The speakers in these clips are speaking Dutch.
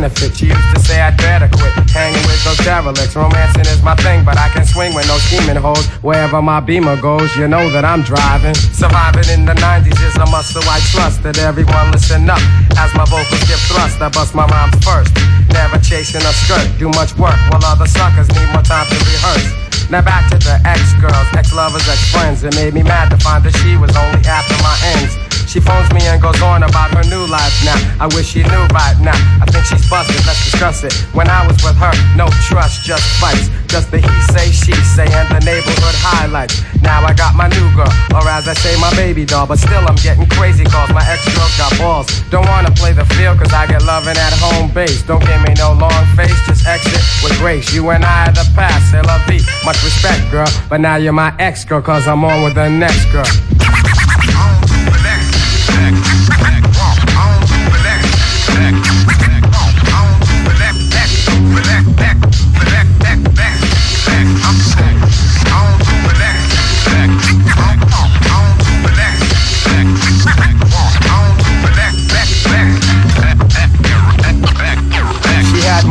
benefit. She used to say I'd better quit hanging with those derelicts. Romancing is my thing, but I can swing with no scheming hoes. Wherever my beamer goes, you know that I'm driving. Surviving in the 90s is a muscle I trust that everyone listen up. As my vocals get thrust, I bust my rhymes first. Never chasing a skirt, do much work while other suckers need more time to rehearse. Now back to the ex-girls, ex-lovers, ex-friends. It made me mad to find that she was only after my ends. She phones me and goes on about her new life now. I wish she knew right now. I think she's busted, let's discuss it. When I was with her, no trust, just fights. Just the he say, she say, and the neighborhood highlights. Now I got my new girl, or as I say, my baby doll. But still, I'm getting crazy calls. My ex girl got balls. Don't wanna play the field, cause I get loving at home base. Don't give me no long face, just exit with grace. You and I are the past, c'est la vie. Much respect, girl. But now you're my ex girl, cause I'm on with the next girl.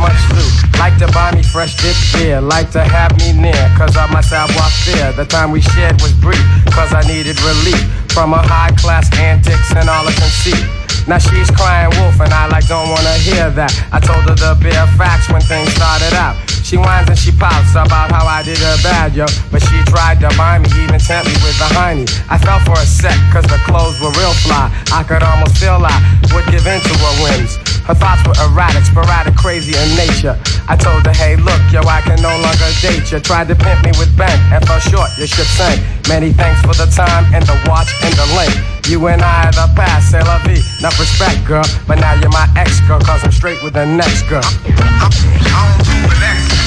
Much loot, like to buy me fresh dip beer, like to have me near, cause of my savoir faire. The time we shared was brief, cause I needed relief from her high class antics and all her conceit. Now she's crying wolf and I like don't wanna hear that. I told her the bare facts when things started out. She whines and she pouts about how I did her bad, yo. But she tried to buy me, even tempt me with the hiney. I fell for a sec, cause the clothes were real fly. I could almost feel I would give in to her whims. Her thoughts were erratic, sporadic, crazy in nature. I told her, hey, look, yo, I can no longer date you. Tried to pimp me with Ben, and fell short, you should sing. Many thanks for the time and the watch and the link. You and I are the past, c'est la vie. Enough respect, girl. But now you're my ex girl, cause I'm straight with the next girl. You saw my mom's in the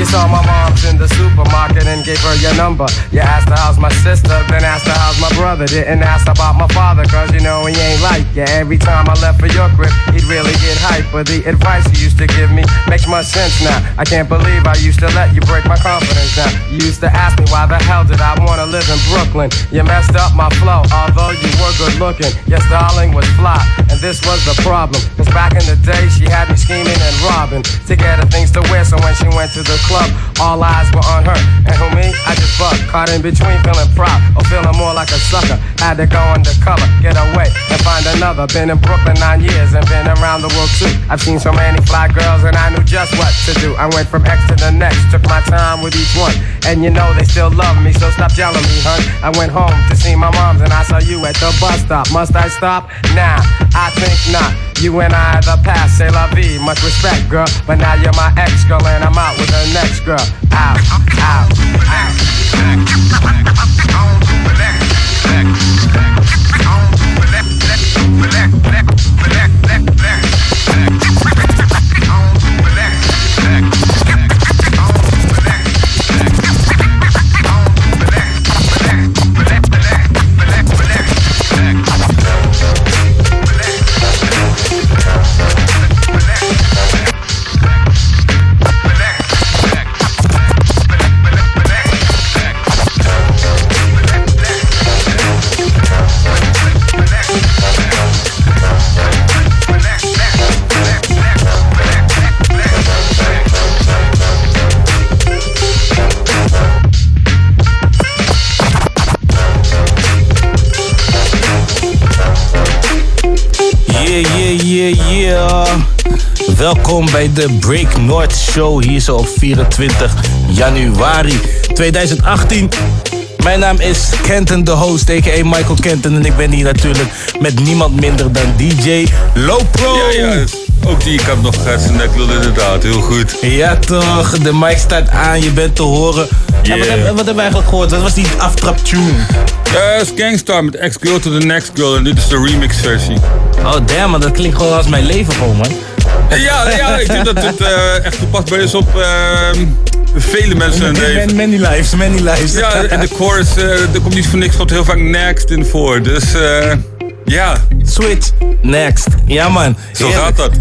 It's all my supermarket and gave her your number. You asked her how's my sister, then asked her how's my brother. Didn't ask about my father, cause you know he ain't like you. Every time I left for your crib, he'd really get hype. But the advice you used to give me makes much sense now. I can't believe I used to let you break my confidence now. You used to ask me why the hell did I wanna live in Brooklyn. You messed up my flow, although you were good looking. Yes, darling was fly, and this was the problem. Cause back in the day, she had me scheming and robbing to get her things to wear. So when she went to the club, all eyes were on her. And who me? I just bugged, caught in between, feeling proud or feeling more like a sucker. Had to go undercover, get away and find another. Been in Brooklyn nine years and been around the world too. I've seen so many fly girls and I knew just what to do. I went from X to the next, took my time with each one. And you know they still love me, so stop yelling me, hun. I went home to see my moms and I saw you at the bus stop. Must I stop? Nah, I think not. You and I are the past, say la vie. Much respect, girl. But now you're my ex girl and I'm out with the next girl. Out, out, out. Yeah, Welkom bij de Break North Show hier zo op 24 januari 2018. Mijn naam is Kenton, de host, a.k.a. Michael Kenton. En ik ben hier natuurlijk met niemand minder dan DJ Lopro. Ja, ja. Ook die kan nog uh, zijn nek lullen, inderdaad. Heel goed. Ja toch, de mic staat aan, je bent te horen. Ja, wat, Yeah. hebben, wat hebben we eigenlijk gehoord? Wat was die aftrap tune? Eh, is Gangstar met X Girl to the Next Girl. En dit is de remix versie. Oh damn, man, dat klinkt gewoon als mijn leven gewoon, man. Ja, ja, ik denk dat het eh, echt toepasbaar is op ehm, vele mensen in hun leven. Many lives, many lives. Ja, en de chorus, eh, er komt niet voor niks, komt heel vaak next in voor. Dus eh, ja, Switch, next. Ja man. zo Heerlijk. gaat dat.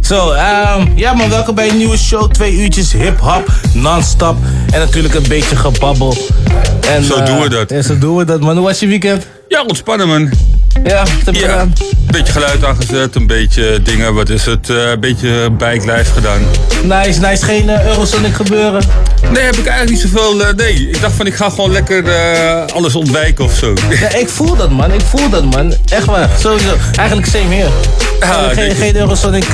Zo, ehm, ja man, welkom bij een nieuwe show. Twee uurtjes hip-hop, non-stop. En natuurlijk een beetje gebabbel. En, Zo eh, doen we dat. Ja, zo doen we dat, man. Hoe was je weekend? Ja, ontspannen man. Ja, wat heb gedaan? een beetje geluid aangezet, een beetje dingen, wat is het, eh, een beetje bike gedaan. Nice, nice. Geen eh, Eurosonic gebeuren. Nee, heb ik eigenlijk niet zoveel, eh, nee. Ik dacht van, ik ga gewoon lekker alles ontwijken of zo. Ja, ik voel dat, man. Ik voel dat, man. Echt waar. Sowieso. Eigenlijk same hier. Ja, geen, geen Eurosonic.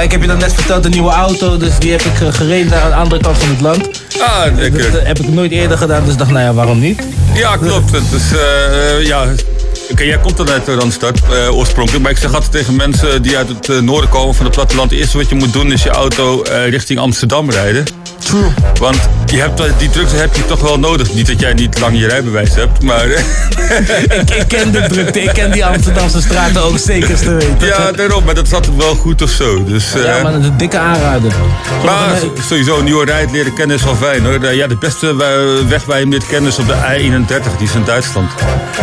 ik heb je dan net verteld, een nieuwe auto. Dus die heb ik gereden naar een andere kant van het land. Ah, Dat lekker. eh, heb ik nooit eerder gedaan. Dus dacht, nou ja, waarom niet? Ja, klopt. Eh, ja... Jij komt dan uit de Randstad, eh, oorspronkelijk. Maar ik zeg altijd tegen mensen die uit het eh, noorden komen van het platteland... het eerste wat je moet doen is je auto eh, richting Amsterdam rijden. True. Want je hebt, eh, die drukte heb je toch wel nodig. Niet dat jij niet lang je rijbewijs hebt, maar... ik, ik ken de drukte. Ik ken die Amsterdamse straten ook zeker te weten. ja, daarom. Maar dat zat wel goed of zo. Dus, Ja, maar dat is een dikke aanrader. maar sowieso, een nieuwe rijd leren kennen is wel fijn hoor. De- Ja, de beste weg waar je hem dit kennen is op de I-31, die is in Duitsland.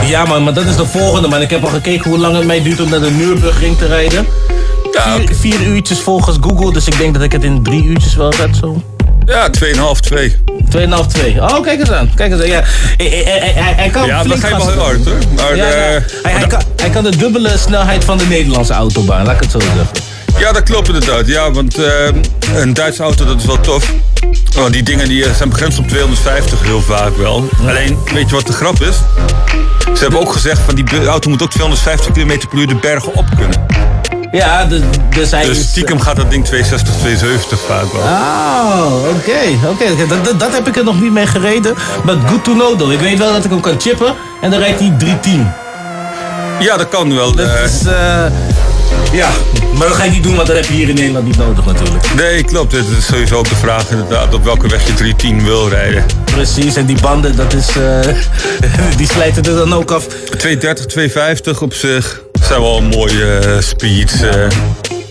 Ja, man, maar dat is de volgende, man. Ik heb al gekeken hoe lang het mij duurt om naar de Nürburgring te rijden. Ja, Vier, vier uurtjes volgens Google, dus ik denk dat ik het in drie uurtjes wel red zo. Ja 2,5, 2. 2,5, 2. Oh, kijk eens aan. Kijk eens aan. Ja, hij, hij, hij, kan Ja, dat flink ga je wel heel hard hoor. Maar, Ja, ja. eh, Hij, kan, hij kan de dubbele snelheid van de Nederlandse autobaan, laat ik het zo zeggen. Ja, dat klopt inderdaad. Ja, want eh, een Duitse auto, dat is wel tof. Want die dingen die eh, zijn begrensd op 250 heel vaak wel. Alleen, weet je wat de grap is? Ze hebben ook gezegd van die auto moet ook 250 km per uur de bergen op kunnen. Ja, dus hij Dus stiekem gaat dat ding 260, 270 vaak wel. Oh, oké. oké. oké. Dat, dat, dat heb ik er nog niet mee gereden. But good to know though. Ik weet wel dat ik hem kan chippen en dan rijdt hij 310. Ja, dat kan wel. Dat eh. is, ja, maar dat ga je niet doen, want dat heb je hier in Nederland niet nodig natuurlijk. Nee, klopt. Het is sowieso ook de vraag inderdaad op welke weg je 310 wil rijden. Precies, en die banden, dat is, eh, die slijten er dan ook af. 230, 250 op zich zijn wel mooie eh, speeds. eh.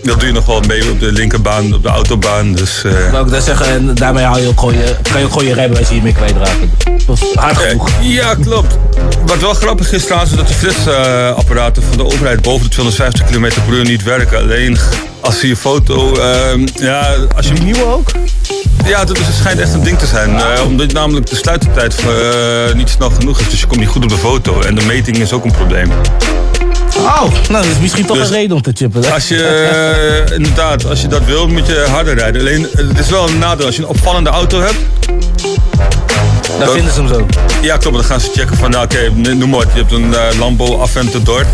Dat doe je nog wel mee op de linkerbaan, op de autobaan. Dus eh, Wou ik dat zeggen, en daarmee haal je ook gewoon je, kan je ook gewoon je rijbewijs hiermee kwijtraken. Dat is hard genoeg. ja, klopt. Wat wel grappig is trouwens, is dat de flitsapparaten van de overheid boven de 250 km per uur niet werken. Alleen als je je foto, ehm, ja, als je Die nieuwe ook? Ja, dat is, het schijnt echt een ding te zijn. eh, omdat namelijk de sluitertijd eh, niet snel genoeg is. Dus je komt niet goed op de foto. En de meting is ook een probleem. Oh, nou, dat is misschien toch Dus- een reden om te chippen. Als je, eh, inderdaad, als je dat wil, moet je harder rijden. Alleen, het is wel een nadeel. Als je een opvallende auto hebt. Dan vinden ze hem zo. Ja, klopt. Dan gaan ze checken van, nou, oké, noem maar. Je hebt een eh, Lambo Aventador.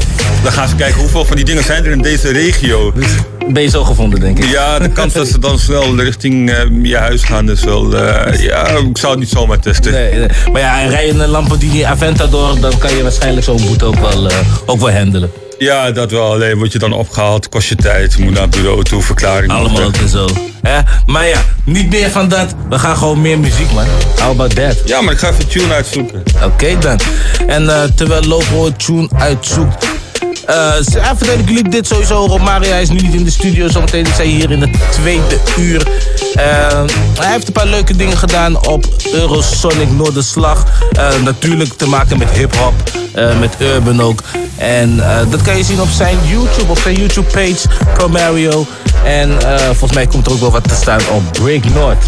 Dan gaan ze kijken hoeveel van die dingen zijn er in deze regio. Ben je zo gevonden, denk ik. Ja, de kans dat ze dan snel richting eh, je huis gaan is wel... eh, ja, ik zou het niet zomaar testen. Nee, nee. Maar ja, rij je een Lamborghini Aventador, dan kan je waarschijnlijk zo'n boete ook wel, ook wel handelen. Ja, dat wel. Alleen word je dan opgehaald, kost je tijd. Je moet naar het bureau toe, verklaring. Allemaal en zo. Hè? Maar ja, niet meer van dat. We gaan gewoon meer muziek, man. How about that? Ja, maar ik ga even tune uitzoeken. Oké dan. En eh, terwijl Lobo tune uitzoekt. Eh even ik jullie dit sowieso. Romario hij is nu niet in de studio. Zometeen is hij hier in het tweede uur. Eh, hij heeft een paar leuke dingen gedaan op Eurosonic Noorderslag. Eh natuurlijk te maken met hip-hop. met urban ook. En dat kan je zien op zijn YouTube. Op zijn YouTube page. Promario. En volgens mij komt er ook wel wat te staan op Break North.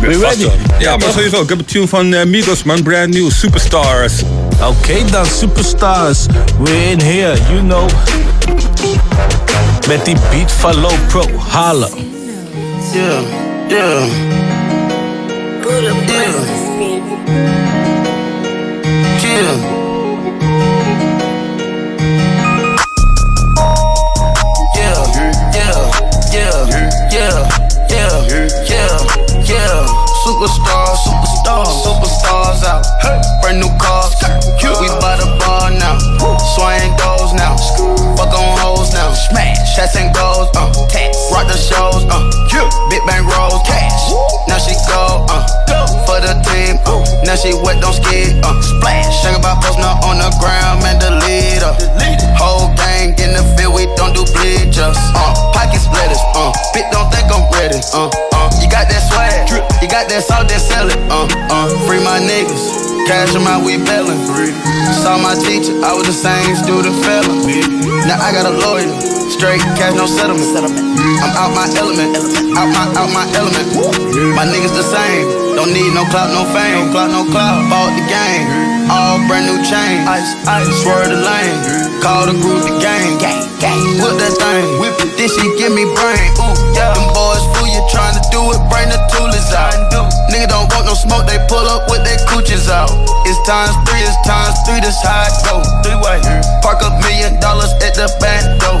We ready? Ja, maar sowieso. Ik heb een tune van eh, Migos, man. Brand new, Superstars. Oké dan, superstars. We're in here, you know. Met die beat van Low Pro. Yeah, yeah, yeah. Superstars, superstars, superstars out. Brand new cars, we by the bar now. Swing goes now. Fuck on hoes now. Smash, shots and goes, uh. Rock the shows, uh. Big bang rolls, cash. Now she go, uh. For the team, uh. Now she wet, don't skid, uh. Splash. Think about posting up on the ground, man, the leader. Whole gang in the field, we don't do bleachers. Uh, pocket splitters, uh, bitch don't I'm. Uh, uh, you got that swag, you got that salt that sell it. Uh, uh, free my niggas. Cash in my we bellin'. Saw my teacher, I was the same student fella. Now I got a lawyer, straight cash, no settlement. I'm out my element, out my out my element. My niggas the same, don't need no clout, no fame, no clout, no clout. Bought the game, all brand new chain. Ice, ice, swerve the lane, call the group the game. Gang, gang, whip that thing, whip it, then she give me brain. Ooh, yeah, them boys fool you trying to do it, bring the no smoke, they pull up with their cooches out. It's times three, it's times three, this how it go. Three way. Park a million dollars at the back door.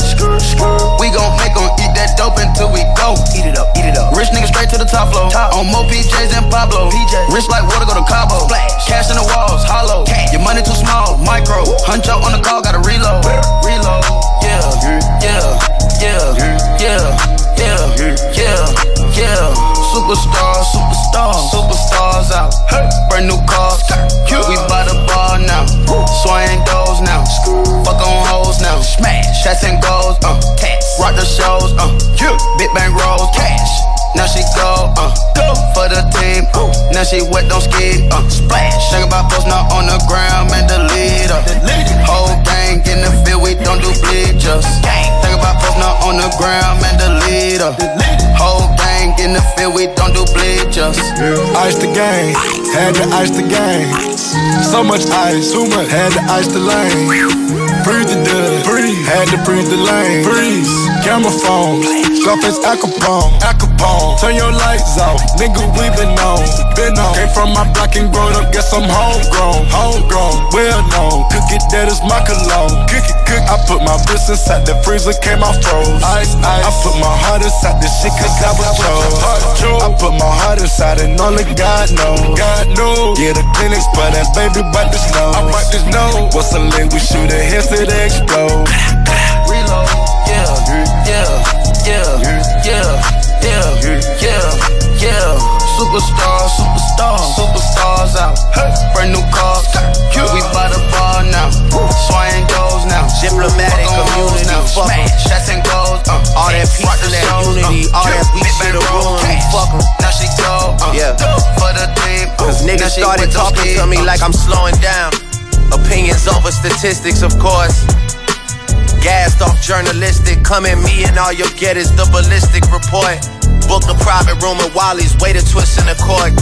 We gon' make them eat that dope until we go. Eat it up, eat it up. Rich nigga straight to the top floor. Top. On more PJs than Pablo. PJ. Rich like water, go to Cabo. Flash. Cash in the walls, hollow. Cash. Your money too small, micro. Hunch out on the call, gotta reload. Reload. Yeah, yeah, yeah, yeah, yeah, yeah, yeah, yeah. Superstars, superstars, superstars out. Hey. Brand new cars, we buy the bar now. Swing doors now. Fuck on hoes now. Smash, shots and goals, uh. Tax. Rock the shows, uh. Big bang rolls, cash. Now she go, uh, go for the team. Uh, now she wet, don't skid, uh, splash. Think about post now on the ground, man, the leader. Whole gang in the field, we don't do bleachers. Think about post now on the ground, man, the leader. Whole gang in the field, we don't do bleachers. Ice the game, had to ice the game. So much ice, too much, had to ice the lane. Breathe the dud, breathe, had to breathe the lane. Breeze, camera phone, Scarface Al Capone, Al Capone. Turn your lights off, nigga, we been on, been on. Came from my block and growed up, guess I'm homegrown, homegrown, well known. Cook it, that is my cologne. Cook it, cook. I put my wrist inside the freezer, came off froze. Ice, ice. I put my heart inside this shit, cause I was chose. I put my heart inside and only God knows. God knows. Yeah, the clinics, but that baby bite the snow. I bite this nose. What's a link? We shoot a hit to the explode. Reload, yeah, yeah, yeah, yeah, yeah, yeah, yeah. Superstars, superstars, superstars out. Brand new cars, we buy the bar now. Swing goes now. Diplomatic community, fuck 'em. Shots and goes, uh. All that peace that unity, uh. all that we Big shoulda bang roll, ruined, fuck 'em. Now she go, uh. Yeah. For the team, uh. Cause niggas started talking to me uh. like I'm slowing down. Opinions over statistics, of course. Gassed off journalistic, come at me and all you'll get is the ballistic report. Book a private room at Wally's, way to twist in the court.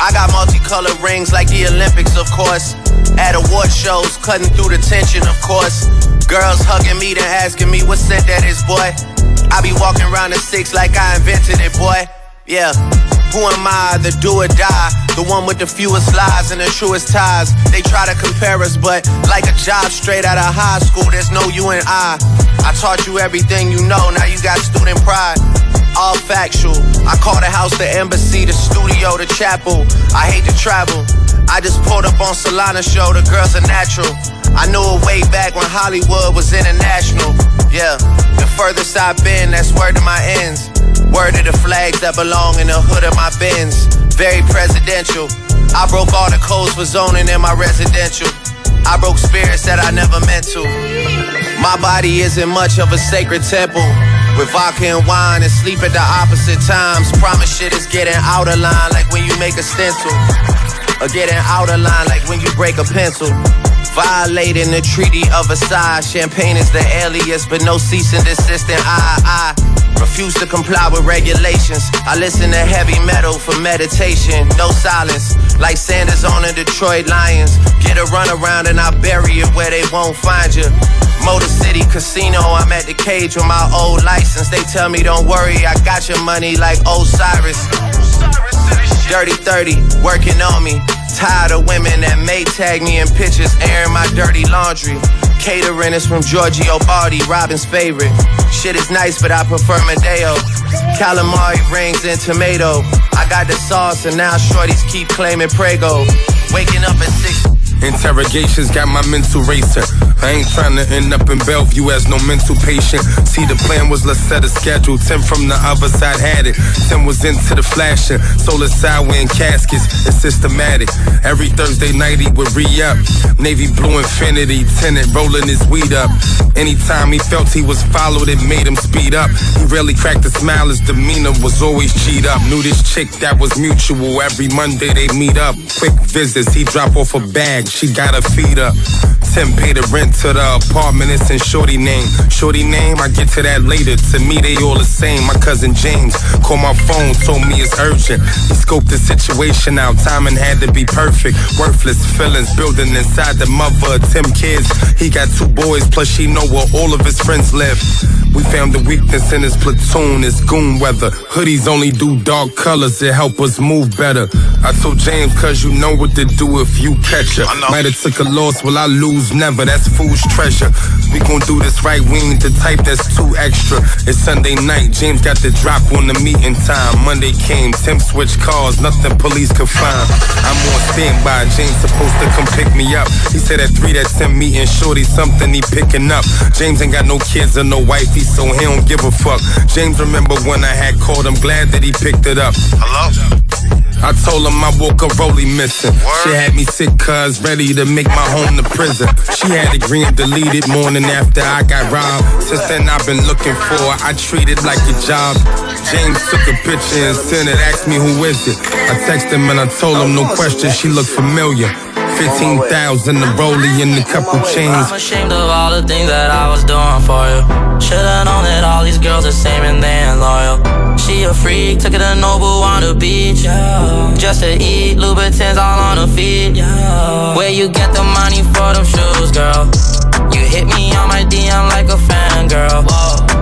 I got multicolored rings like the Olympics, of course. At award shows, cutting through the tension, of course. Girls hugging me, then asking me what scent that is, boy. I be walking around the six like I invented it, boy. Yeah. Who am I, the do or die? The one with the fewest lies and the truest ties. They try to compare us, but like a job straight out of high school, there's no you and I. I taught you everything you know, now you got student pride. All factual. I call the house the embassy, the studio, the chapel. I hate to travel. I just pulled up on Solana show, the girls are natural. I knew it way back when Hollywood was international. Yeah, the furthest I've been, that's word to my ends. Word of the flags that belong in the hood of my Benz. Very presidential. I broke all the codes for zoning in my residential. I broke spirits that I never meant to. My body isn't much of a sacred temple. With vodka and wine and sleep at the opposite times. Promise shit is getting out of line like when you make a stencil. Or getting out of line like when you break a pencil. Violating the Treaty of Versailles. Champagne is the alias, but no cease and desist. And I, I refuse to comply with regulations. I listen to heavy metal for meditation. No silence, like Sanders on the Detroit Lions. Get a runaround and I bury it where they won't find you. Motor City Casino, I'm at the cage with my old license. They tell me don't worry, I got your money like Osiris. Dirty 30, working on me. Tired of women that may tag me in pictures, airing my dirty laundry. Catering is from Giorgio Bardi, Robin's favorite. Shit is nice, but I prefer Medeo. Calamari rings and tomato. I got the sauce, and now shorties keep claiming Prego. Waking up at six. Interrogations got my mental racing. I ain't trying to end up in Bellevue as no mental patient. See, the plan was let's set a schedule. Tim from the other side had it. Tim was into the flashing. Solar side wearing caskets. It's systematic. Every Thursday night he would re up. Navy blue infinity, tenant rolling his weed up. Anytime he felt he was followed, it made him speed up. He rarely cracked a smile, his demeanor was always cheat up. Knew this chick that was mutual. Every Monday they meet up. Quick visits, he drop off a bag. She got her feet up. Tim paid the rent to the apartment, it's in Shorty name. Shorty name, I get to that later. To me, they all the same. My cousin James called my phone, told me it's urgent. He scoped the situation out, timing had to be perfect. Worthless feelings building inside the mother of Tim kids. He got two boys, plus she know where all of his friends live. We found the weakness in his platoon, it's goon weather. Hoodies only do dark colors, it help us move better. I told James, cause you know what to do if you catch her. Might have took a loss, will I lose? Never, that's fool's treasure. We gon' do this right, we ain't the type that's too extra. It's Sunday night, James got the drop on the meeting time. Monday came, Tim switched cars, nothing police could find. I'm on standby, James supposed to come pick me up. He said at three that Tim meeting shorty, something he picking up. James ain't got no kids or no wifey, so he don't give a fuck. James remember when I had called, I'm glad that he picked it up. Hello? I told him I woke up rolly missing. She had me sick cuz ready to make my home the prison. She had it green deleted morning after I got robbed. Since then I've been looking for her. I treat it like a job. James took a picture and sent it, asked me who is it. I texted him and I told him no question, she looked familiar. 15,000 the rollie and a couple chains. I'm ashamed of all the things that I was doing for you. Should've known that all these girls are same and they ain't loyal. She a freak, took her to Noble on the beach. Just to eat, Louboutins all on her feet. Where you get the money for them shoes, girl? You hit me on my DM like a fan, girl.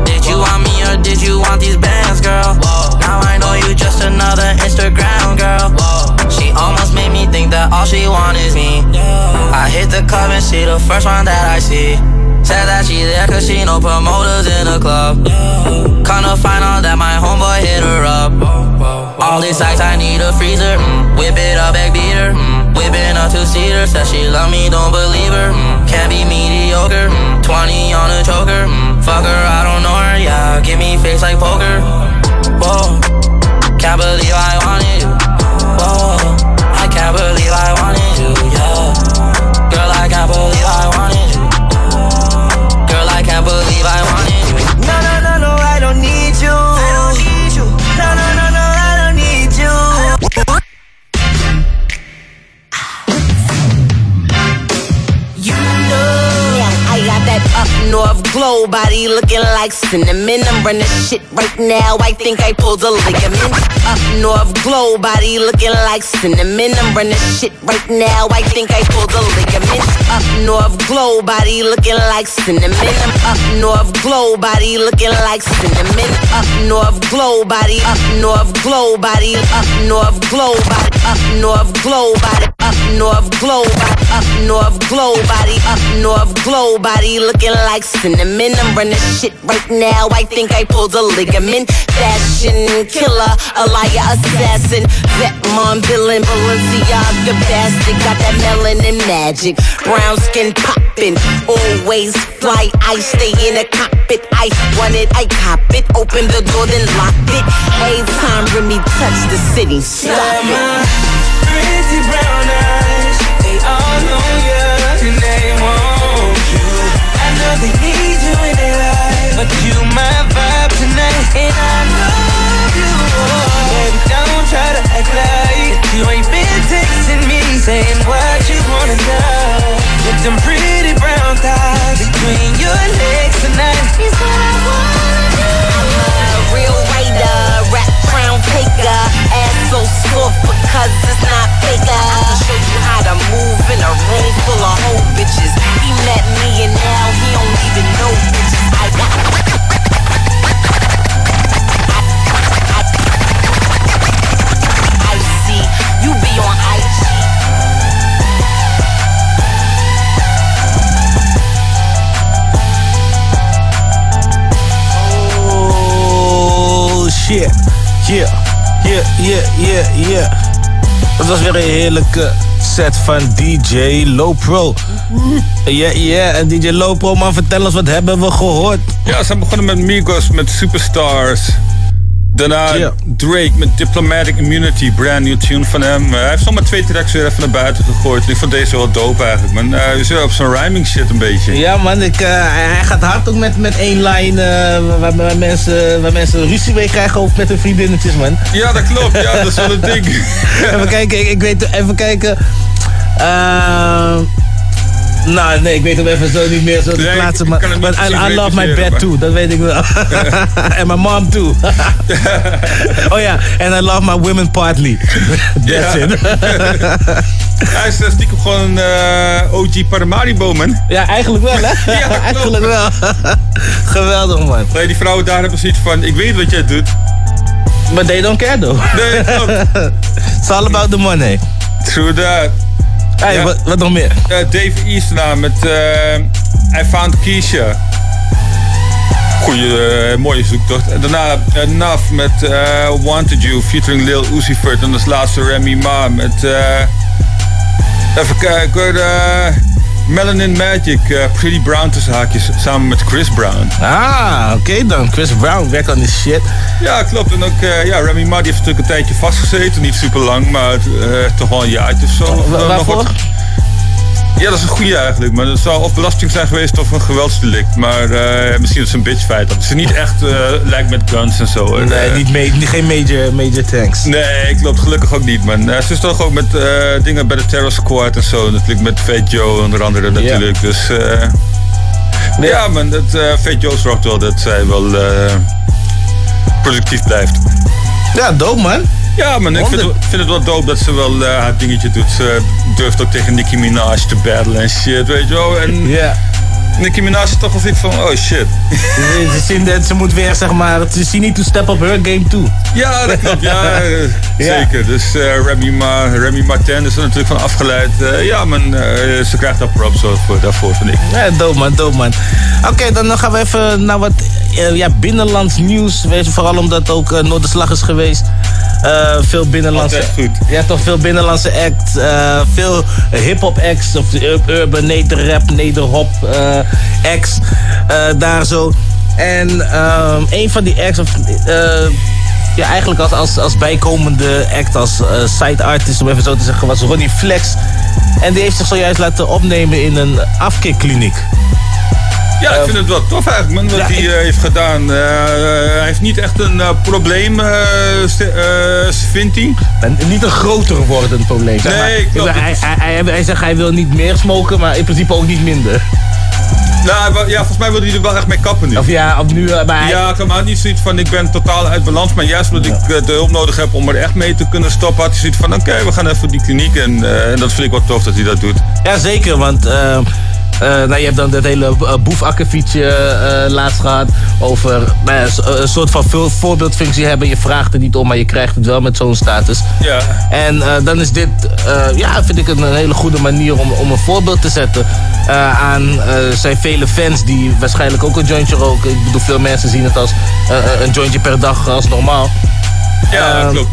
Did you want me or did you want these bands, girl? Now I know you just another Instagram girl. She almost made me think that all she want is me. I hit the club and she the first one that I see. Said that she there cause she know promoters in the club. Kinda find out that my homeboy hit her up. All these ice, I need a freezer. Mm. Whip it up, back beater. Mm. Whipping a two seater. Said she love me, don't believe her. Mm. Can't be mediocre. Mm. 20 on a choker. Mm. Fuck her, I don't know her. Yeah, give me face like poker. Whoa, can't believe I wanted you. Whoa, I can't believe I wanted north glow body looking like cinnamon. I'm running shit right now. I think I pulled a ligament. Up north glow body looking like cinnamon. I'm running shit right now. I think I pulled a ligament. Up north glow body looking like cinnamon. I'm up north glow body looking like cinnamon. Up north glow body. Up north glow body. Up north glow body. Up north glow body. Up north glow body. Up north glow body. Up north glow body looking like cinnamon. I'm running shit right now. I think I pulled a ligament. Fashion killer, a liar, assassin. Vet mom, villain, Balenciaga bastard. Got that melanin magic. Brown skin popping. Always fly. I stay in a cockpit. I want it, I cop it. Open the door, then lock it. Every time Remy touch the city, stop it. Pretty brown I they need you in their life, but you my vibe tonight, and I love you. Baby, don't try to act like you ain't been texting me, saying what you wanna. With pretty brown thighs between your legs tonight. What I wanna do. a real writer, uh, rap taker. Ass so soft because it's not fake. I can show you how to move in a room full of whole bitches. Shit. Yeah. Yeah, yeah, yeah, yeah. Dat was weer een heerlijke set van DJ Low Pro. Ja, ja, en DJ Low Pro, man, vertel ons wat hebben we gehoord? Ja, ze begonnen met Migos, met Superstars. Daarna. Drake met Diplomatic Immunity, brand new tune van hem. Eh, hij heeft zomaar twee tracks weer even naar buiten gegooid. Ik vond deze wel dope eigenlijk, man. Eh, we zitten op zo'n rhyming shit een beetje. Ja, man, ik, eh, hij hij gaat hard ook met, met één lijn eh, waar, waar, mensen, waar mensen ruzie mee krijgen over met hun vriendinnetjes, man. Ja, dat klopt. Ja, dat is wel een ding. even kijken, ik, ik weet, even kijken. Nou, nee, ik weet hem even zo niet meer zo te Nee, plaatsen. Maar, I, love my bed too, dat weet ik wel. en mijn mom too. oh ja, and I love my women partly. That's it. Hij is eh, stiekem gewoon een eh, OG Paramaribo, man. ja, eigenlijk wel, hè? Ja, eigenlijk wel. Geweldig, man. Nee, die vrouwen daar hebben zoiets van, ik weet wat jij doet. But they don't care, though. Nee. It's all about the money. True that. Hey, Ja. wat, wat nog meer? Eh, Dave Eastna met eh I Found Keisha. Goeie, eh, mooie zoektocht. En daarna Naf met Wanted You featuring Lil Uzi Vert. En als laatste Remy Ma met... even kijken, Melanin Magic, eh, Pretty Brown tussen haakjes, samen met Chris Brown. Ah, oké dan. Chris Brown, werk on this shit. Ja, klopt. En ook eh, ja, Remy Ma die heeft natuurlijk een tijdje vastgezeten. Niet super lang, maar eh, toch wel een jaartje of zo. Wa- nog wat- Ja, dat is een goede eigenlijk. Maar het zou of belasting zijn geweest of een geweldsdelict. Maar eh, misschien is het een bitch feit. Dat is niet echt uh, lijkt met guns en zo. Nee, eh, niet niet- geen major, major tanks. Nee, klopt. Gelukkig ook niet, man. Eh, ze is toch ook met eh, dingen bij de Terror Squad en zo. Natuurlijk met Fat Joe onder andere natuurlijk. Dus eh, ja, man. Dat, eh Fat Joe zorgt wel dat zij wel eh, productief blijft. Ja, dope man. Ja, man, ik vind, het- vind het wel dope dat ze wel eh, haar dingetje doet. Ze durft ook tegen Nicki Minaj te battlen en shit, weet je wel. En Ja. Nicki Minaj is toch wel zoiets van, oh shit. Ze, ze, zien dat ze moet weer, zeg maar, ze niet to step up her game too. Ja, dat klopt. Ja, eh, Ja. zeker. Dus eh, Remy, Ma, Remy Martin is er natuurlijk van afgeleid. Eh, ja, man, eh, ze krijgt daar props voor, daarvoor, vind ik. Ja, dope man, dope man. Oké, dan gaan we even naar wat eh, ja, binnenlands nieuws. Vooral omdat ook uh, Noorderslag is geweest. Uh, veel binnenlandse... Goed. Ja, toch veel binnenlandse acts. Uh, veel hip-hop acts. Of urban, neder-rap, neder-hop uh, acts. daar zo. En um, een van die acts... Of, ja, eigenlijk als, als, als bijkomende act, als side artist, om even zo te zeggen, was Ronnie Flex. En die heeft zich zojuist laten opnemen in een afkikkliniek. Ja, ik vind het wel tof eigenlijk, man, wat ja, hij uh, heeft gedaan. Uh, hij heeft niet echt een uh, probleem, vindt hij. niet een groter wordend probleem. Nee, maar, ik hij, hij, hij, hij, zegt hij wil niet meer smoken, maar in principe ook niet minder. Nou, ja, volgens mij wil hij er wel echt mee kappen nu. Of ja, of nu, maar hij... Ja, ik had niet zoiets van ik ben totaal uit balans. Maar juist omdat ja. ik de hulp nodig heb om er echt mee te kunnen stoppen, had hij zoiets van oké, okay, we gaan even die kliniek. En, uh, en dat vind ik wel tof dat hij dat doet. Ja, zeker, want... Uh, nou, je hebt dan dat hele uh, boefakkefietje uh, laatst gehad over nou een soort van voorbeeldfunctie hebben. Je vraagt er niet om, maar je krijgt het wel met zo'n status. Ja. En dan is dit, ja, vind ik een, een, hele goede manier om, om een voorbeeld te zetten aan zijn vele fans die waarschijnlijk ook een jointje roken. Ik bedoel, veel mensen zien het als een jointje per dag als normaal. Ja, klopt.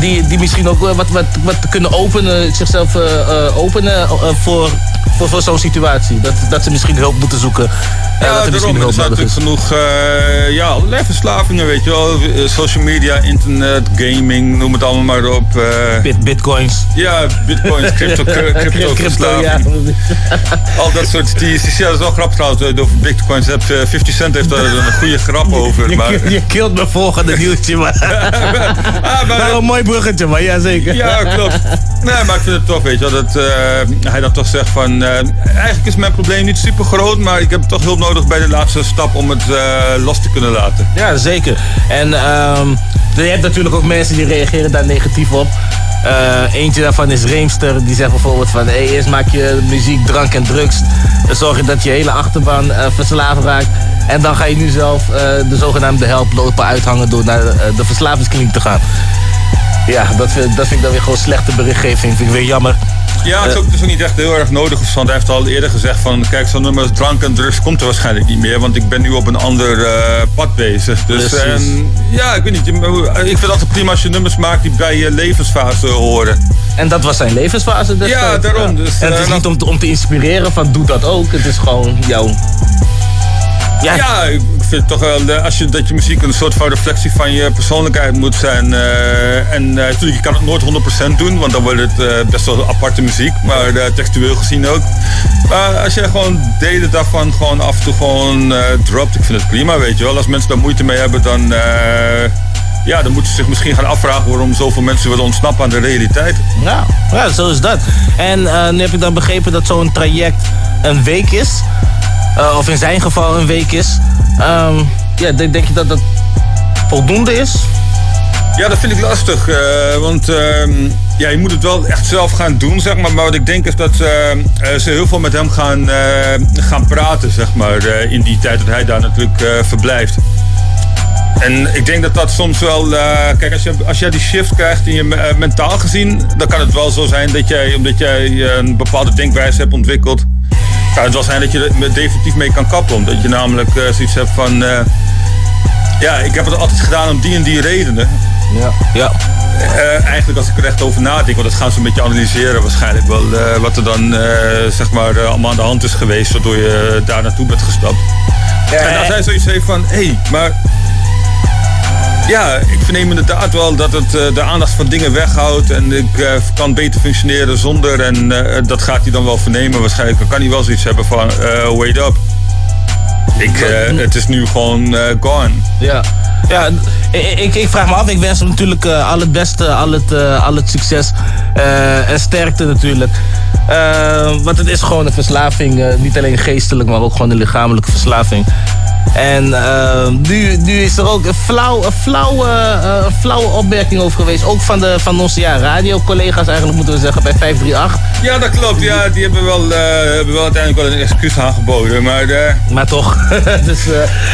Die, die misschien ook wat, wat, wat kunnen openen, zichzelf openen voor voor, voor zo'n situatie. Dat, dat ze misschien hulp moeten zoeken. Ja, dat er misschien hulp er zijn natuurlijk genoeg uh, ja, allerlei verslavingen, weet je wel. Social media, internet, gaming, noem het allemaal maar op. Uh, Bit, bitcoins. Ja, bitcoins, crypto, crypto, crypto ja. Al dat soort teasers. Ja, dat is wel grappig trouwens over bitcoins. 50 Cent heeft daar een goede grap over. Je, maar... je, je killt me volgende nieuwtje, maar... ah, maar nou, een mooi bruggetje, maar ja, zeker. Ja, klopt. Nee, maar ik vind het toch, weet je wel, dat uh, hij dan toch zegt van... Uh, eigenlijk is mijn probleem niet super groot, maar ik heb toch hulp nodig bij de laatste stap om het uh, los te kunnen laten. Ja, zeker. En um, je hebt natuurlijk ook mensen die reageren daar negatief op. Uh, eentje daarvan is Reemster, die zegt bijvoorbeeld van... Eerst maak je muziek, drank en drugs. Zorg je dat je hele achterban uh, verslaafd raakt. En dan ga je nu zelf de zogenaamde help lopen uithangen... door naar de verslavingskliniek te gaan. Ja, dat vind, dat vind ik dan weer gewoon slechte berichtgeving. Vind ik weer jammer. Ja, het is ook, het is ook niet echt heel erg nodig want Hij heeft al eerder gezegd van, kijk, zo'n nummer als drank en drugs komt er waarschijnlijk niet meer, want ik ben nu op een ander eh, pad bezig. Dus en, ja, ik weet niet. je- Ik vind het altijd prima als je nummers maakt die bij je levensfase horen. En dat was zijn levensfase destijds. Ja, daarom. Dus, en het is eh, niet om te, om te inspireren van doe dat ook. Het is gewoon jouw... Ja, Ja, ik vind toch wel eh, als je, dat je muziek een soort van reflectie van je persoonlijkheid moet zijn. eh, en eh, natuurlijk, je kan het nooit 100% doen, want dan wordt het best wel aparte muziek, maar textueel gezien ook. Maar als je gewoon delen daarvan gewoon af en toe gewoon dropt, ik vind het prima, weet je wel. Als mensen daar moeite mee hebben, dan, ja, dan moeten ze zich misschien gaan afvragen waarom zoveel mensen willen ontsnappen aan de realiteit. Ja, ja, zo is dat. En nu heb ik dan begrepen dat zo'n traject een week is. Eh, of in zijn geval een week is. Ehm, ja, denk, denk je dat dat voldoende is? Ja, dat vind ik lastig. eh, want ehm, ja, je moet het wel echt zelf gaan doen, zeg maar. Maar wat ik denk is dat eh, ze heel veel met hem gaan, gaan praten, zeg maar. in die tijd dat hij daar natuurlijk verblijft. En ik denk dat dat soms wel... eh, kijk, als, je, als jij die shift krijgt in je eh, mentaal gezien... dan kan het wel zo zijn dat jij, omdat jij eh, een bepaalde denkwijze hebt ontwikkeld... kan het wel zijn dat je er met- definitief mee kan kappen. Omdat je namelijk eh, zoiets hebt van... eh, ja, ik heb het altijd gedaan om die en die redenen. Ja. ja. Eh, eigenlijk als ik er echt over nadenk, want dat gaan ze een beetje analyseren waarschijnlijk wel, eh, wat er dan eh, zeg maar allemaal aan de hand is geweest, waardoor je daar naartoe bent gestapt. en als hij zoiets heeft van, hé, hey, maar ja, ik verneem inderdaad wel dat het eh, de aandacht van dingen weghoudt en ik eh, kan beter functioneren zonder en eh, dat gaat hij dan wel vernemen waarschijnlijk. Dan kan hij wel zoiets hebben van, wait up. Ik, het is nu gewoon gone. Ja, ja ik, ik, vraag me af. Ik wens hem natuurlijk al het beste, al het, al het succes en sterkte natuurlijk. Want het is gewoon een verslaving. niet alleen geestelijk, maar ook gewoon een lichamelijke verslaving. En eh, nu, nu is er ook een, flauw, een, flauwe, eh, een flauwe opmerking over geweest. Ook van, de, van onze ja, radiocollega's eigenlijk moeten we zeggen bij 538. Ja, dat klopt. Ja, die hebben wel, eh, hebben wel uiteindelijk wel een excuus aangeboden. Maar, eh, Maar toch. dus,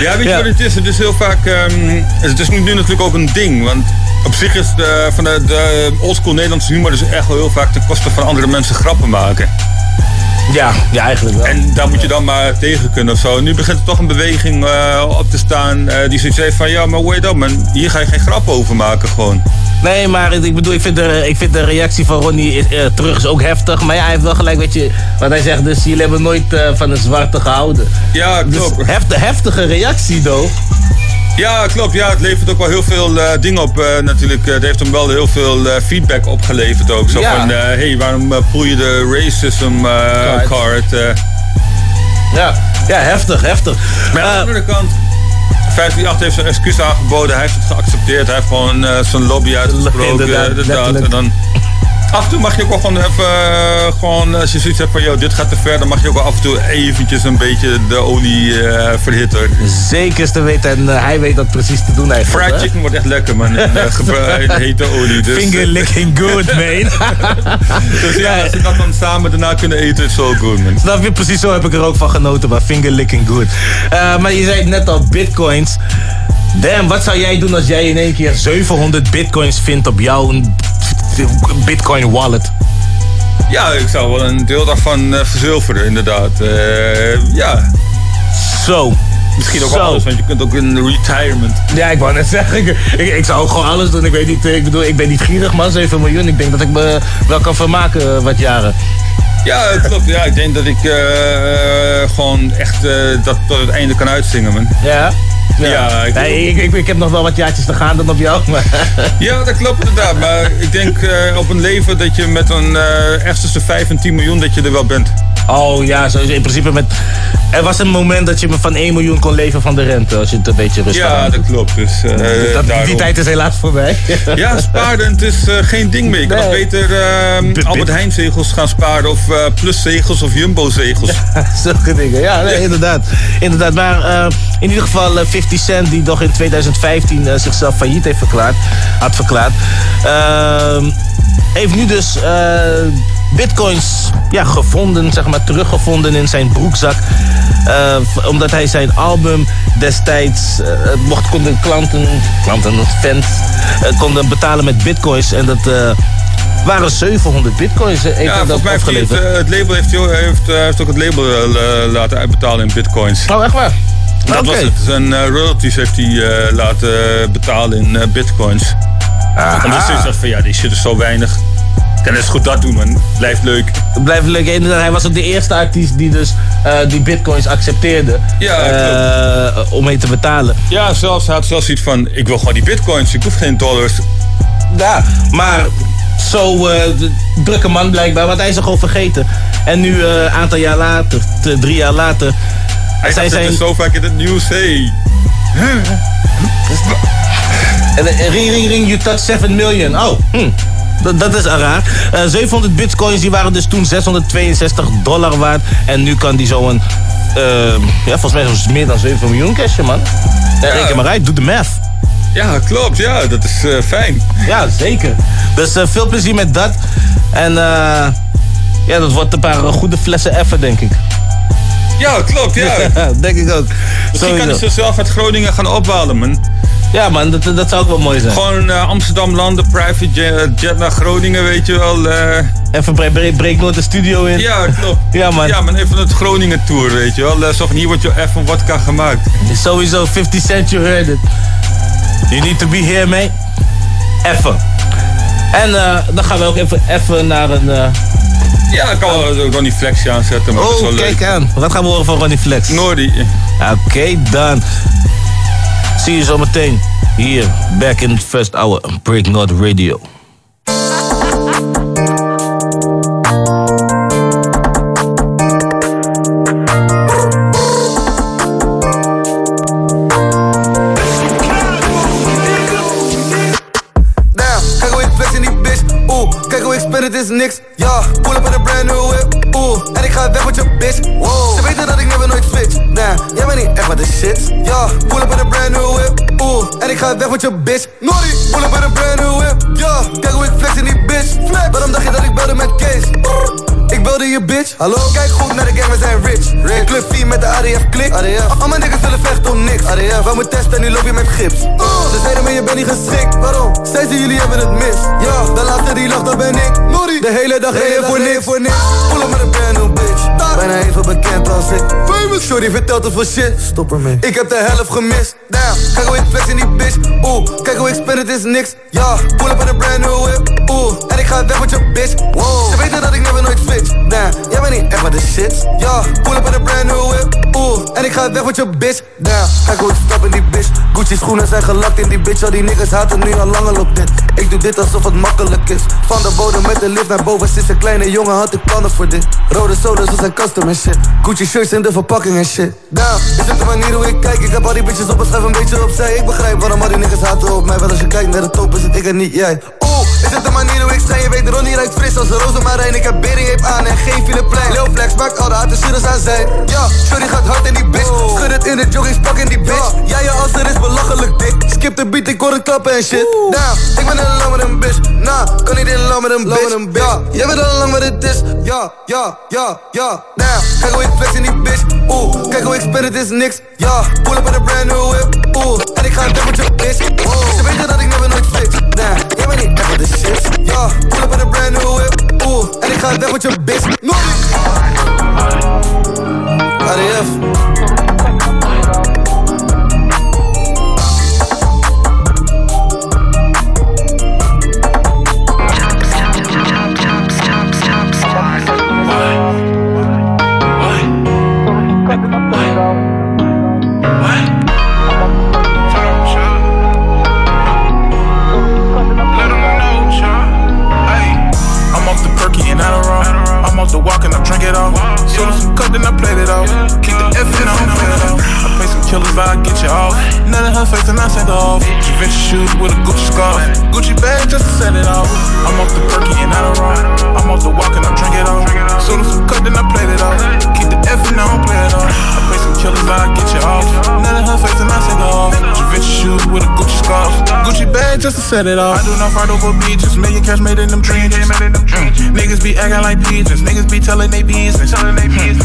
ja, weet je ja. wat het is? Het is heel vaak. ehm, het is nu, nu natuurlijk ook een ding. Want op zich is de, van de, de oldschool Nederlandse humor dus echt wel heel vaak ten koste van andere mensen grappen maken. Ja, ja, eigenlijk wel. En daar moet je dan maar tegen kunnen of zo. Nu begint er toch een beweging eh, op te staan eh, die zoiets heeft van ja, maar wait up man, hier ga je geen grap over maken gewoon. Nee, maar ik bedoel, ik vind de, ik vind de reactie van Ronnie eh, terug is ook heftig. Maar ja, hij heeft wel gelijk, weet je, wat hij zegt. Dus jullie hebben nooit eh, van een zwarte gehouden. Ja, Dus klopt. heftige, heftige reactie, though. Ja, klopt. Ja, het levert ook wel heel veel eh, dingen op. eh, natuurlijk, Eh, het heeft hem wel heel veel feedback opgeleverd ook. Zo Ja. van, hé, hey, waarom poel je de racism Card. Ja, ja heftig, heftig. Maar aan de andere kant, 538 heeft zijn excuus aangeboden. Hij heeft het geaccepteerd. Hij heeft gewoon zijn lobby uitgesproken. Inderdaad, inderdaad. letterlijk. En dan... Af en toe mag je ook wel gewoon even, eh, gewoon, als je zoiets hebt van, joh, dit gaat te ver, dan mag je ook wel af en toe eventjes een beetje de olie eh, verhitten. Zeker te weten en eh, hij weet dat precies te doen eigenlijk. Fried hè? chicken wordt echt lekker, man. In, eh, hete olie. Dus, Finger licking good, man. Dus ja, als ze dat dan samen daarna kunnen eten, is zo goed, man. Snap je? Precies zo heb ik er ook van genoten, maar finger licking good. Eh, maar je zei het net al, bitcoins. Damn, wat zou jij doen als jij in één keer 700 bitcoins vindt op jouw bitcoin wallet? Ja, ik zou wel een deel daarvan eh, verzilveren, inderdaad. Eh, ja, Zo. misschien ook Zo. alles, want je kunt ook in retirement. Ja, ik wou net zeggen, ik, ik, ik zou ook gewoon alles doen. Ik weet niet, eh, ik bedoel, ik ben niet gierig, man. 7 miljoen. Ik denk dat ik me wel kan vermaken wat jaren. Ja, klopt. Ja, ik denk dat ik gewoon echt dat tot het einde kan uitzingen, man. Ja? Ja, ik- nee, ik, ik, ik heb nog wel wat jaartjes te gaan dan op jou. Maar Ja, dat klopt inderdaad. Maar ik denk eh, op een leven dat je met een echt tussen 5 en 10 miljoen dat je er wel bent. Oh ja, sowieso. In principe met... Er was een moment dat je me van 1 miljoen kon leven van de rente. Als je het een beetje rustig Ja, dat klopt. Dus, eh, Dat, die tijd is helaas voorbij. Ja, sparen, het is eh, geen ding meer. Je kan Nee. beter eh, Bit- Albert. Heijn zegels gaan sparen of eh Plus zegels of Jumbo zegels. Zulke dingen. Ja, nee, inderdaad. inderdaad. Maar in ieder geval eh, 50 Cent, die nog in 2015 eh, zichzelf failliet heeft verklaard, had verklaard. ehm, heeft nu dus bitcoins ja, gevonden, zeg maar, teruggevonden in zijn broekzak. Eh, omdat hij zijn album destijds eh, mocht konden klanten, klanten, fans, eh, konden betalen met bitcoins. En dat. eh, waren 700 bitcoins. Heeft Ja, dat volgens mij heeft het, het label heeft, heeft, eh, heeft ook het label laten uitbetalen in bitcoins. Oh, echt waar? Dat Oké. was het. Zijn eh, royalties heeft hij eh, laten betalen in eh, bitcoins. En dus is dat van ja, die shit is zo weinig. Kan zo goed dat doen, man. Blijft leuk. Blijft leuk. Inderdaad, hij was ook de eerste artiest die dus eh, die bitcoins accepteerde. Ja, eh, om mee te betalen. Ja, zelfs, hij had zelfs iets van, ik wil gewoon die bitcoins, ik hoef geen dollars. Ja, maar zo de- drukke man blijkbaar, want hij is er gewoon vergeten. En nu, een aantal jaar later, drie jaar later, Hij zit zijn... er zo vaak in het nieuws, hey. En, Ring, ring, ring, you touch 7 million. Oh, hm. Dat, dat is raar. Eh, 700 bitcoins die waren dus toen 662 dollar waard. En nu kan die zo'n, eh, ja, volgens mij het meer dan 7 miljoen cashen, man. Ja, Reken maar uit, doe de math. Ja, klopt, ja, dat is eh, fijn. Ja, zeker. Dus eh, veel plezier met dat. En eh, ja, dat wordt een paar goede flessen effen, denk ik. Ja, klopt, ja. denk ik ook. Misschien kan Sowieso. zichzelf uit Groningen gaan ophalen, man. Ja, man, dat, dat zou ook wel mooi zijn. Gewoon eh, Amsterdam landen, private jet, jet naar Groningen, weet je wel. eh. Even breek, breek nooit de studio in. Ja, klopt. Ja, man. Ja, man, even het Groningen tour, weet je wel. Eh, Zo van, hier wordt je even vodka gemaakt. Sowieso, 50 cent, you heard it. You need to be here, mate. Even. En eh, dan gaan we ook even, even naar een... eh, Ja, ik kan wel Ronnie Flexje aanzetten, maar dat is wel Oh, leuk. kijk aan. Wat gaan we horen van Ronnie Flex? Noordi. Oké, dan. Zie je zo meteen. Hier, back in the first hour. Break North Radio. Bitch. Naughty, pull up in een brand new whip. Ja, kijk hoe ik flex in die bitch. Flex. Waarom dacht je dat ik belde met Kees? Ik belde je bitch. Hallo, kijk goed naar de gang, we zijn rich. rich. Club 4 met de ADF klik. ADF. Al mijn niggas zullen vechten om niks. ADF. Wou me testen en nu loop je met gips. Ze zeiden me je bent niet geschikt. Waarom? Zij ze jullie hebben het mis. Ja, de laatste die lacht, dat ben ik. Nori. De hele dag reden voor niks. voor niks. Pull up met een brand new bitch. Bijna even bekend als ik. Famous. Shorty vertelt te veel shit. Stop ermee. Ik heb de helft gemist. Kijk hoe ik flex in die bitch. Oeh, kijk hoe ik spin, het is niks. Ja, pull up met een brand new whip. Oeh, en ik ga weg met je bitch. Wow, ze weten dat ik never nooit switch. Damn, jij bent niet echt wat de shit. Ja, pull up met een brand new whip. Oeh, en ik ga weg met je bitch. Damn, kijk hoe ik stap in die bitch. Gucci schoenen zijn gelakt in die bitch. Al die niggas haten nu al langer op dit. Ik doe dit alsof het makkelijk is. Van de bodem met de lift naar boven. Sinds een kleine jongen had ik plannen voor dit. Rode sodas, we zijn custom en shit. Gucci shirts in de verpakking en shit. Damn, is het de manier hoe ik kijk? Ik heb al die bitches op het schijf een beetje opzij. Ik begrijp waarom al die niggas haten op mij. Want als je kijkt naar de top is het ik en niet jij. Oeh, is het de manier hoe ik sta? Je weet Ronnie ruikt fris als een rozemarijn. Ik heb bering heeft aan en geen fileplein. Lil Flex maakt al de harde aan zijn. Ja, Shorty gaat hard in die bitch. Schud het in de joggingspak in die bitch. Ja, je als er is belachelijk dik. Skip de beat, ik hoor het klappen en shit. Damn, ik ben in love met een bitch. Nah, kan niet in love met een bitch. Ja, jij weet al lang wat het is. Ja, ja, ja, ja. Damn, kijk hoe ik flex in die bitch. Oeh, kijk hoe ik spin, het is niks. Ja, pull up in een brand new whip. Oeh, en ik ga weg met je bitch. Wow, ze weten dat ik never nooit switch. Damn, bent niet echt de shit. Ja, pull up in een brand new whip. Oeh, en ik ga weg met je bitch. ADF. Set it off. I do not fight over beaches. Million cash made in them trenches. Mm. Niggas be acting like pigeons. Niggas be telling they business. Mm.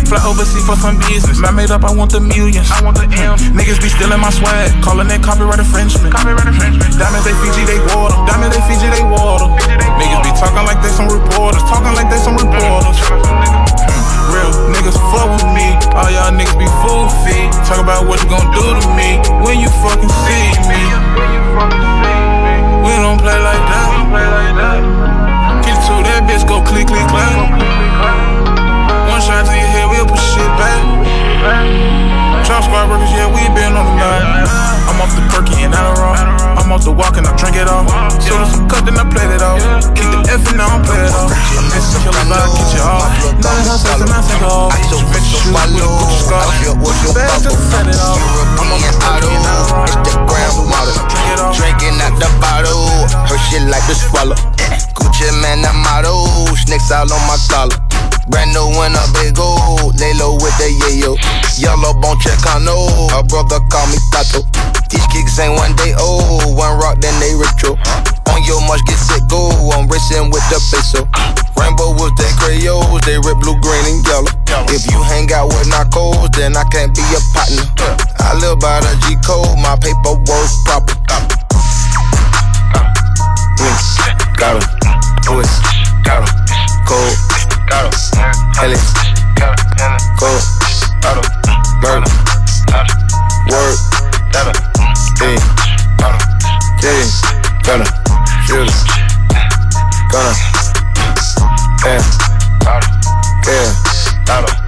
Fly overseas for some business. Man made up, I want the millions. I want the M. Niggas be stealing my swag. Calling that copyright infringement. Copyright infringement. Diamonds, they Fiji, they water. Diamonds, they Fiji, they water. Niggas be talking like they some reporters. Talking like they some reporters. Real niggas fuck with me. All y'all niggas be full feet. Talk about what you gon' do to me when you fucking see me. We don't play like that. Get to that bitch, go click, click, clap. One shot to your head, we'll put shit back. Chop squad workers, yeah, we been on the map. I'm off the perky and Adderall. I'm off the walk and I drink it all. Soon as I'm cut, then I play it off. Keep the F and I don't play it off. Miss a killer vibe, get you off. None of her face and I think off. Make sure you with a scar. Bad just set it off. I'm off the perky and Adderall. Instagram model. Drinking out the bottle. Her shit like the swallow. Gucci man, I'm model. Snakes all on my collar. Brand new in a big gold. Lay low with the yayo. Yellow bone check, I know. Her brother call me Tato. These kicks ain't one day old. One rock, then they retro. On your much get set go. I'm racing with the peso. Rainbow with the crayons. They red, blue, green, and yellow. If you hang out with narcos, then I can't be a partner. I live by the G code. My paperwork proper. Mm, Got 'em. Twist. Got 'em. Cold. Got 'em. Ellis. Cold. Got 'em. Murder. Word. Hey. Hey. Gonna. Shoot. Gonna. Yeah. Yeah.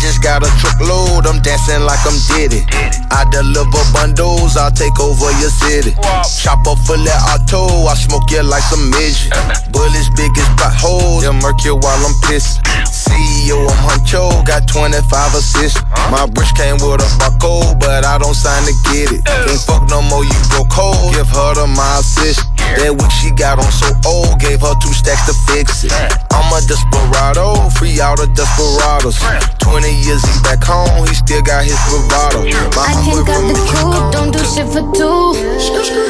Just got a truckload, I'm dancing like I'm Diddy. I deliver bundles, I'll take over your city. Chopper full of auto, I smoke you like some midget. Bullets big as potholes, they'll murk you while I'm pissed. CEO, I'm Huncho, got 25 assists. My bridge came with a buckle, but I don't sign to get it. Can't fuck no more, you broke cold. Give her the my assist. That week she got on so old, gave her two stacks to fix it. I'm a desperado, free out the desperados. 20 years he back home, he still got his bravado. My I can't got the coupe, don't do shit for two.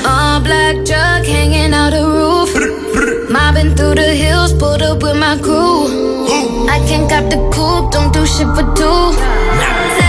All black truck hanging out the roof. Mobbing through the hills, pulled up with my crew. I can't got the coupe, don't do shit for two.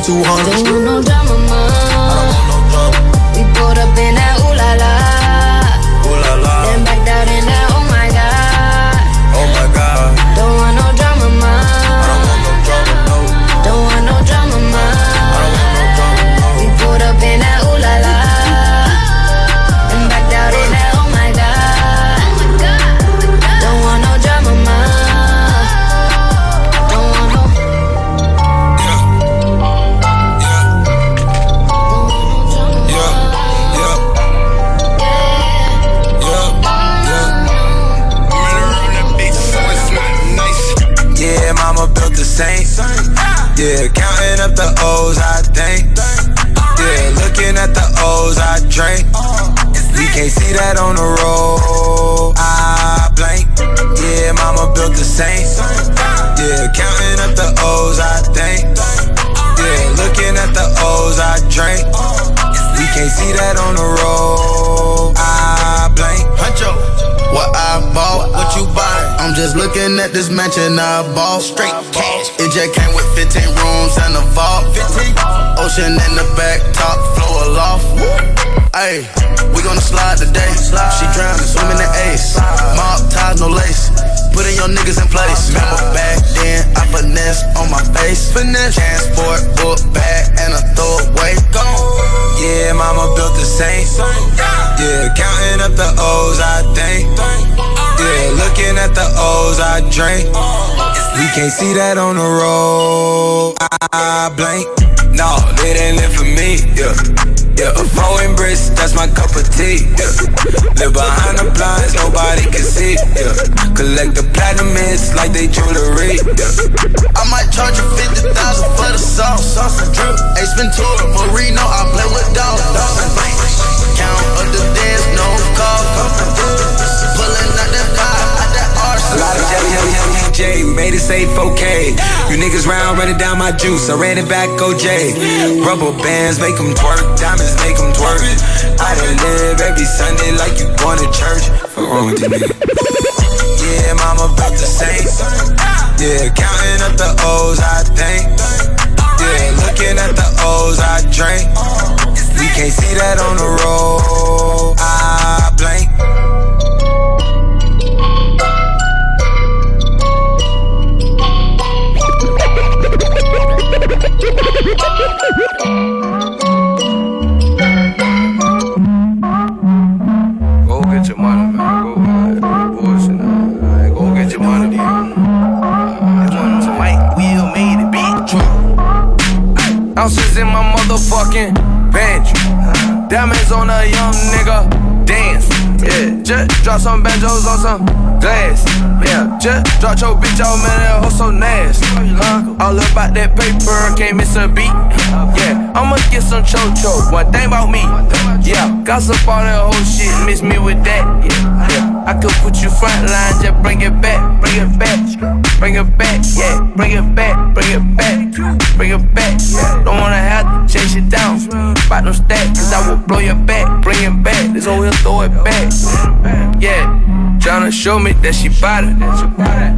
Coupe fast doing 200. Don't want no just came with 15 rooms and a vault. 15. Ocean in the back, top floor aloft. Ayy, we gonna slide today. She drowning, swim in the ace. Mob ties, no lace. Putting your niggas in place. Remember back then, I finesse on my face. Finesse. Transport, book bag, and a throwaway. Gone. Yeah, mama built the same. Yeah, counting up the O's, I think. Yeah, looking at the O's, I drink. We can't see that on the road. I blank. No, they didn't live for me. Yeah, yeah. A foreign bricks, that's my cup of tea. Yeah, live behind the blinds, nobody can see. Yeah, collect the platinum hits like they jewelry. Yeah. I might charge you 50,000 for the sauce. Sauce and drip. Ace Ventura, Marino, I play with dogs. Count of the dance, no call. Pulling out that fire, out that A lot of jelly, jelly, jelly, J. Made it say 4K. You niggas round running down my juice. I ran it back, OJ. Rubber bands make them twerk. Diamonds make them twerk. I done live every Sunday like you going to church. For wrong with you, nigga. Yeah, mama built the same. Yeah, counting up the O's, I think. Yeah, looking at the O's, I drink. We can't see that on the road. I blank. Diamonds on a young nigga. Dance. Yeah, just drop some banjos on some glass. Yeah, just drop your bitch out, man. That hoe so nasty. Huh? All about that paper, can't miss a beat. Yeah, I'ma get some chocho. One thing about me. Yeah, gossip all that whole shit, miss me with that. Yeah, yeah. I could put you front line, just bring it back, bring it back, bring it back, yeah, bring it back, bring it back, bring it back. Yeah. Don't wanna have to chase it down. About no stack, cause I will blow your back, bring it back. This hoe here throw it back. Yeah. Tryna show me that she bought it.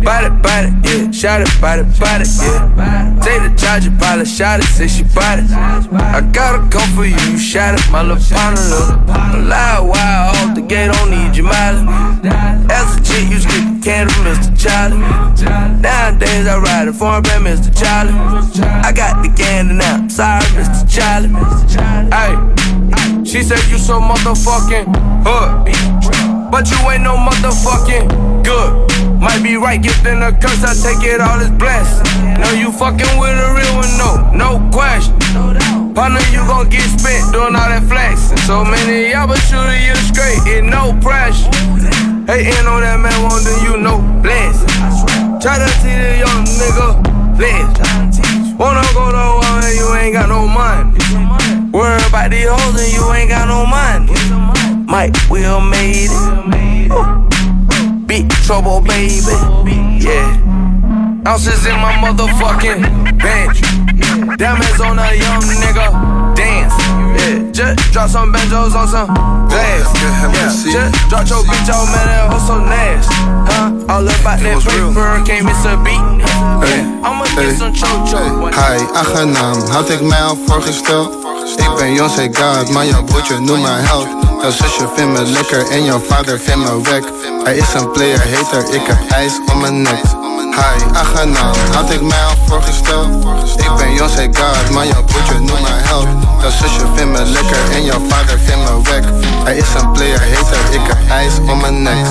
Bought it, bought it, yeah. Shot it, bought it, bought it, yeah. Take the charger, pilot, shot it, say she bought it. I gotta come for you, you shot it, my little partner, look. Lie wild off the gate, don't need your mileage. As a chick, you get the can from Mr. Charlie. Nowadays, I ride a foreign brand, Mr. Charlie. I got the gander now, sorry, Mr. Charlie. Hey, she said you so motherfucking hood. But you ain't no motherfucking good. Might be right, gifting a curse, I take it all as blessed. No, you fucking with a real one, no, no question. Partner, you gon' get spent doing all that flexing. So many y'all, but shooting you straight, it no pressure. Hating on that man, wanting you no blessing. Try to see the young nigga bless. Wanna go to war and you ain't got no money. Worry about these hoes and you ain't got no money. Mike Will made it. Ooh. Big trouble, baby. Yeah. Ounces in my motherfucking bench. Diamonds on a young nigga. Dance. Yeah. Just drop some banjos on some glass. Yeah. Just drop your bitch out, man. That hoe so nasty. Huh? All about that paper. Can't miss a beat. Yeah. I'ma get some chocho. Hi, aangenaam, had ik mij al voorgesteld? Ik ben Jonsé God, maar jouw broertje noemt mij held. Jouw zusje vindt me lekker en jouw vader vindt me wack. Hij is een player hater, ik heb ijs om mijn nek. Hi, aangenaam, had ik mij al voorgesteld? Ik ben Jonsé God, maar jouw broertje noemt mij held. Jouw zusje vindt me lekker en jouw vader vindt me wack. Hij is een player hater, ik heb ijs om mijn nek.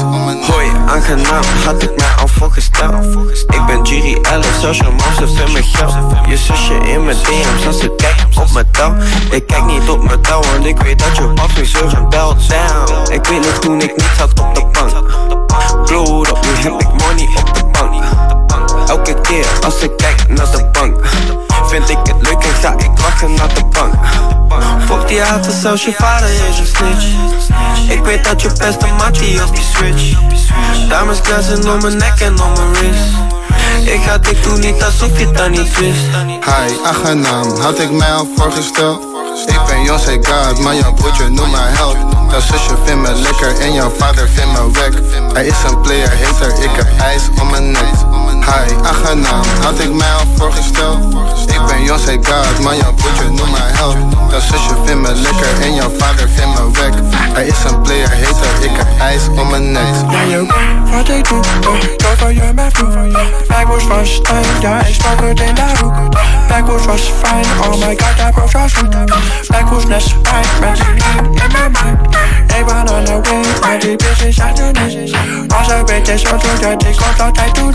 Hoi, aangenaam, had ik mij al voorgesteld Ik ben Jury Ellis, social mouse, vindt me geld Je zusje in mijn DM's als ze kijkt op mijn touw Ik kijk niet op mijn touw, want ik weet dat je pap me zo belt down Ik weet nog toen ik niet zat op de bank Gloed op, nu heb ik money Elke keer als ik kijk naar de bank Vind ik het leuk en ga ik lachen naar de bank Fuck die haten, zelfs je vader is een snitch Ik weet dat je beste mattie op die switch Dames glanzen om mijn nek en om mijn wrist Ik ga dit doen niet alsof je dat niet wist Hi, achternaam, had ik mij al voorgesteld? Ik ben José God, maar jouw broertje noemt mij held. Jouw zusje vindt me lekker en jouw vader vindt me wack. Hij is een player hater, ik heb ijs om mijn nek. Hi, achternaam, had ik mij al voorgesteld? Ik ben José God, maar jouw broertje noemt mij held. Jouw zusje vindt me lekker en jouw vader vindt me wack. Hij is een player hater, ik heb ijs om mijn nek. Ja, je wat ik doe, oh, dat van je mij vroeg. Backwards was stijn, ja, ik sprak het in de hoek. Backwards was fijn, oh my god, dat bro was goed. Backwards net spijt, met die lean in mijn mind. Ik ben on the way, maar die bitch is uit de niet. Als een beetje zo doe dat ik komt altijd toe.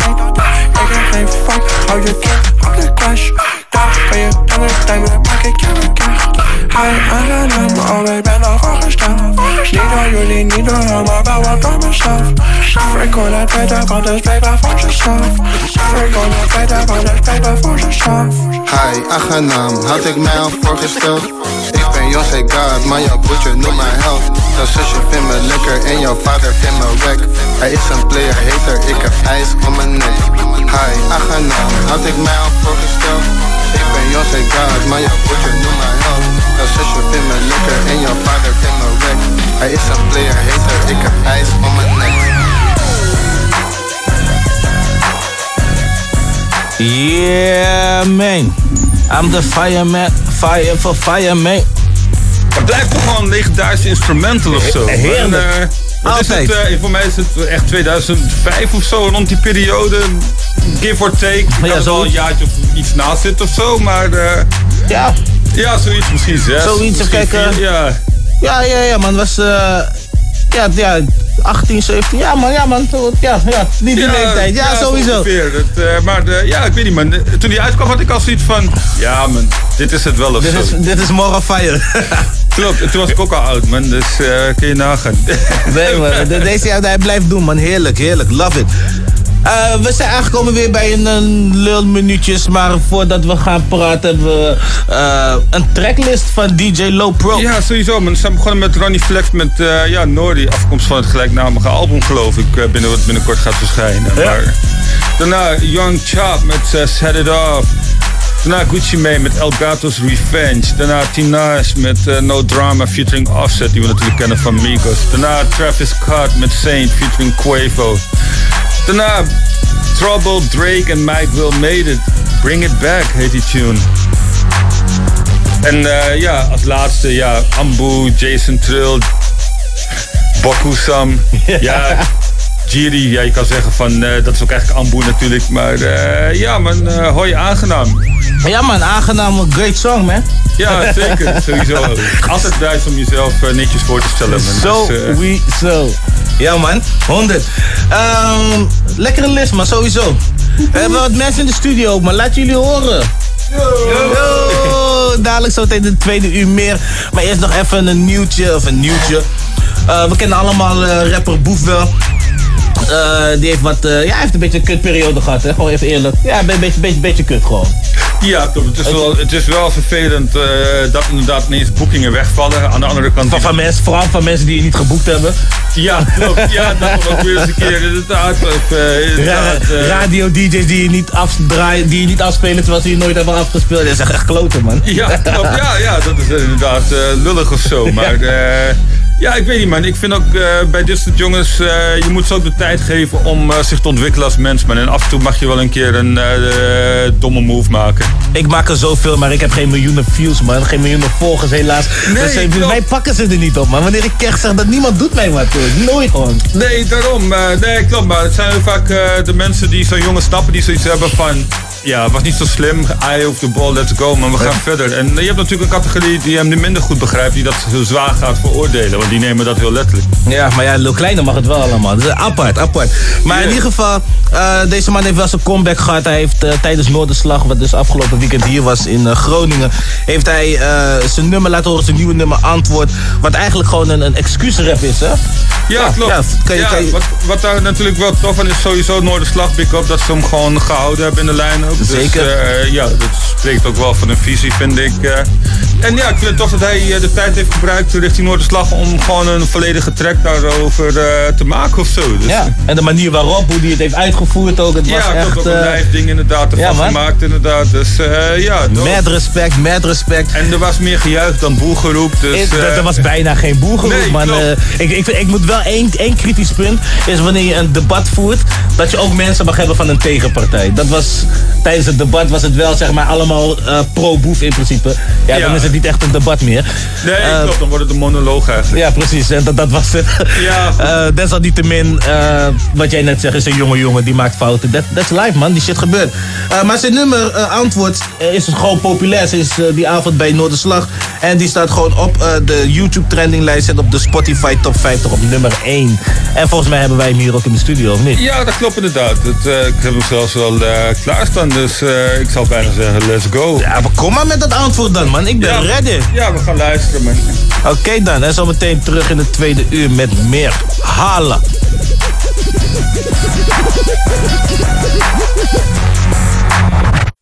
Ik heb geen fuck, hou je kind op de crash. Daar ben je dan het tijd, maak ik jou een cash. Hij aangenaam, oh ik ben al voorgestaan. Niet door jullie, niet door hem, maar wel wat door mezelf. Freak on het want het is blijkbaar voor zichzelf. Freak on het want het is blijkbaar voor zichzelf. Hi, achternaam, had ik mij al voorgesteld? Ben José God, maar jouw broertje noemt mij held. Jouw zusje vindt me lekker en jouw vader vindt me wack. Hij is een player hater, ik heb ijs om mijn nek. Hi, achternaam, had ik mij al voorgesteld? Ik ben José God, maar jouw broertje noemt mij held. Jouw zusje vindt me lekker en jouw vader vindt me wack. Hij is een player hater, ik heb ijs om mijn nek. Yeah, man. I'm the fireman. Fire for fireman. Het blijft toch wel een legendarische instrumental of zo. En, eh, wat is het, eh, voor mij is het echt 2005 of zo, rond die periode. Give or take. Ja, Ja, er zal een jaartje of iets naast zitten of zo, maar... eh, Ja. Ja, zoiets misschien zes. Zoiets, vier, Ja. Ja, ja, ja, man. Was, ja, ja, 18, 17. Ja, man, ja, man. Ja, ja, die, die leeftijd. Ja, sowieso. ongeveer. Dat, eh, maar de, ja, ik weet niet, man. Toen die uitkwam had ik al zoiets van... Ja, man, dit is het wel of Dit zo. is, dit is Morgen Fire. Klopt, en toen was ik ook al oud, man. Dus eh, kun je nagaan. Nee, man. de- Deze hij blijft doen, man. Heerlijk, heerlijk. Love it. Eh, we zijn aangekomen weer bij een, een lul minuutjes. Maar voordat we gaan praten, hebben we eh, een tracklist van DJ Low Pro. Ja, sowieso. Ze zijn begonnen met Ronnie Flex met eh ja, Nori. Afkomst van het gelijknamige album, geloof ik. binnen, wat binnenkort gaat verschijnen. Maar, daarna Young Chop met Set It Off. Daarna Gucci Mane met El Gato's Revenge. Daarna Tinaj met No Drama featuring Offset, die we natuurlijk kennen van Migos. Daarna Travis Scott met Saint featuring Quavo. Daarna Trouble, Drake en Mike Will Made It. Bring It Back heet die tune. En eh, ja, als laatste, ja, Ambu, Jason Trill, Bokusam. ja, Jiri, ja, je kan zeggen van, eh, dat is ook eigenlijk Ambu natuurlijk. Maar eh, ja, man, eh hoi, aangenaam. Ja, man, aangename great song, man. Ja, zeker, sowieso. Altijd wijs om jezelf eh, netjes voor te stellen. man. Zo, Dus, eh, we zo. Ja, man, 100. Ehm, lekkere list, maar sowieso. We hebben wat mensen in de studio, maar laat jullie horen. Yo. Dadelijk zo tegen de tweede uur meer. Maar eerst nog even een nieuwtje, of een nieuwtje. Eh, we kennen allemaal eh, rapper Boef wel. Eh, die heeft wat, eh, ja, heeft een beetje een kutperiode gehad, hè? Gewoon even eerlijk. Ja, een beetje, beetje, beetje kut gewoon. Ja, klopt. Het is wel, het is wel vervelend eh, dat inderdaad ineens boekingen wegvallen. Aan de andere kant... Van, van mensen, vooral van mensen die je niet geboekt hebben. Ja, klopt. Ja, dat was ook weer eens een keer inderdaad. eh, inderdaad, Ra- eh, radio DJ's die je niet afdraaien, die je niet afspelen terwijl ze je nooit hebben afgespeeld. Dat is echt, kloten, man. Ja, klopt. Ja, ja, dat is inderdaad lullig of zo. Maar ja, ik weet niet man. Ik vind ook eh, bij dit soort jongens, eh, je moet ze ook de tijd geven om eh, zich te ontwikkelen als mens man. En af en toe mag je wel een keer een domme move maken. Ik maak er zoveel, maar ik heb geen miljoenen views, man. Geen miljoenen volgers, helaas. Nee, dus mij pakken ze er niet op, man. Wanneer ik echt zeg dat niemand doet mij wat, hoor. Nooit gewoon. Nee, daarom. nee, klopt. Maar het zijn vaak de mensen die zo'n jongen snappen, die zoiets hebben van... Ja, was niet zo slim. Eye of the ball, let's go. Maar we gaan verder. En je hebt natuurlijk een categorie die hem minder goed begrijpt. Die dat heel zwaar gaat veroordelen. Want die nemen dat heel letterlijk. Ja, maar ja, Lil Kleine mag het wel allemaal. Dus apart, apart. Maar in ieder geval, eh, deze man heeft wel zijn comeback gehad. Hij heeft eh, tijdens Noorderslag, wat dus afgelopen weekend hier was in eh, Groningen, heeft hij eh, zijn nummer laten horen, zijn nieuwe nummer Antwoord. Wat eigenlijk gewoon een, een excuusrap is, hè? Ja, klopt. Ja, kan je, Ja, kan je- wat, wat daar natuurlijk wel tof aan is, sowieso Noorderslag Big Up, dat ze hem gewoon gehouden hebben in de lijn ook. Zeker. Dus ja, dat spreekt ook wel van een visie, vind ik. eh. En ja, ik vind tof dat hij eh, de tijd heeft gebruikt richting Noorderslag om gewoon een volledige track daarover te maken of zo. Dus, ja, en de manier waarop, hoe hij het heeft uitgevoerd ook, het was ja, ik echt... heb ook een live ding inderdaad ervan ja, gemaakt inderdaad. Dus ja. Mad respect, mad respect. En er was meer gejuich dan boelgeroep. Dus, er was bijna geen boelgeroep, Nee, man. ik, ik, ik moet wel één, één kritisch punt, is wanneer je een debat voert, dat je ook mensen mag hebben van een tegenpartij. Dat was, tijdens het debat was het wel, zeg maar, allemaal eh, pro-boef in principe. Ja, dan is het niet echt een debat meer. Nee, Eh, klopt, dan wordt het een monoloog eigenlijk. Ja, precies. En dat, dat was het. Ja. Eh, desalniettemin, wat jij net zegt, is een jonge jongen die maakt fouten. Dat is live, man. Die shit gebeurt. Maar zijn nummer, antwoord, is gewoon populair. Ze is die avond bij Noorderslag. En die staat gewoon op de YouTube trendinglijst en op de Spotify top 50 op nummer 1. En volgens mij hebben wij hem hier ook in de studio, of niet? Ja, dat klopt inderdaad. Eh, ik heb hem zelfs wel eh, dus eh, ik zal bijna zeggen, let's go. Ja, maar kom maar met dat antwoord dan, man. Ik ben Ja. ready. Ja, we gaan luisteren, man. Oké dan, en zometeen terug in het tweede uur met meer halen.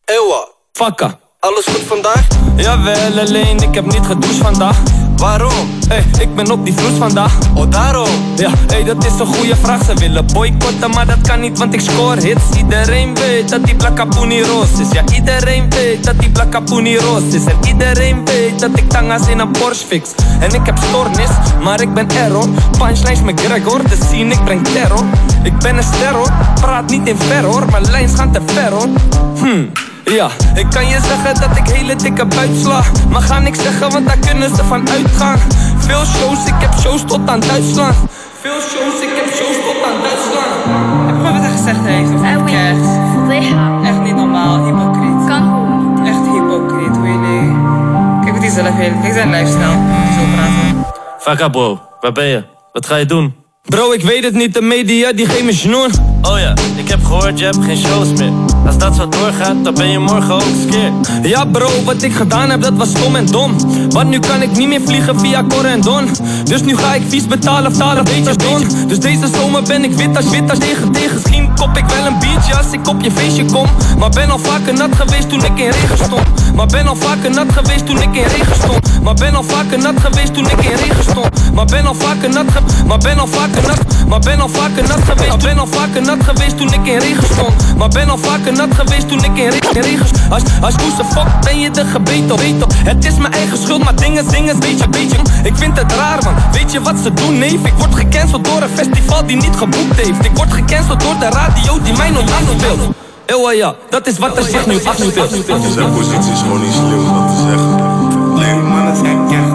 Ewa. Fakka. Alles goed vandaag? Jawel, alleen ik heb niet gedoucht vandaag. Waarom? Hey, ik ben op die vloes vandaag. Oh, daarom? Ja, hey, dat is een goede vraag. Ze willen boycotten, maar dat kan niet, want ik score hits. Iedereen weet dat die Blakkapoenie roos is. Ja, iedereen weet dat die Blakkapoenie roos is. En iedereen weet dat ik tanga's in een Porsche fix. En ik heb stoornis, maar ik ben error. Punchlines McGregor, de scene, ik breng terror. Ik ben een sterror, praat niet in verror. Mijn lijns gaan te ver hoor. Hmm. Ja, ik kan je zeggen dat ik hele dikke buik sla Maar ga niks zeggen, want daar kunnen ze van uitgaan Veel shows, ik heb shows tot aan Duitsland Veel shows, ik heb shows tot aan Duitsland Heb ik gewoon wat hij gezegd heeft of niet kerst? Echt niet normaal, hypocriet. Kan gewoon Echt hypocriet, hoe jullie... Kijk wat hij zelf heeft. Kijk zijn lifestyle. Zo praten. Vakka bro, waar ben je? Wat ga je doen? Bro, ik weet het niet, de media die geven me snoer Oh ja, ik heb gehoord, je hebt geen shows meer. Als dat zo doorgaat, dan ben je morgen ook skeer. Ja bro, wat ik gedaan heb, dat was stom en dom. Want nu kan ik niet meer vliegen via Corendon. Dus nu ga ik vies betalen, betalen, beetje don Dus deze zomer ben ik wit als wit als tegen tegen. Misschien kop ik wel een biertje als ik op je feestje kom. Maar ben al vaker nat geweest toen ik in regen stond. Maar ben al vaker nat geweest toen ik in regen stond. Maar ben al vaker nat geweest toen ik in regen stond. Maar ben al vaker nat Maar ben al vaker nat Maar ben al vaker nat geweest ben al vaker nat geweest toen ik in regen stond. Maar ben al vaker nat geweest toen ik in regen, in regen stond Als, als koester fok ben je de gebeten weet toch Het is mijn eigen schuld maar dingen zingen beetje beetje Ik vind het raar man. Weet je wat ze doen neef? Ik word gecanceld door een festival die niet geboekt heeft. Ik word gecanceld door de radio die mij nog afspeelt Ewa ja, dat is wat er zich nu afspeelt Zijn positie is gewoon niet slim om dat te zeggen. Nee, mannen zijn echt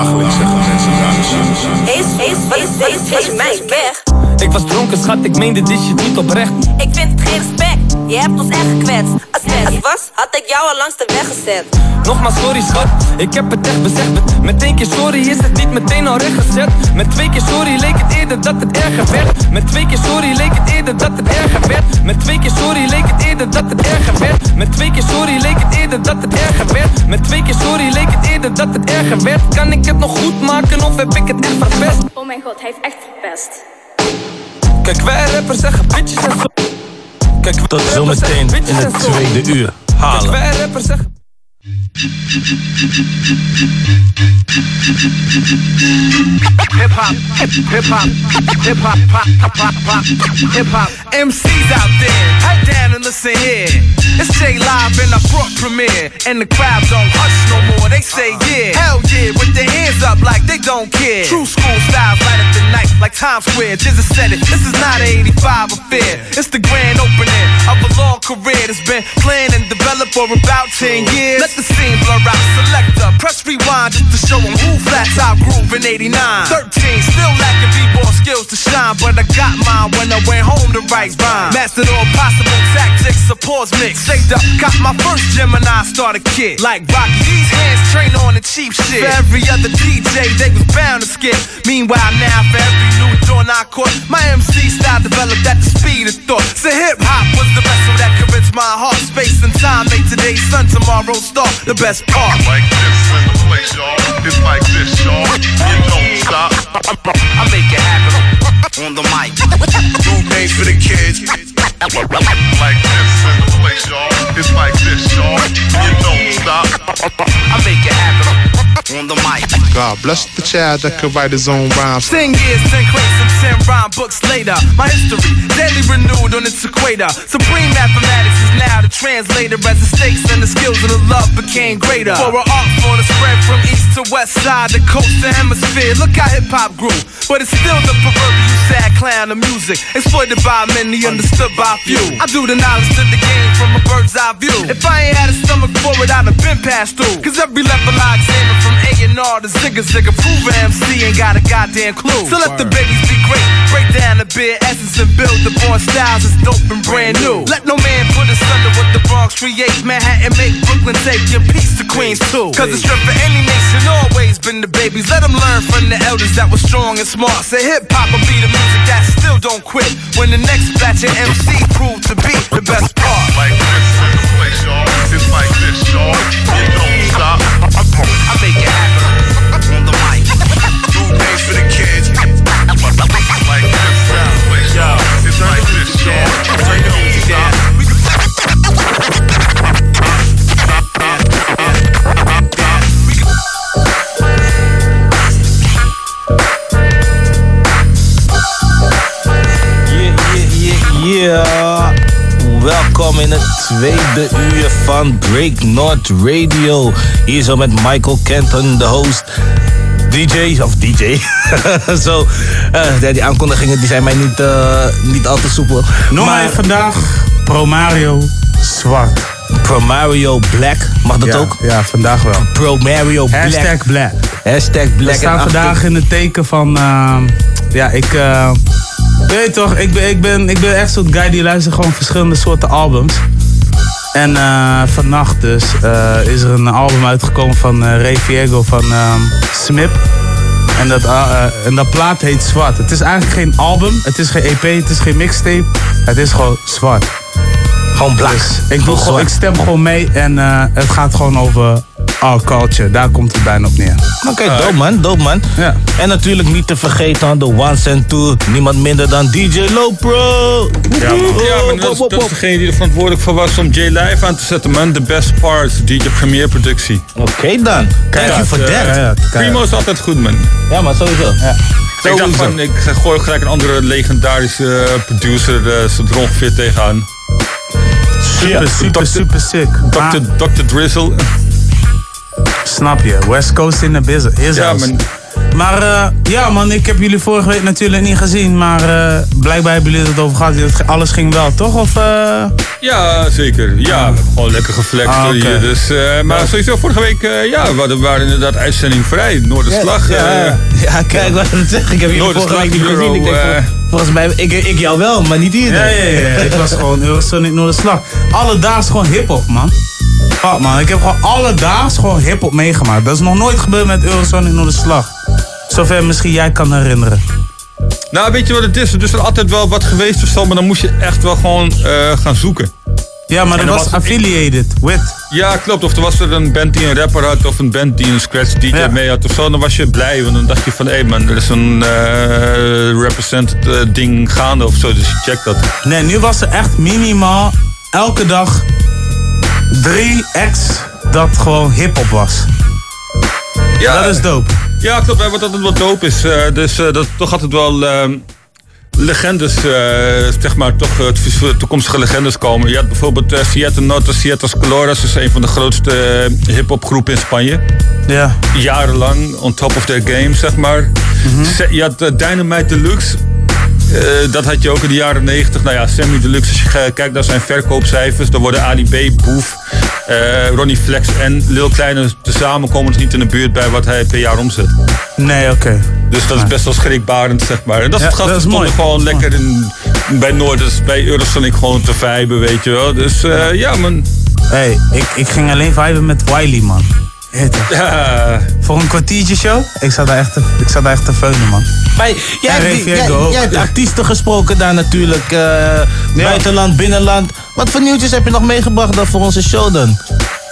Dagelijks zeggen mensen shit. Is, is, is, is, wat is mijn weg? Ik was dronken schat, ik meende dit shit niet oprecht. Ik vind het geen respect, je hebt ons echt gekwetst. Als het echt was, had ik jou al langs de weg gezet. Nogmaals sorry schat, ik heb het echt bezegd Met, met één keer sorry is het niet meteen al rechtgezet. Met twee keer sorry leek het eerder dat het erger werd. Met twee keer sorry leek het eerder dat het erger werd. Met twee keer sorry leek het eerder dat het erger werd. Met twee keer sorry leek het eerder dat het erger werd. Met twee keer sorry leek het eerder dat het erger werd. Kan ik het nog goed maken of heb ik het echt verpest? Oh mijn god, hij heeft echt verpest. Kijk wij rappers zeggen bitches en zo Kijk, wij Tot zometeen in het tweede uur. Kijk Halen. wij rappers zeggen Hip hop, hip hop, hip hop, pop, pop, pop, pop, hip hop. MCs out there, head down and listen here. It's J Live in a Brook premiere, and the crowd don't hush no more. They say yeah, hell yeah, with their hands up like they don't care. True school styles light up the night like Times Square. Jizza said it, this is not an 85 affair. It's the for about 10 years. Let the scene blur out, select up, press rewind just to show 'em who flat top groove in 89. 13, still lacking b-ball skills to shine, but I got mine when I went home to write rhyme. Mastered all possible tactics, supports mix. Saved up, got my first Gemini starter kit. Like Rocky, these hands train on the cheap shit. For every other DJ, they was bound to skip. Meanwhile, now for every new joint I caught, my MC style developed at the speed of thought. So hip hop was the vessel that could reach my heart. Space and time made today's sun, tomorrow's star. The best part. Like this in the place, y'all. It's like this, y'all. You don't stop. I make it happen on the mic. New name for the kids. Like this in the place, y'all. It's like this, y'all. You don't stop. I make it happen on the mic. God bless the child that could write his own rhymes. Ten years, ten crates, and ten rhyme books later. My history, daily renewed on its equator. Supreme mathematics is now the translator as the stakes and the skills of the love became greater. For an art form to spread from east to west side, the coast to hemisphere. Look how hip hop grew. But it's still the proverbial sad clown of music. Exploited by many, understood by few. I do the knowledge to the game from a bird's eye view. If I ain't had a stomach for it, I'd have been passed through. Cause every level I examine from A and R to Zigga Zigga, prove MC ain't got a goddamn clue. So let the babies be great. Break down the bare essence and build the born styles that's dope and brand new. Let no man put us under what the Bronx create. Manhattan make Brooklyn take your peace to Queens too. Cause the strength for any nation always been the babies. Let them learn from the elders that were strong and smart. Say hip hop will be the music that still don't quit. When the next batch of MC prove to be the best part. Like this in the place, y'all. It's like this, y'all. You don't stop. I make yeah. Welkom in het tweede uur van Break North Radio. Hier zo met Michael Kenton, de host. DJ, of DJ. zo, eh, ja, die aankondigingen die zijn mij niet, eh, niet al te soepel. Noem mij vandaag Pro Mario zwart. Pro Mario Black, mag dat Ja, ook? Ja, vandaag wel. Pro Mario Black. Hashtag Black. Hashtag Black. We staan vandaag in het teken van... ehm, ja, ik... eh, je weet toch, ik ben, ik, ben, ik ben echt zo'n guy die luistert gewoon verschillende soorten albums. En eh, vannacht dus eh, is er een album uitgekomen van Ray Viego van ehm, Smip. En dat, ah, en dat plaat heet Zwart. Het is eigenlijk geen album, het is geen EP, het is geen mixtape. Het is gewoon zwart. Gewoon black. Dus ik, doe Gewoon gewoon, ik stem gewoon mee en eh, het gaat gewoon over our culture. Daar komt het bijna op neer. Oké, dope man, dope man. Ja. En natuurlijk niet te vergeten de Once and Two. Niemand minder dan DJ Lopro. Ja, man. ja maar dat is, dat is degene die er verantwoordelijk voor was om J-Live aan te zetten, man. The best part, DJ Premier productie. Oké dan. Thank you for that. Primo is altijd goed, man. Ja, maar sowieso. Ja. Ik dacht van, ik gooi gelijk een andere legendarische eh, producer uh, zo er ongeveer tegenaan. Super, super, super sick. Dr. Dr. Drizzle. Snap je, West Coast in de business. Is Ja, man. Maar eh, ja man, ik heb jullie vorige week natuurlijk niet gezien. Maar eh, blijkbaar hebben jullie het over gehad. Alles ging wel, toch? Of, eh, Ja, zeker. Ja, gewoon lekker geflext Ah, hier. Dus, maar sowieso vorige week, ja, we waren inderdaad uitzending vrij. Noorderslag. Ja, ja. ja, kijk wat ik zeg. Ik heb jullie vorige week niet gezien. Ik denk, volgens mij, ik, ik jou wel, maar niet hier. Ja, ja, ja. ik was gewoon Eurosonic Noorderslag. Alledaags gewoon hip-hop, man. Fuck, man. Ik heb gewoon alledaags gewoon hip-hop meegemaakt. Dat is nog nooit gebeurd met Eurosonic Noorderslag. Zover misschien jij kan herinneren. Nou, weet je wat het is? Er is er altijd wel wat geweest of zo, maar dan moest je echt wel gewoon eh, gaan zoeken. Ja, maar En dat was was- affiliated with. Ja, klopt. Of er was er een band die een rapper had of een band die een scratch DJ Ja. mee had of zo. Dan was je blij, want dan dacht je van hé man, er is een represented eh, ding gaande of zo. Dus je checkt dat. Nee, nu was er echt minimaal elke dag drie acts dat gewoon hip-hop was. Ja, Dat is dope. Ja, klopt. Wat altijd wat dope is. eh, dus dat toch altijd wel ehm, legendes, eh, zeg maar, toch eh, t- toekomstige legendes komen. Je had bijvoorbeeld uh, Siete Notas, Sietas Coloras. Dat is een van de grootste eh, hip-hop groepen in Spanje. Ja. Jarenlang on top of their game, zeg maar. Se- Je had eh, Dynamite Deluxe. Eh, dat had je ook in de jaren 90. Nou ja, Sammy Deluxe, als je kijkt naar zijn verkoopcijfers, dan worden Ali B, Boef, eh, Ronnie Flex en Lil Kleine tezamen komen dus niet in de buurt bij wat hij per jaar omzet. Nee, oké. Dus dat is best wel schrikbarend, zeg maar. En dat is Ja, het gasten dat is mooi. gewoon lekker in, bij Noord, dus bij Eurosonic gewoon te viben, weet je wel. Dus eh, ja, man. Hey, ik, ik ging alleen viben met Wiley, man. Ja. Voor een kwartiertje show? Ik zat daar echt te, ik zat daar echt te veunen, man. Jij, En hebt, die- Riviera jij, ook. jij hebt artiesten gesproken daar natuurlijk. eh, Buitenland, binnenland. Wat voor nieuwtjes heb je nog meegebracht dan voor onze show dan?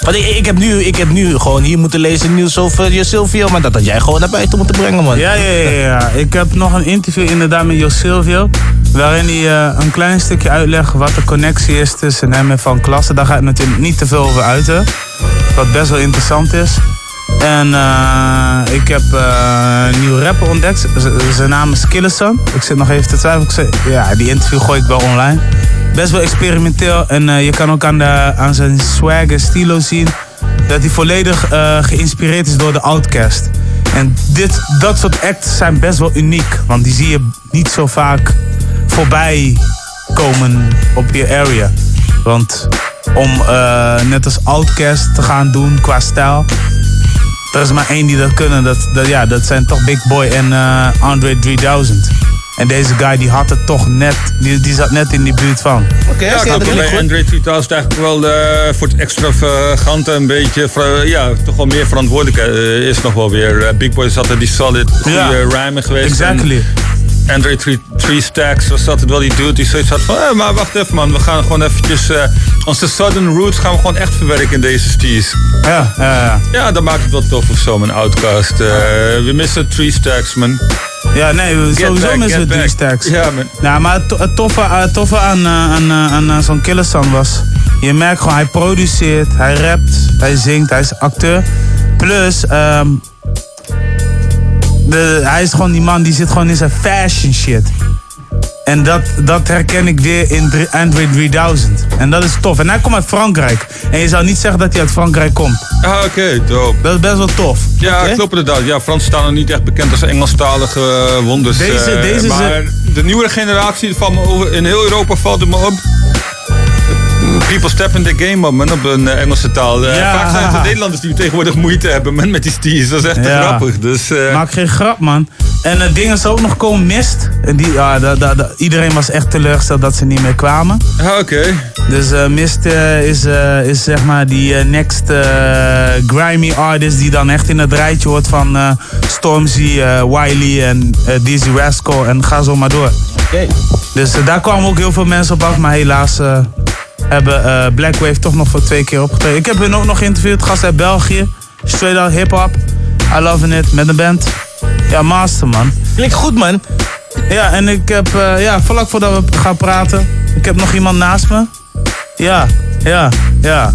Ik, heb nu, ik heb nu gewoon hier moeten lezen nieuws over je Silvio. Maar dat had jij gewoon naar buiten moeten brengen, man. Ja, ja, ja, ja. Ik heb nog een interview inderdaad met Jos Silvio. Waarin hij eh, een klein stukje uitlegt wat de connectie is tussen hem en Van Klassen. Daar ga ik natuurlijk niet te veel over uiten. Wat best wel interessant is. En eh, ik heb eh, een nieuwe rapper ontdekt. Zijn naam is Killerson. Ik zit nog even te twijfelen. Ja, die interview gooi ik wel online. Best wel experimenteel. En eh, je kan ook aan, de, aan zijn swag en stilo zien dat hij volledig eh, geïnspireerd is door de Outcast. En dit, dat soort acts zijn best wel uniek. Want die zie je niet zo vaak voorbij komen op je area. Want om eh, net als Outcast te gaan doen qua stijl. Er is maar één die dat kunnen. Dat, dat, ja, dat zijn toch Big Boy en Andre 3000. En deze guy die had het toch net. Die, die zat net in die buurt van. ja, ik had bij Andre 3000 eigenlijk wel eh, voor het extravagante een beetje, ver- ja, toch wel meer verantwoordelijkheid eh, is nog wel weer. Eh, Big Boy zat er die solid, goede Ja, rhymen geweest. exactly. En Andre 3 3 Stacks was altijd wel die dude die zoiets had van, eh, maar wacht even man, we gaan gewoon eventjes, eh, onze Southern Roots gaan we gewoon echt verwerken in deze steez. Ja, ja, ja. Ja, dat maakt het wel tof of zo, mijn outcast. Eh, we missen 3 Stacks, man. Ja, nee, sowieso back, missen we get drie back. stacks. Ja, man. Nou, maar het, to- het toffe, eh, het toffe aan, eh, aan, eh, aan zo'n Killerson was... Je merkt gewoon, hij produceert, hij rapt, hij zingt, hij is acteur. Plus, ehm, de, hij is gewoon die man die zit gewoon in zijn fashion shit. En dat, dat herken ik weer in Android 3000. En dat is tof. En hij komt uit Frankrijk. En je zou niet zeggen dat hij uit Frankrijk komt. Ah, oké, dope. Dat is best wel tof. Ja, klopt inderdaad. Ja, Frans staan nog niet echt bekend als Engelstalige eh, wonders. Deze- eh, deze maar de nieuwere generatie van in heel Europa valt het me op. People step in the game man, op een eh, Engelse taal. Eh, Ja. Vaak zijn het de Nederlanders die tegenwoordig moeite hebben man, met die steez. Dat is echt te Ja. grappig. Dus, eh, Maak geen grap, man. En het ding is ook nog komen mist. En die, ja, da, da, da- iedereen was echt teleurgesteld dat ze niet meer kwamen. Ah, oké. Dus eh, Mist is, eh, is zeg maar die next grimy artist die dan echt in het rijtje hoort van eh, Stormzy, eh, Wiley en Dizzy Rascal en ga zo maar door. Dus eh, daar kwamen ook heel veel mensen op af, maar helaas eh, hebben eh, Black Wave toch nog voor twee keer opgetreden. Ik heb hun ook nog geïnterviewd, gast uit België. Straight out hip-hop. I love it, met een band. Ja, master man. Klinkt goed man. Ja, en ik heb, eh, ja, vlak voordat we gaan praten, ik heb nog iemand naast me. Ja, ja, ja.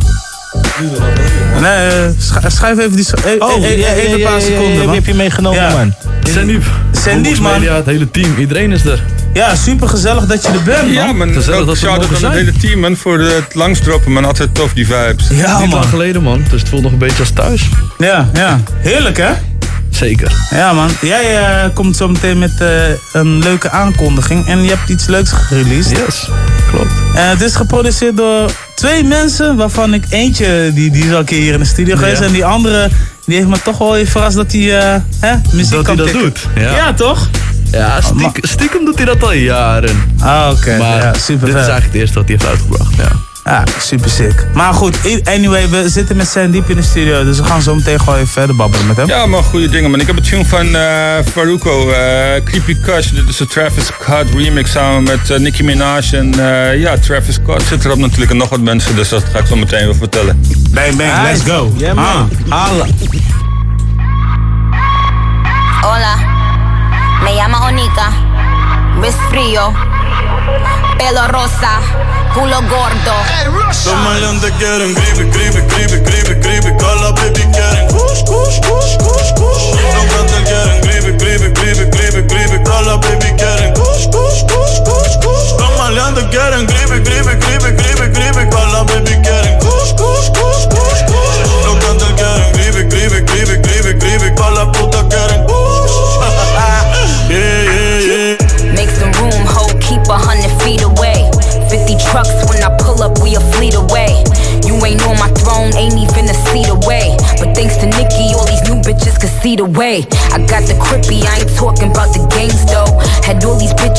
Nee, eh, sch- schrijf even die. eh, Oh, ja, ja, even een ja, paar ja, ja, seconden, ja, man. heb je meegenomen, man? Sandiep. Sandiep, man. Media, het hele team, iedereen is er. Ja, super gezellig dat je er bent, man. ja, man. Gezellig Ook dat mogen aan het hele team, man, voor het langsdroppen, man. Altijd tof, die vibes. Ja, Niet man. lang geleden, man. Dus het voelt nog een beetje als thuis. Ja, ja. Heerlijk, hè? Zeker. Ja, man. Jij eh, komt zo meteen met eh, een leuke aankondiging en je hebt iets leuks gereleased. Yes, klopt. En het is geproduceerd door twee mensen, waarvan ik eentje, die, die is al een keer hier in de studio geweest. Ja. En die andere, die heeft me toch wel even verrast dat hij eh, hè, muziek Dat kan hij dat tikken. doet. Ja. Ja, toch? Ja, stiek- stiekem doet hij dat al jaren. Ah, oké. Maar Ja, super dit is eigenlijk het eerste wat hij heeft uitgebracht. Ja. Ja, super sick. Maar goed, anyway, we zitten met Sam diep in de studio, dus we gaan zo meteen gewoon even verder babbelen met hem. Ja, maar goede dingen, man. Ik heb een tune van eh Faruko, eh, Creepy Kush. Dit is een Travis Scott remix samen met eh, Nicki Minaj. En eh, ja, Travis Scott zit erop natuurlijk en nog wat mensen, dus dat ga ik zo meteen weer vertellen. Bang, bang, let's go. Ja, man. Halen. Hola, me llamo Onika, ves frío, pelo rosa, culo gordo. Los maleantes quieren, creepy, creepy, creepy, creepy, creepy, call la baby quieren, quieren, creepy, creepy, creepy, creepy, creepy, call la baby quieren, quieren, creepy, creepy, creepy, creepy, creepy, baby quieren. Trucks when I pull up, we a fleet away. You ain't on my throne, ain't even a seat away. But thanks to Nikki, all these new bitches can see the way. I got the crippy, I ain't talking about the gangs though. Had all these bitches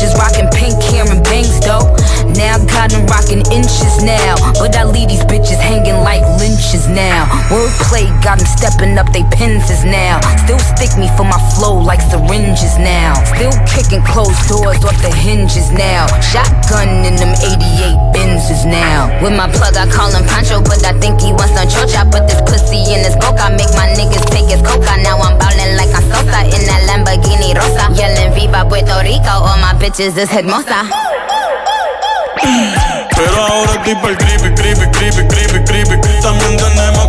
play got them stepping up they penses now. Still stick me for my flow like syringes now. Still kicking closed doors off the hinges now. Shotgun in them 88 Benzes now. With my plug, I call him Pancho, but I think he wants some chocha. I put this pussy in his boca, make my niggas take his coca. Now I'm ballin' like I'm Sosa in that Lamborghini Rosa. Yelling Viva Puerto Rico, all my bitches is hermosa. Pero ahora tipo el creepy, creepy, creepy, creepy, creepy También tenemos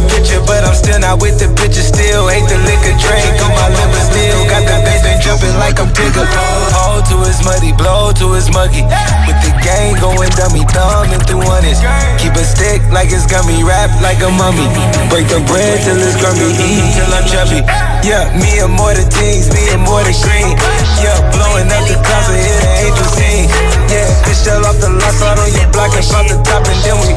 You picture, but I'm still not with the bitches. Still hate the liquor drink on my liver. Still got the been jumping like I'm Tigger. Hold to his muddy, blow to his muggy. With the gang going dummy, thumbing through hundreds. Keep a stick like it's gummy, rap like a mummy. Break the bread till it's grumpy, eat till I'm chubby. Yeah, me and more the things, me and more the green. Yeah, blowing up the clouds and an angel scene. Yeah, fish shell off the lot, slide on your block and pop the top and then we.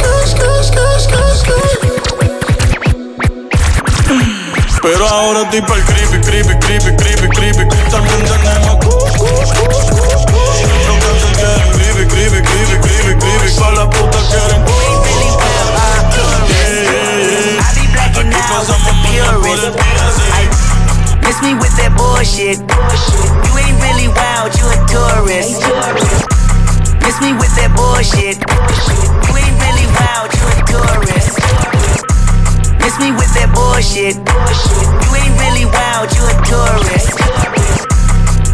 Pero ahora tipo el creepy, creepy, creepy, creepy, creepy También tenemos Los que te quieren creepy, creepy, creepy, creepy, creepy Con la puta quieren Aquí pasamos purist. Miss me with that bullshit. You ain't really wild, you a tourist. Miss me with that bullshit. You ain't really wild, you a tourist. Miss me with that bullshit. You ain't really wild, you a tourist.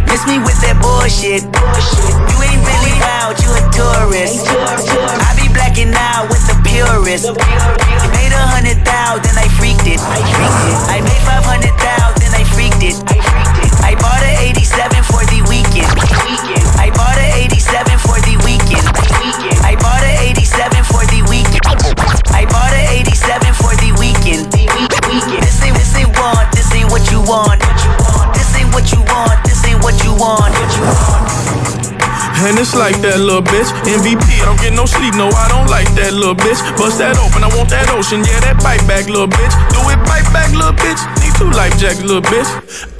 Miss me with that bullshit. You ain't really wild, you a tourist. I be blacking out with the purist. Made a hundred thousand, I freaked it. I made five hundred thousand, I freaked it. I bought a 87 for the weekend. I bought a 87 for the weekend. I bought a 87 for the weekend. I bought a 87 for the weekend. This ain't this ain't want, this ain't what you want. This ain't what you want, this ain't what you want. And it's like that little bitch. MVP, I don't get no sleep, no, I don't like that little bitch. Bust that open, I want that ocean, yeah, that bite back, little bitch. Do it, bite back, little bitch. Need two life jacks, little bitch.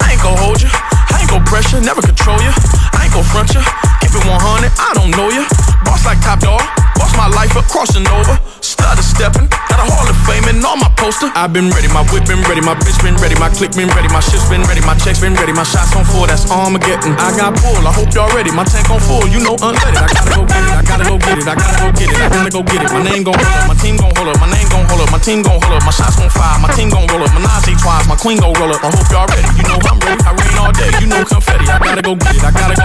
I ain't gon' hold you, I ain't gon' pressure, never control you. I ain't gon' front you, keep it 100, I don't know you. Boss like top dog, boss my life up, crossing over. Stutter stepping, got a hall of fame and on my poster. I've been ready, my whip been ready, my bitch been ready, my click been ready, my shit's been ready, my checks been ready, my shots on full, that's Armageddon. I got pull, I hope y'all ready, my tank on full, you know unleaded. I gotta go get it, I gotta go get it, I gotta go get it, I gotta go get it. My name gon' hold up, my team gon' hold up, my name gon' hold up, my team gon' hold up, my shots gon' fire, my team gon' roll up, my Nazi twice, my queen gon' roll up. I hope y'all ready, you know I'm ready, I rain all day, you know confetti. I gotta go get it, I gotta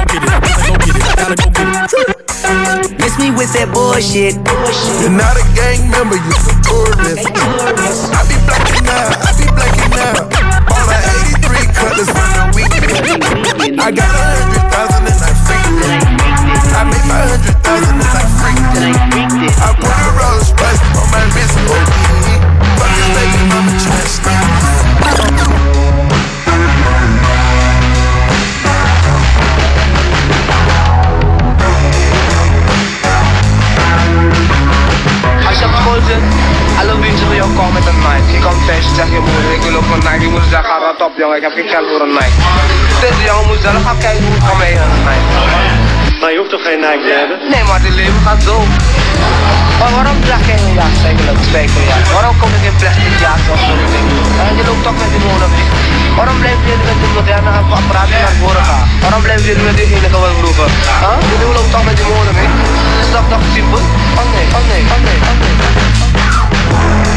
with that bullshit. You're not a gang member, you're a tourist. I be blacking out, I be blacking out. All the 83 colors on the weekend. I got a hundred thousand and I freaked it. I made my hundred thousand and I freaked it. Komen met een Nike. Je komt thuis, zeg je moeder, ik wil ook een Nike. Je moeder zegt, ga rot op jongen, ik heb geen geld voor een Nike. Dus de jongen moet zelf gaan kijken hoe het van mij een Nike. Maar je hoeft toch geen Nike te hebben? Nee, maar het leven gaat zo. Maar waarom draag jij een jas eigenlijk, spijkerjas? Waarom kom ik in plastic jas of zo? En je loopt toch met die mee. Waarom blijven jullie met die moderne apparaten naar voren gaan? Waarom blijven jullie met die enige wel vroeger? Huh? Jullie lopen toch met die mee? Is dat toch simpel? Oh nee, oh nee, oh nee, oh nee.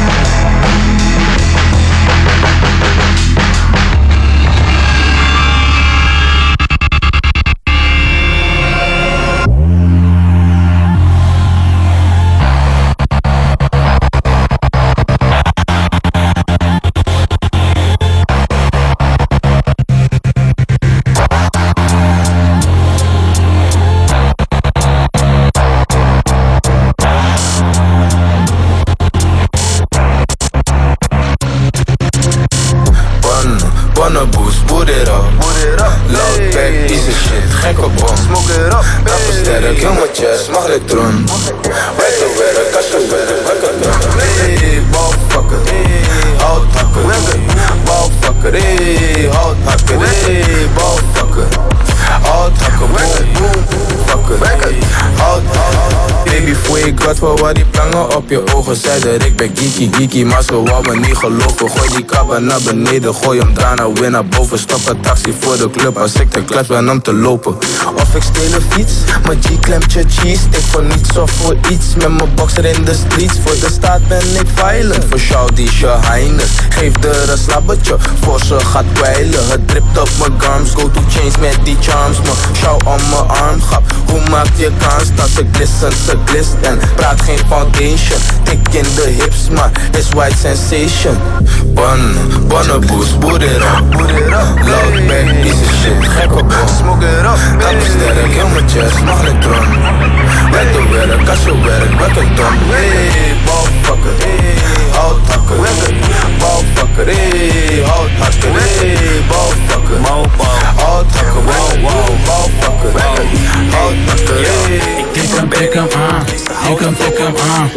for wat die plangen op je ogen zeiden Ik ben geeky, geeky, maar ze me niet geloven. Gooi die kabba naar beneden, gooi hem daarna weer naar boven. Stop een taxi voor de club als ik te klets ben om te lopen. Of ik steel fiets, mijn G klemt je cheese. Ik voor niets of voor iets, met mijn boxer in de streets. Voor de staat ben ik violent, voor shout die je Geef er een slabbetje, voor ze gaat kwijlen Het dript op mijn gums, go to chains met die charms. Me shout om mijn arm, grap, hoe maak je kans dat ze glisten, ze glist en praat foundation. Taking the hips, man, it's white sensation. Bun, bun a boost, boot it up. Log back, this is shit, gek op Smoke it up, I'm sterk, in my chest, mag drum. Werk de werk, als je werk, werk het. Hey, motherfucker. Hey. Bouwvakker, bouwvakker Houthakker, bouwvakker Houthakker, hey Tik hem, tik hem aan. Tik hem, tik hem aan.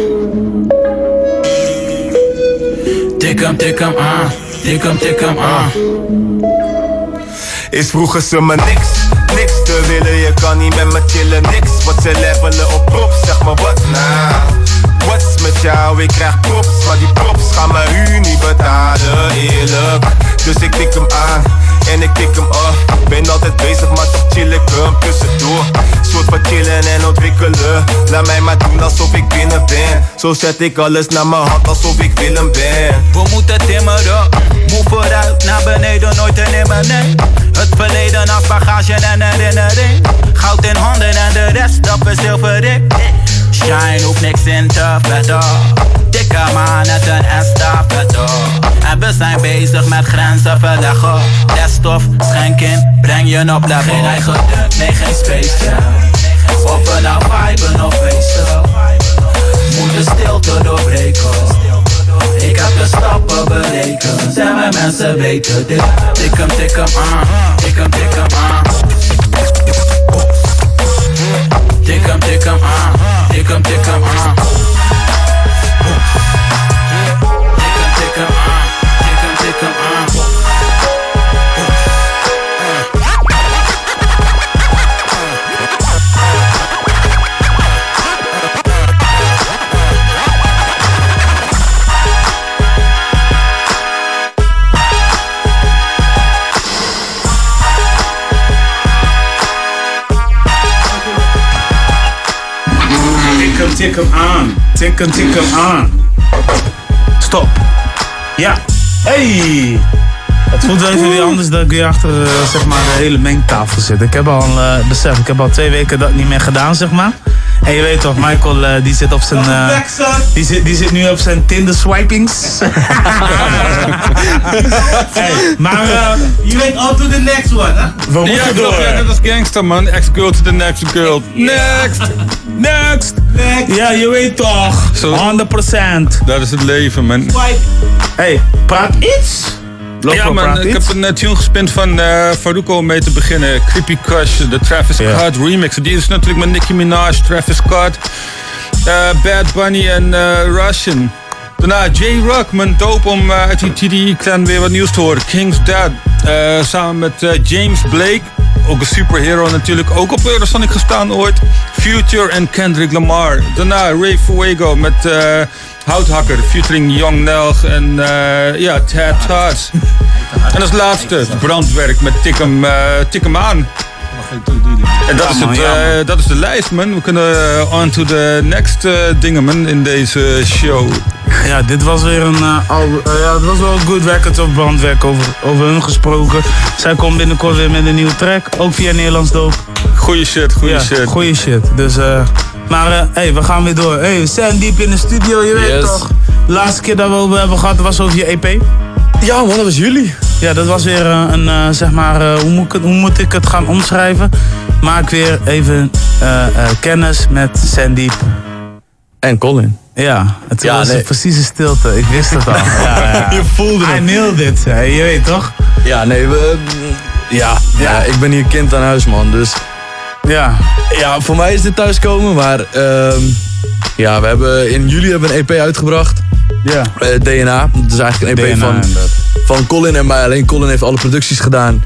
Tik hem, tik hem aan. Tik hem, tik hem aan. Is vroeger ze me niks, niks te willen. Je kan niet met me chillen, niks. Wat ze levelen op props, zeg maar wat nou What's met jou, ik krijg props Maar die props gaan mijn huur niet betalen, eerlijk Dus ik tik hem aan en ik tik hem af Ben altijd bezig, maar toch chill ik hem tussendoor Soort van chillen en ontwikkelen Laat mij maar doen alsof ik binnen ben Zo zet ik alles naar mijn hand alsof ik Willem ben We moeten timmeren. Move vooruit, naar beneden, nooit en nimmer, nee. Het verleden als bagage en herinnering. Goud in handen en de rest, dat is zilverik. Shine hoeft niks in te vetten. Dikke man net een estafette. En we zijn bezig met grenzen verleggen. Teststof, schenk in, breng je op level. Geen eigen nee geen space jam. Of we nou viben of feesten. Moet de stilte doorbreken. Ik heb de stappen berekend. Zijn mijn mensen weten dit. Tik hem, tik hem aan. Tik hem, tik hem aan. Tik hem, tik hem aan. Tik hem, tik hem aan. Tik hem, aan. Tik hem, tik hem aan. Stop. Ja. Hey. Het voelt wel even weer anders dat ik weer achter eh, zeg maar, de hele mengtafel zit. Ik heb al, eh, besef, ik heb al twee weken dat niet meer gedaan, zeg maar. En je weet toch, Michael eh, die zit op zijn. eh, die, zit, die zit nu op zijn Tinder swipings. hey, maar eh, je weet on to the next one, hè? We moeten door. Ja, net als gangster man. Ex-girl to the next girl. Next! Next! Ja, je weet toch. 100%. Dat is het leven man. Hey, praat iets. Ja man, ik heb een eh, tune gespint van eh Faruko om mee te beginnen. Creepy Crush, de Travis Scott remix. Die is natuurlijk met Nicki Minaj, Travis Scott, eh, Bad Bunny en Russian. Daarna J-Rock, mijn doop om uit die TDE-clan weer wat nieuws te horen. King's Dead, eh, samen met James Blake. Ook een superhero natuurlijk, ook op Eurosonic gestaan ooit. Future en Kendrick Lamar. Daarna Ray Fuego met Houthakker, featuring Young Nelg en eh, ja, Tots. En als laatste het brandwerk met Tik hem, eh, Tik hem aan. En dat, is het, eh, dat is de lijst, man. We kunnen on to the next dingen, man, in deze show. Ja, dit was weer een. al- eh, ja, het was wel een good record of brandwerk over, over hun gesproken. Zij komt binnenkort weer met een nieuwe track. Ook via Nederlands Doop. Goeie shit, goeie ja, shit. Goeie shit. Dus, eh, maar eh, hey, we gaan weer door. Hey, we zijn diep in de studio, je weet Yes. toch? De laatste keer dat we over hebben gehad was over je EP. Ja man, dat was jullie. Ja, dat was weer eh, een, eh, zeg maar, hoe, moet ik het, hoe moet ik het gaan omschrijven? Maak weer even kennis met Sandeep. En Colin. Ja, het Ja, was nee. een precieze stilte. Ik wist het al. Ja, ja. Je voelde I het. nailed it. hè, Je weet toch? Ja, nee, we, Ja, ja. ik ben hier kind aan huis, man. Dus ja, ja voor mij is dit thuiskomen. Maar ehm, ja, we hebben in juli hebben we een EP uitgebracht. Ja. Eh, DNA. Dat is eigenlijk een EP DNA, van, inderdaad. van Colin en mij. Alleen Colin heeft alle producties gedaan.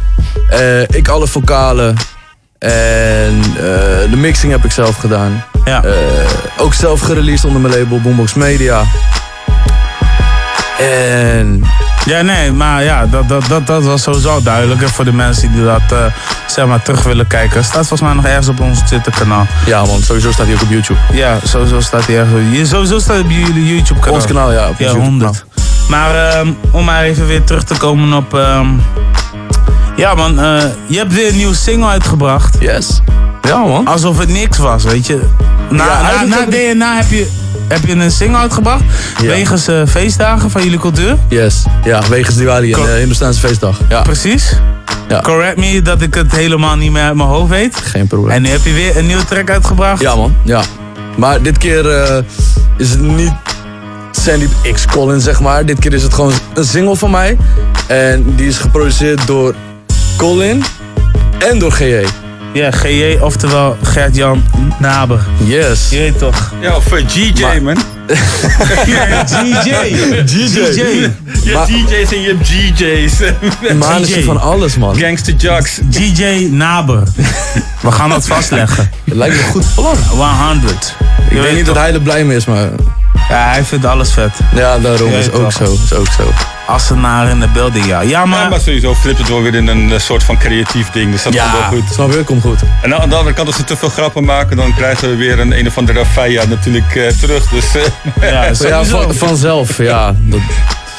Eh, ik alle vocalen. En eh, de mixing heb ik zelf gedaan. Ja. Ook zelf gereleased onder mijn label Boombox Media. En Ja, nee, maar ja, dat, dat, dat, dat was sowieso duidelijk. En voor de mensen die dat eh, zeg maar terug willen kijken. Staat volgens mij nog ergens op ons Twitter kanaal. ja man, sowieso staat hij ook op YouTube. Ja, sowieso staat hij ergens. Je- Sowieso staat hij op jullie YouTube kanaal. Ons kanaal, ja. Op Ja, ons YouTube 100. Maar ehm, om maar even weer terug te komen op... ehm, ja man, eh, je hebt weer een nieuwe single uitgebracht. Yes. Ja man. Alsof het niks was, weet je. Na, Ja, na, na ik- DNA heb je, heb je een single uitgebracht. Ja. Wegens eh, feestdagen van jullie cultuur. Yes. Ja, wegens Diwali en Hindoestaanse feestdag. Ja. Precies. Ja. Correct me dat ik het helemaal niet meer uit mijn hoofd weet. Geen probleem. En nu heb je weer een nieuwe track uitgebracht. Ja man, ja. Maar dit keer eh, is het niet Sandy X Colin zeg maar. Dit keer is het gewoon een single van mij. En die is geproduceerd door Colin en door GJ. Ja, GJ, oftewel Gert-Jan Naber. Yes. Je weet toch? Ja, of eh, GJ, man. Ja, GJ. GJ. Je Maar- hebt DJ's en je hebt GJ's. Maar is van alles man. Gangster Jocks. GJ Naber. We gaan dat vastleggen. Het lijkt me een goed plan. 100. Ik weet niet dat hij er blij mee is, maar Ja, hij vindt alles vet. ja, daarom is ook zo. Is ook zo. Assenaar in de building, ja. Ja, Ja, maar... maar sowieso flipt het wel weer in een eh, soort van creatief ding. Dus dat komt wel goed. snap je? Komt goed. En aan de andere kant, als ze te veel grappen maken, dan krijgen we weer een een of andere Raffaia natuurlijk eh, terug. Dus eh, Ja, van, vanzelf. Ja, dat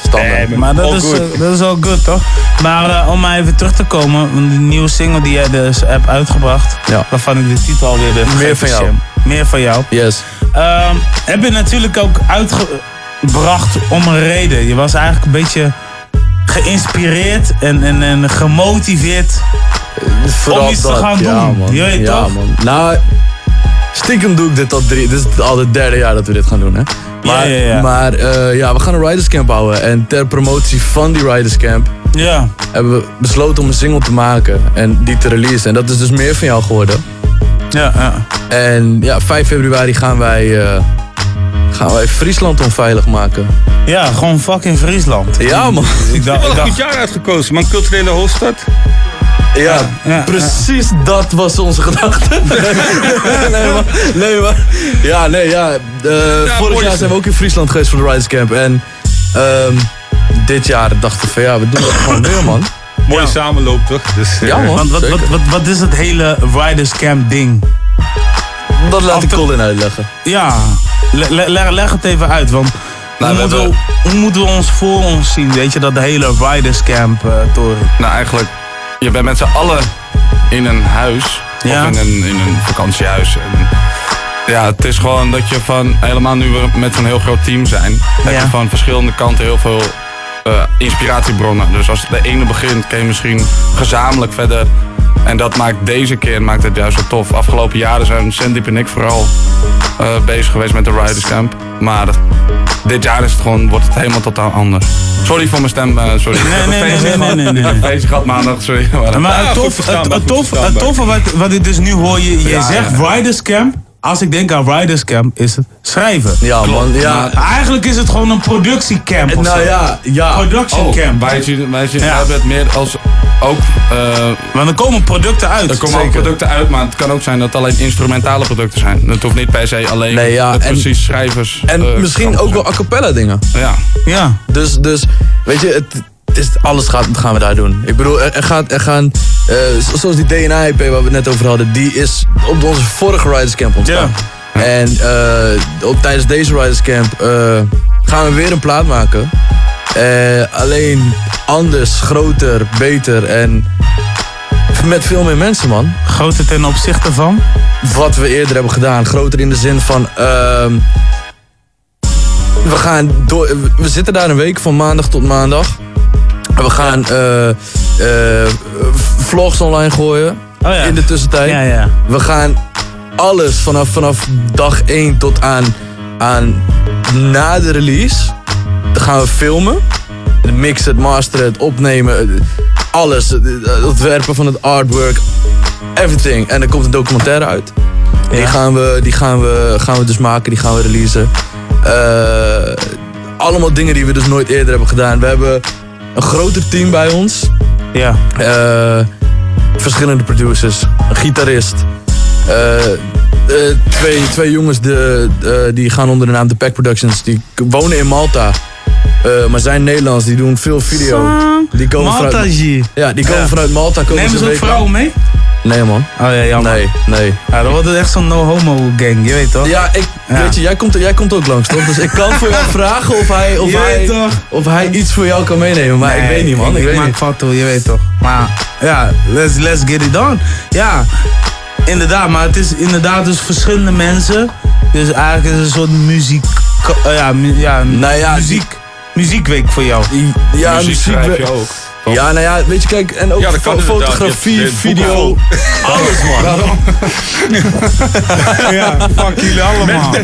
standaard. Maar dat all is, good. eh, dat is wel goed, toch? Maar eh, om maar even terug te komen, want die nieuwe single die jij dus hebt uitgebracht, Ja. waarvan ik de titel alweer ben Meer van jou. Meer van jou. Yes. Ehm, heb je natuurlijk ook uitgebracht om een reden. Je was eigenlijk een beetje geïnspireerd en, en, en gemotiveerd. Vooral Om iets te gaan ja, doen. Man. Je ja, toch? man. Nou, stiekem doe ik dit al drie. Dit is al het derde jaar dat we dit gaan doen, hè? Maar, ja, ja. maar eh, ja, we gaan een Riders Camp houden. En ter promotie van die Riders Camp Ja. hebben we besloten om een single te maken. En die te releasen. En dat is dus meer van jou geworden. Ja, ja. En ja, 5 februari gaan wij, eh, gaan wij Friesland onveilig maken. Ja, gewoon fucking Friesland. Ja, man. Ik dacht, wel ik een goed jaar uitgekozen, man. Culturele hoofdstad. Ja, ja, precies dat was onze gedachte. nee, maar, nee, maar. Ja, nee, ja. vorig jaar zijn we ook in Friesland geweest voor de Riders Camp. En ehm, dit jaar dachten we van ja, we doen dat gewoon weer, man. Mooie samenloop, toch? Dus, eh, Ja, man. Want wat, wat, wat, wat is het hele Riders Camp ding? Dat laat ik Colin uitleggen. Ja, le- le- leg, leg het even uit. Want Nou, hoe, we moeten we, hebben- hoe moeten we ons voor ons zien? Weet je, dat de hele Riders Camp eh toren. Nou, eigenlijk, je bent met z'n allen in een huis. Ja. Of in een, in een vakantiehuis. En ja, het is gewoon dat je van, helemaal nu we met zo'n heel groot team zijn, heb Ja. je van verschillende kanten heel veel eh, inspiratiebronnen. Dus als de ene begint, kun je misschien gezamenlijk verder. En dat maakt deze keer maakt het juist zo tof. Afgelopen jaren zijn Sandeep en ik vooral eh, bezig geweest met de Riders Camp. Maar dit jaar is het gewoon, wordt het helemaal totaal anders. Sorry voor mijn stem, eh, sorry. Nee, nee, nee, nee, nee, nee, nee. Gehad maandag, sorry. Maar Ja, goed tof, het, tof, het toffe wat, wat ik dus nu hoor, je, je Ja, zegt Riders Camp. Als ik denk aan Riders Camp, is het schrijven. Ja, man. Ja. Maar eigenlijk is het gewoon een productiecamp of Nou zo. ja, ja. Production Oh, camp. wij, zien, wij zien, Ja. wij hebben het meer als ook... eh, Want er komen producten uit. er komen ook producten uit, maar het kan ook zijn dat het alleen instrumentale producten zijn. Het hoeft niet per se alleen Nee, ja, en- precies schrijvers. En eh, misschien ook wel a cappella dingen. Ja. Ja. Dus, dus weet je, het, het is, alles gaat, gaan we daar doen. Ik bedoel, er, er gaat, er gaan, eh, zo- zoals die DNA-EP waar we het net over hadden, die is op onze vorige Riders Camp ontstaan. En eh, op, tijdens deze Riders Camp eh, gaan we weer een plaat maken. Alleen anders, groter, beter en met veel meer mensen, man. Groter ten opzichte van? Wat we eerder hebben gedaan. Groter in de zin van. ehm, we gaan door. We zitten daar een week van maandag tot maandag. We gaan eh, eh, vlogs online gooien. Oh ja. In de tussentijd. Ja, ja. We gaan alles vanaf, vanaf dag 1 tot aan, aan na de release. Dan gaan we filmen. Mixen, het masteren, het opnemen. Alles. Het ontwerpen van het artwork. Everything. En er komt een documentaire uit. Die, gaan we, die gaan, we, gaan we dus maken, die gaan we releasen. Eh, allemaal dingen die we dus nooit eerder hebben gedaan. We hebben een groter team bij ons. Ja. Eh, verschillende producers, een gitarist. eh, eh, twee, twee jongens de, die gaan onder de naam The Pack Productions. Die wonen in Malta. Eh, maar zijn Nederlands, die doen veel video. Die komen Malta, vanuit. Ja, die komen Ja. vanuit Malta. Komen Nemen ze ook vrouwen mee? Nee man. Oh ja, jammer. Nee, nee. Ja, dan wordt het echt zo'n no-homo gang, je weet toch? Ja, ik, weet je, jij komt, jij komt ook langs toch? Dus ik kan voor jou vragen of hij, of Je hij, toch? of hij iets voor jou kan meenemen. Maar ik Nee, weet niet man, ik, Ik, weet maak foto, je weet toch. Maar ja, let's, let's get it on. Ja, inderdaad. Maar het is inderdaad dus verschillende mensen. Dus eigenlijk is het een soort muziek... eh, ja, mu- ja, muziek, muziekweek voor jou. Ja, Muziek muziek. schrijf Ja, nou ja, weet je, kijk, en ook Ja, fotografie, video, alles man. Waarom? ja, fuck jullie allemaal.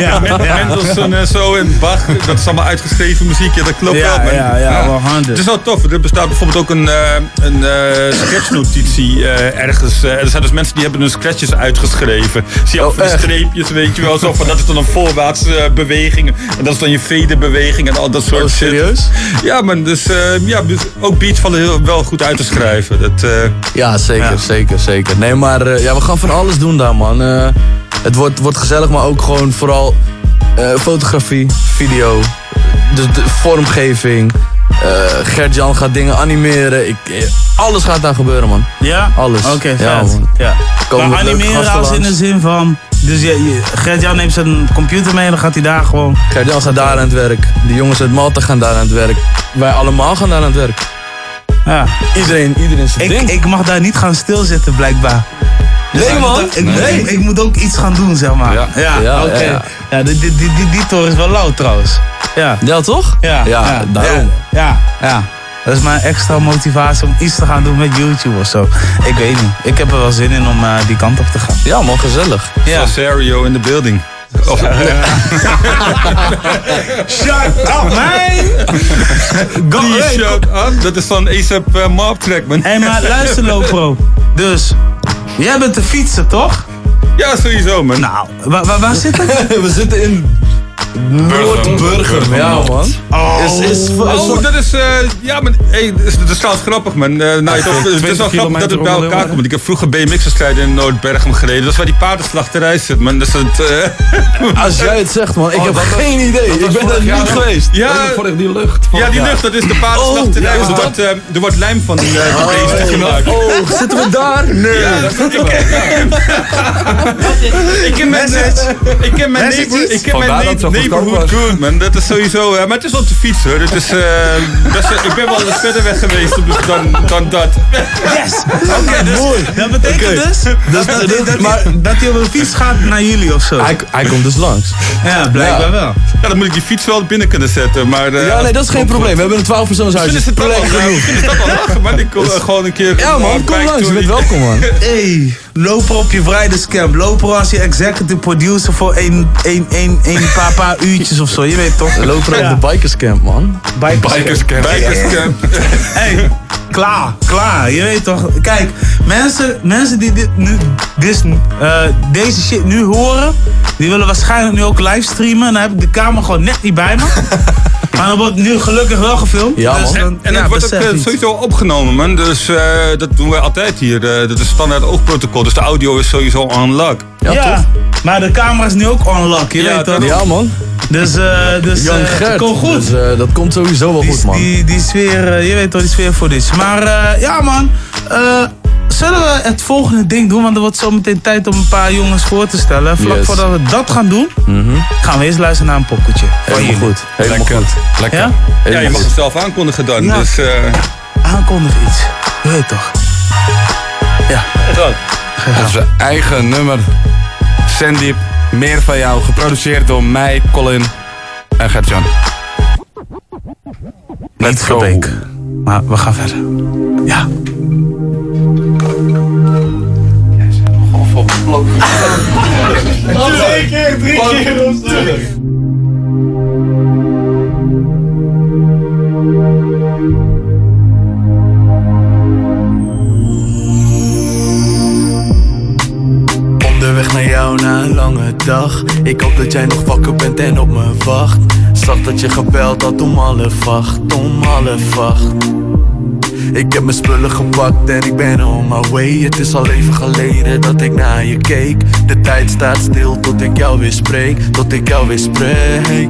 Ja, met Mendelssohn en zo en Bach, dat is allemaal uitgeschreven muziek. Ja, dat klopt Ja, wel. man. ja, ja, wel handig. Het is wel tof. Er bestaat bijvoorbeeld ook een, eh, een eh, sketchnotitie eh, ergens. eh, er zijn dus mensen die hebben hun sketches uitgeschreven. Zie je ook van die streepjes, weet je wel. Zo van, dat is dan een voorwaartse beweging. En dat is dan je vede beweging en al dat soort Oh, shit. serieus? Ja, man. Dus eh, ja, dus ook vallen heel, wel goed uit te schrijven. Dat, eh, Ja, zeker, zeker, zeker. Nee, maar eh, ja, we gaan van alles doen daar, man. Eh, het wordt, wordt gezellig, maar ook gewoon vooral eh, fotografie, video, de vormgeving. Eh Gert-Jan gaat dingen animeren. Ik, alles gaat daar gebeuren, man. Ja? Alles. Oké, Ja, man. Ja. Komen maar animeren als in de zin van... Dus je, je, Gert-Jan neemt zijn computer mee en dan gaat hij daar gewoon... Gert-Jan gaat daar aan het werk. Die jongens uit Malta gaan daar aan het werk. Wij allemaal gaan daar aan het werk. Ja. Iedereen, iedereen zijn Ik, ding. ik mag daar niet gaan stilzitten, blijkbaar. Dus Nee, ik man. moet- Ik, Nee. ik, ik moet ook iets gaan doen, zeg maar. Ja. ja, Ja, oké. ja, Ja, ja. die, die, die, die, die toren is wel lauw trouwens. Ja. Ja, toch? Ja, Ja, daarom. Ja, ja, ja. Dat is mijn extra motivatie om iets te gaan doen met YouTube of zo. Ik weet niet. Ik heb er wel zin in om eh, die kant op te gaan. Ja, man, gezellig. Ja. Rosario in the building. Of, Shut up, man! Go, Die hey, shut up. Dat is van ASAP uh, Mob track, man. Hé, maar luister, Lopro. Dus, jij bent de fietser, toch? Ja, sowieso, man. Nou, waar, waar, waar zitten we? we zitten in Noordburger. Ja, man. Oh, Is, is, is, Oh, dat is, eh, ja, maar, hey, dat is, dat is trouwens grappig, man. Eh, nou, het, is- het is wel grappig dat het bij elkaar komt. Want ik heb vroeger BMX-wedstrijden in Noordbergen gereden. Dat is waar die paardenslachterij zit, man. Dus het, eh, Als jij het zegt, man. Ik heb geen idee. Ik ben er niet geweest. Ja, die lucht. ja, die lucht, dat is de paardenslachterij. Oh, er, wordt, eh, er wordt lijm van die uh, beesten gemaakt. Oh, zitten we daar? Nee. Ja, dat ik, ik ken mijn, ik ken mijn, neighbor, ik ken mijn Vandaar neighborhood was. good, man. Dat is sowieso, eh, maar het is wel te fietsen, hoor. Het is, eh, best, ik ben wel eens verder weg geweest dan, dan dat. Yes! Oké, dus dat betekent dus, Dus- dat, dus- dat, dat, maar- dat hij op een fiets gaat naar jullie of zo. Hij, hij komt dus langs. Ja, blijkbaar Ja. wel. Ja, dan moet ik die fiets wel binnen kunnen zetten, maar... eh, Ja, nee, dat is geen probleem. We hebben een 12 persoonshuis. Misschien is het wel lachen, maar ik kom gewoon een keer... Ja, man, kom langs. Je bent welkom, man. Hey, loper op je vrijdagscamp. Loper als je executive producer voor een, een, een, een paar, paar uurtjes of zo. Je weet toch? Lopen op de bikerscamp, man. Bikerscamp. Bikerscamp. Hey, klaar, klaar. Je weet toch? Kijk, mensen, mensen die dit nu, dit, eh, deze shit nu horen, die willen waarschijnlijk nu ook livestreamen. En dan heb ik de camera gewoon net niet bij me. Maar dan wordt nu gelukkig wel gefilmd. Ja, Dus En ja, het wordt ook eh, iets. sowieso opgenomen, man. Dus eh, dat doen wij altijd hier. Eh, dat is standaard oogprotocol. Dus de audio is sowieso on lock. Ja, Ja, toch? maar de camera is nu ook on lock, je Ja, weet toch? daarom. Ja, man. Dus, eh dus Jan eh, Gert. het komt goed. Dus eh, dat komt sowieso wel die, goed, man. Die, die sfeer, je weet toch, die sfeer voor dit. Maar eh, ja man, eh, zullen we het volgende ding doen? Want er wordt zo meteen tijd om een paar jongens voor te stellen. Vlak Yes. voordat we dat gaan doen, gaan we eerst luisteren naar een poppetje. Helemaal jullie. goed. Helemaal Lekker. goed. Lekker. Ja? Ja, je mag goed. het zelf aankondigen dan. Ja. Dus, eh, Aankondig iets. Je weet toch? Ja. Onze eigen nummer. Sandeep, meer van jou. Geproduceerd door mij, Colin en Gertjan. Niet Let's go. Verbeek. Maar we gaan verder. Ja. Onderweg dag. Ik hoop dat jij nog wakker bent en op me wacht. Zag dat je gebeld had om half acht, om half acht ik heb mijn spullen gepakt en ik ben on my way. Het is al even geleden dat ik naar je keek. De tijd staat stil tot ik jou weer spreek Tot ik jou weer spreek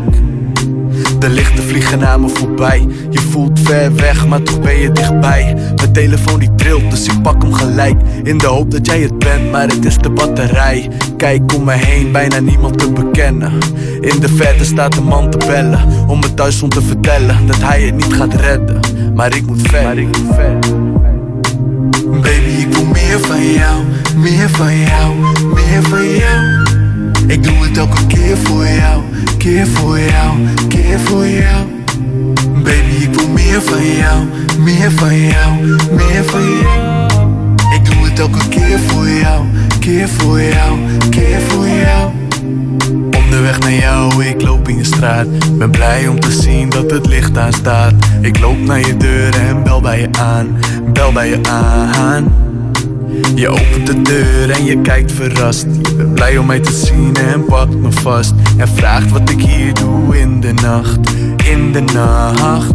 de lichten vliegen naar me voorbij. Je voelt ver weg, maar toch ben je dichtbij. Mijn telefoon die trilt, dus ik pak hem gelijk. In de hoop dat jij het bent, maar het is de batterij. Kijk om me heen, bijna niemand te bekennen. In de verte staat een man te bellen Om me thuis om te vertellen dat hij het niet gaat redden. Maar ik moet ver, maar ik moet ver. Baby, ik wil meer van jou, meer van jou, meer van jou ik doe het elke keer voor jou, keer voor jou, keer voor jou. Baby, ik wil meer van jou, meer van jou, meer van jou. Ik doe het elke keer voor jou, keer voor jou, keer voor jou. Onderweg naar jou, ik loop in je straat. Ben blij om te zien dat het licht aan staat. Ik loop naar je deur en bel bij je aan, bel bij je aan. Je opent de deur en je kijkt verrast. Je bent blij om mij te zien en pakt me vast. En vraagt wat ik hier doe in de nacht, in de nacht.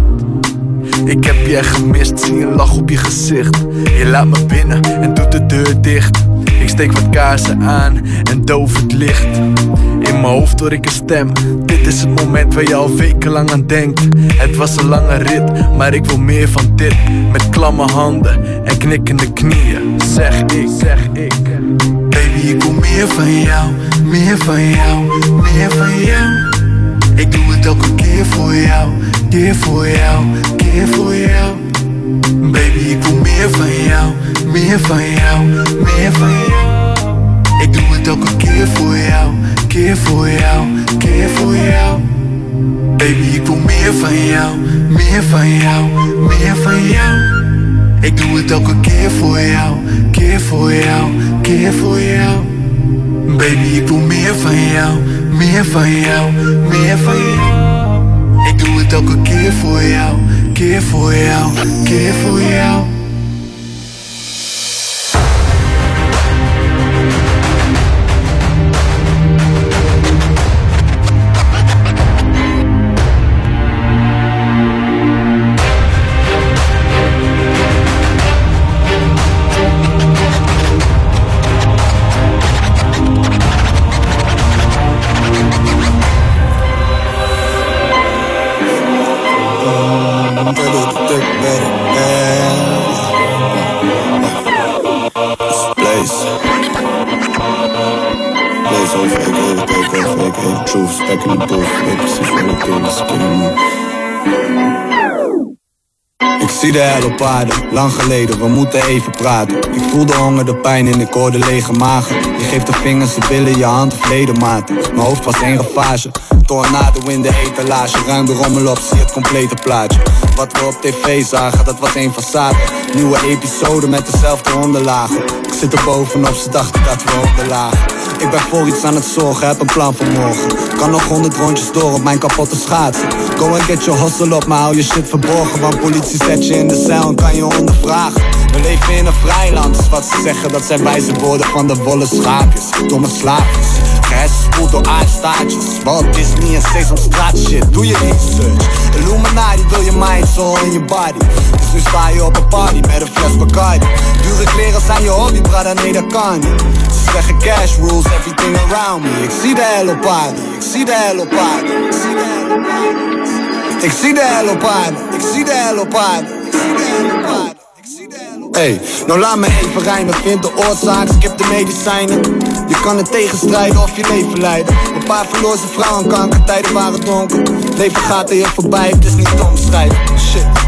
Ik heb je gemist, zie een lach op je gezicht. Je laat me binnen en doet de deur dicht. Ik steek wat kaarsen aan en doof het licht. In mijn hoofd hoor ik een stem. Dit is het moment waar je al wekenlang aan denkt. Het was een lange rit, maar ik wil meer van dit. Met klamme handen en knikkende knieën. Zeg ik, zeg ik. Baby, ik wil meer van jou, meer van jou, meer van jou. Ik doe het elke keer voor jou, keer voor jou, keer voor jou. Baby, ik wil meer van jou, meer van jou, meer van jou. Elke keer voor jou, keer voor jou, keer voor jou. Baby, ik wil meer van jou, meer van jou, meer van jou. Ik doe het elke keer voor jou, keer voor jou, keer voor jou. Baby, ik wil meer van jou, meer van jou, meer van jou. Ik doe het elke keer voor jou, keer voor jou, keer voor jou. Zie de hel op aarde, lang geleden, we moeten even praten. Ik voel de honger, de pijn en ik hoor de lege magen. Je geeft de vingers, de billen, je hand of ledematen. Mijn hoofd was één ravage. Tornado in de etalage, ruim de rommel op, zie het complete plaatje. Wat we op tv zagen, dat was één façade. Nieuwe episode met dezelfde onderlagen. Ik zit er bovenop, ze dachten dat we lagen. Ik ben voor iets aan het zorgen, heb een plan voor morgen. Kan nog honderd rondjes door op mijn kapotte schaatsen. Go and get your hustle op, maar hou je shit verborgen. Want politie zet je in de cel en kan je ondervragen. We leven in een vrij land, dus wat ze zeggen, dat zijn wijze woorden van de wollen schaapjes. Domme slaapjes. Gehersenspoeld door aardstaartjes. Walt Disney en Sesamstraat shit, doe je research. Illuminati wil je mind, soul in je body. Dus nu sta je op een party met een fles Bacardi. Dure kleren zijn je hobby, brada, nee dat kan niet. Ze zeggen cash rules everything around me. Ik zie de hel op aarde, ik zie de hel op aarde. Ik zie de hel op aarde. Ik zie de hel op ik zie de hel op. Ik zie de hel op. Hey, nou laat me even rijmen, vind de oorzaak, skip de medicijnen Je kan het tegenstrijden of je leven leiden Een paar verloor zijn vrouwen kanker, tijden waren donker Leven gaat er hier voorbij, het is niet te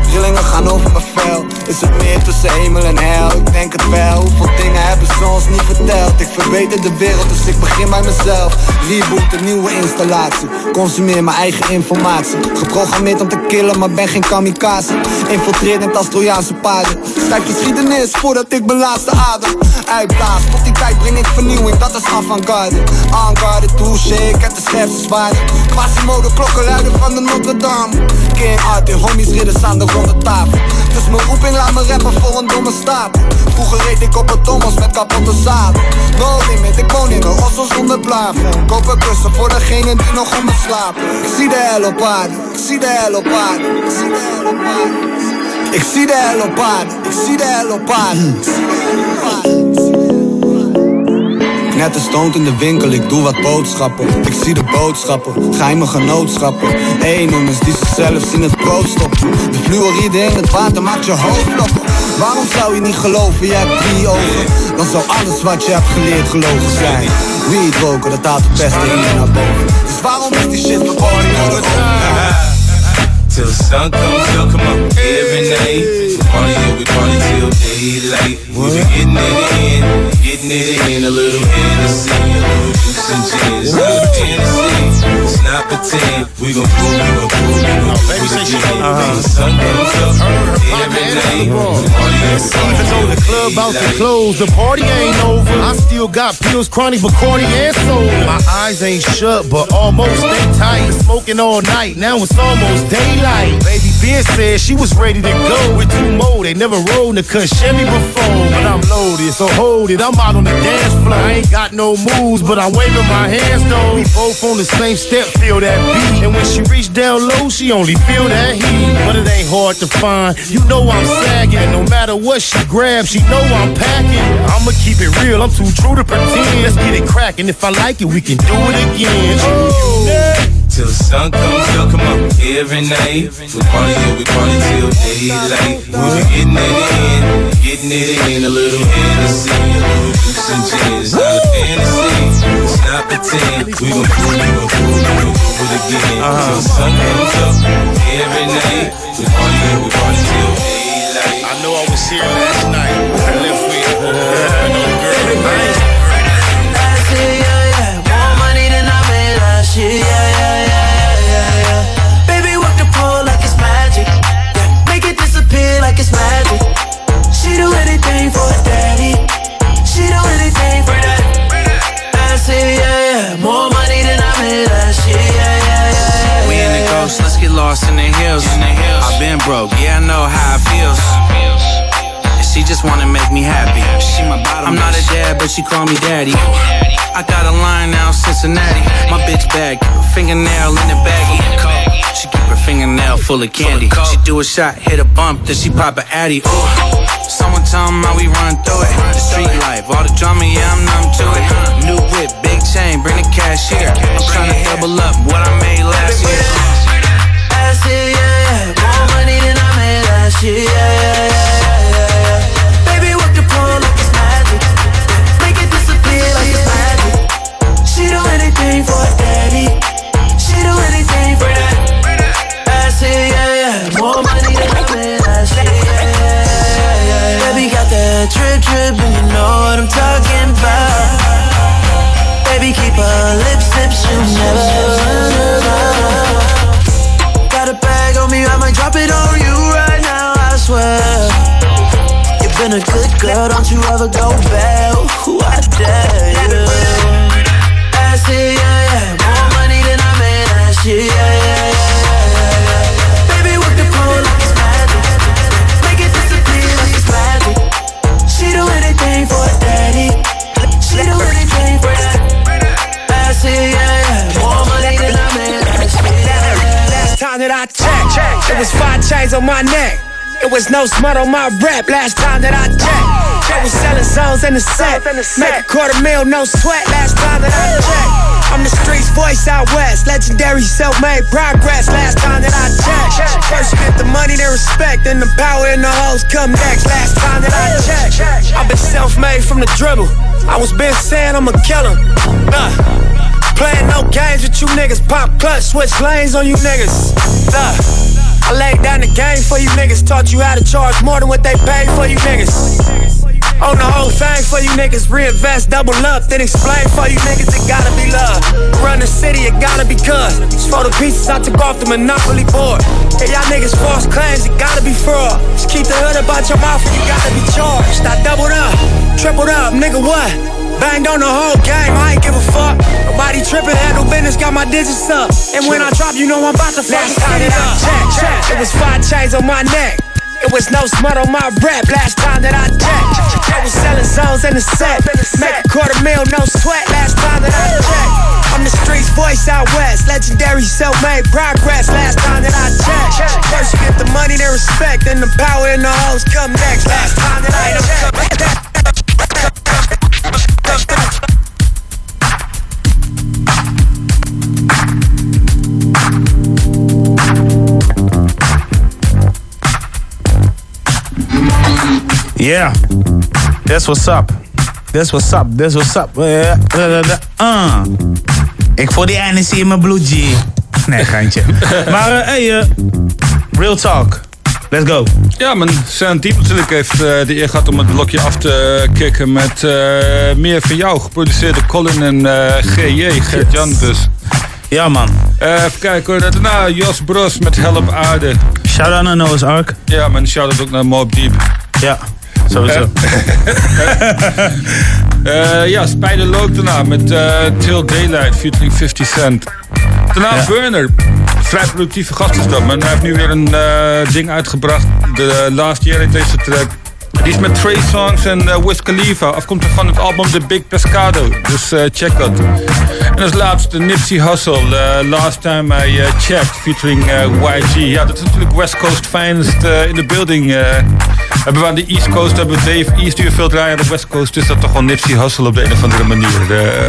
Shit, rillingen gaan over mijn vel Is het meer tussen hemel en hel? Ik denk het wel, hoeveel dingen hebben ze ons niet verteld? Ik verbeter de wereld, dus ik begin bij mezelf. Reboot, een nieuwe installatie. Consumeer mijn eigen informatie. Geprogrammeerd om te killen, maar ben geen kamikaze. Infiltreerend als Trojaanse paarden. Schrijf geschiedenis voordat ik mijn laatste adem uitblaas. Tot die tijd breng ik vernieuwing, dat is avant-garde. Avant-garde, touche, ik heb de scherpste zwaarden. Quasimodo, klokkenluider van de Notre Dame. King Arthur, homies, ridders aan de ronde tafel. Dus mijn roeping laat me rappen voor een domme staat. Vroeger reed ik op het Thomas met kapotte zadel. No limit, ik woon in een ossel zonder. Koop een kussen voor degene die nog me slapen. Ik zie de hel op aarde, ik zie de hel op aarde. Ik zie de hel op aarde. Ik zie de hel op aarde, ik zie de hel op aarde. Net een stoont in de winkel, ik doe wat boodschappen. Ik zie de boodschappen, geheime genootschappen. Noemers die zichzelf in het brood stoppen. De fluoride in het water maakt je hoofd lopen. Waarom zou je niet geloven, je hebt drie ogen? Dan zou alles wat je hebt geleerd gelogen zijn. Weed roken, dat haalt de beste in je naar boven. Dus waarom is die shit verboden? Till the sun comes up, come on, every night. We party, yeah, we party till daylight. We be getting it in, getting it in. A little Hennessy, a little gin. It's not Tennessee, it's not pretend. We gon' prove, we gon' prove, we gon' it again. Till the sun comes up, every night. We party, yeah, we party Even though the club out to close, the party ain't over. I still got pills, chronic, Bacardi, and soda. My eyes ain't shut, but almost they tight. Smoking all night, now it's almost daylight. Baby Ben said she was ready to go with two more. They never rode in the cut Chevy before, but I'm loaded, so hold it. I'm out on the dance floor. I ain't got no moves, but I'm waving my hands though. We both on the same step, feel that beat. And when she reach down low, she only feel that heat. But it ain't hard to find. You know I'm sagging, no matter what she grabs, she know I'm packing. I'ma keep it real, I'm too true to pretend. Let's get it cracking. If I like it, we can do it again. Oh. Till the sun comes up, come on, every night. We party, yeah, we party till daylight. We'll be getting it in, getting it in. A little Hennessy, a little juice and gin. It's not a fantasy, it's not pretend. We gon' prove, we gon' prove, we gon' prove it again. Till the uh-huh. sun comes up, every night. We party, yeah, we party till daylight. I know I was here last night. I left with but she call me daddy. I got a line now, Cincinnati. My bitch bag, fingernail in the baggie. She keep her fingernail full of candy. She do a shot, hit a bump, then she pop a addy. Ooh. Someone tell 'em how we run through it. The street life, all the drama, yeah, I'm numb to it. New whip, big chain, bring the cash here. I'm tryna double up what I made last year. Last year, yeah, yeah. More money than I made last year, yeah, yeah, yeah, for daddy. She do anything for that. Last year, yeah, yeah. More money than I made last year, yeah, yeah, yeah. Baby got that drip, drip, and you know what I'm talking about. Baby, keep her lips, lips, you never Got a bag on me, I might drop it on you right now, I swear. Been a good girl, don't you ever go back. Ooh, I dare you. Last year, yeah, yeah, yeah, yeah, yeah, yeah. Baby, work the pole like it's magic. Make it disappear like it's magic. She do anything for her daddy. She do anything for that. Last year, yeah, yeah. More money than I made last year. Last time that I checked, it was five chains on my neck. It was no smut on my rap last time that I checked. I was selling songs in the set. Make a quarter mil, no sweat last time that I checked. I'm the streets voice out west. Legendary self-made progress last time that I checked. First you get the money, then respect. Then the power and the hoes come next last time that I checked. I've been self-made from the dribble. I was been saying I'm a killer. Nah. Playing no games with you niggas. Pop clutch, switch lanes on you niggas. Nah. I laid down the game for you niggas. Taught you how to charge more than what they paid for you niggas. On the whole thing for you niggas. Reinvest, double up, then explain for you niggas. It gotta be love. Run the city, it gotta be cuz. It's for the pieces I took off the Monopoly board. Hey, y'all niggas false claims, it gotta be fraud. Just keep the hood about your mouth and you gotta be charged. I doubled up, tripled up, nigga, what? Banged on the whole game, I ain't give a fuck. Nobody tripping, had no business, got my digits up. And when I drop, you know I'm about to fuck Last time that I checked, checked, it was five chains on my neck. It was no smut on my rap last time that I checked. I was selling zones in the set. Make a quarter mil, no sweat last time that I checked. I'm the streets voice out west. Legendary self-made progress last time that I checked. First you get the money, then respect. Then the power and the hoes come next. Last time that I checked. Yeah, that's what's up. That's what's up, that's what's up. Eh, eh, eh, uh. Ik voel die energy in mijn bloed, G. Nee, geintje. maar eh, hey, real talk. Let's go. Ja, man. Sandeep natuurlijk heeft de eer gehad om het blokje af te kicken met meer van jou. Geproduceerd door Colin en GJ, Gert-Jan dus. Ja, man. even kijken hoor. Daarna Jos Bros met Help Aarde. Shout-out naar Noah's Ark. Ja, man. Shout-out ook naar Mob Deep. Ja, sowieso. Eh, ja, Spider Loop daarna met eh, Till Daylight featuring 50 Cent. Daarna Ja. Burner. Vrij productieve gast is dat, man. Hij heeft nu weer een eh, ding uitgebracht. De Last Year heet deze track. Die is met Trey Songs en Wiz Khalifa. Afkomstig van het album The Big Pescado. Dus check dat. En als laatste Nipsey Hussle. eh, last Time I eh, Checked. Featuring eh, YG. Ja, dat is natuurlijk West Coast Finest in de building. hebben we aan de East Coast hebben we Dave East we veel draaien. Aan de West Coast is dat toch wel Nipsey Hussle op de een of andere manier.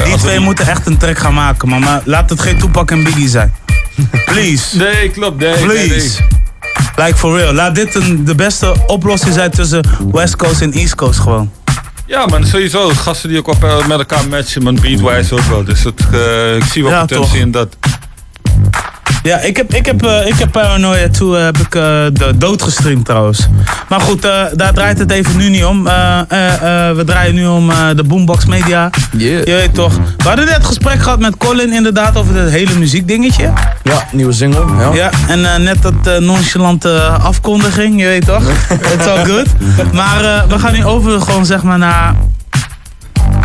Die we twee moeten echt een track gaan maken, man. Maar laat het geen Tupac en Biggie zijn. Please. Nee, klopt. Nee, nee, Please. Like for real. Laat dit een, de beste oplossing zijn tussen West Coast en East Coast gewoon. Ja, man, sowieso. Gasten die ook op, eh, met elkaar matchen, man, beatwise ook wel. Dus het, eh, ik zie wel Ja, potentie toch. in dat. Ja, ik heb, ik heb, eh, ik heb Paranoia 2 heb ik, eh, de dood gestreamd trouwens. Maar goed, eh, daar draait het even nu niet om. Eh, eh, eh, we draaien nu om eh, de Boombox Media. Je weet toch. We hadden net gesprek gehad met Colin inderdaad over dat hele muziekdingetje. Ja, nieuwe single. Ja. Ja, en eh, net dat eh, nonchalante afkondiging, je weet toch? It's all good. Maar eh, we gaan nu over gewoon zeg maar naar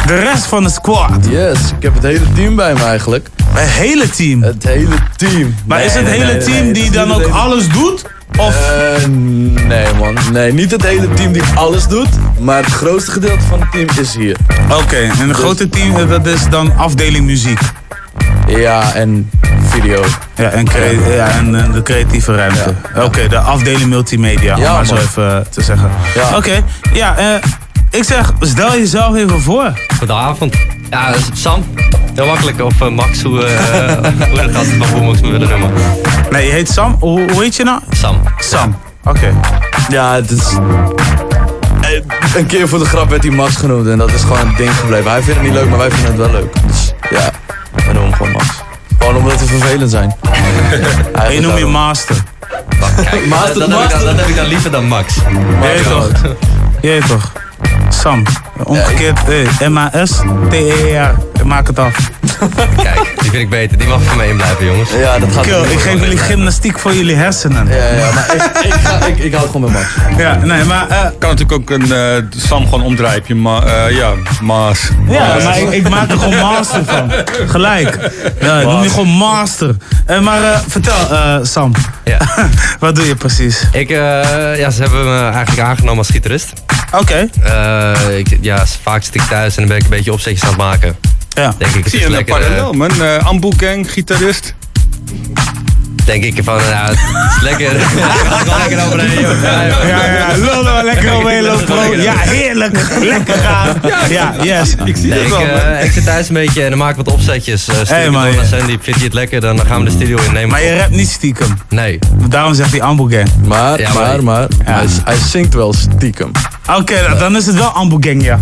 de rest van de squad. Yes, ik heb het hele team bij me eigenlijk. Het hele team? Het hele team. Maar Nee, is het nee, hele nee, team het die dan ook het alles doet? Of? Eh, nee man, nee, niet het hele team die alles doet, maar het grootste gedeelte van het team is hier. Oké, en een grote team, eh, dat is dan afdeling muziek. Ja, en video. Ja, en, ja, eh, de creatieve ruimte. Oké, de afdeling multimedia, om Ja, maar zo even te zeggen. Ja. Oké, ja, eh, ik zeg, stel jezelf even voor. Goedenavond. Ja, dat is Sam. Heel makkelijk. Of eh, Max, hoe, eh hoe de gasten van Boombox me willen noemen. Nee, je heet Sam. Hoe, hoe heet je nou? Sam. Sam, oké. Ja, het is... eh, Een keer voor de grap werd hij Max genoemd en dat is gewoon een ding gebleven. Hij vindt het niet leuk, maar wij vinden het wel leuk. Dus ja, we noemen hem gewoon Max. Gewoon omdat we vervelend zijn. En je noemt je master. Kijk, Master- dat, dat, heb ik dan, dat heb ik dan liever dan Max. Weet toch? Toch? Sam. Omgekeerd, eh, M-A-S-T-E-R. Maak het af. Kijk, vind ik beter. Die mag voor mij in blijven, jongens. Ja, dat gaat ik geef jullie gymnastiek voor jullie hersenen. Ja, ja, maar ik, ik, ga, ik, ik hou het gewoon met Max. Ja, nee, maar... eh, Kan natuurlijk ook een eh, Sam gewoon omdraaien. Heb je ma eh, ja, Maas. Ja, maar ik, ik maak er gewoon master van. Gelijk. Ja, ik noem je gewoon master. Maar eh, vertel, eh, Sam. Ja. Wat doe je precies? Ik, eh, ja, ze hebben me eigenlijk aangenomen als gitarist. Oké. Eh, ik, ja, vaak zit ik thuis en dan ben ik een beetje opzetjes aan het maken. Ja. Denk ik, het Zie je een lekker. eh, parallel, man. Eh Ambu Gang, gitarist. denk ik van, ja, het is lekker. Gewoon lekker overheen, joh. Ja, joh. Ja, ja, lullen, lekker omheen lopen, bro. Ja, heerlijk. Lekker gaan. Ja, yes. Ik zie het ik, wel, eh, ik zit thuis een beetje en dan maak ik wat opzetjes. Uh, stuur Hey, man. Sandy, vindt hij het lekker, dan gaan we de studio in nemen. Maar je rapt niet stiekem. Nee. Daarom zegt hij Ambu Gang. Maar, maar- maar, hij, hij zingt wel stiekem. Oké, nou, dan is het wel Ambu Gang, ja.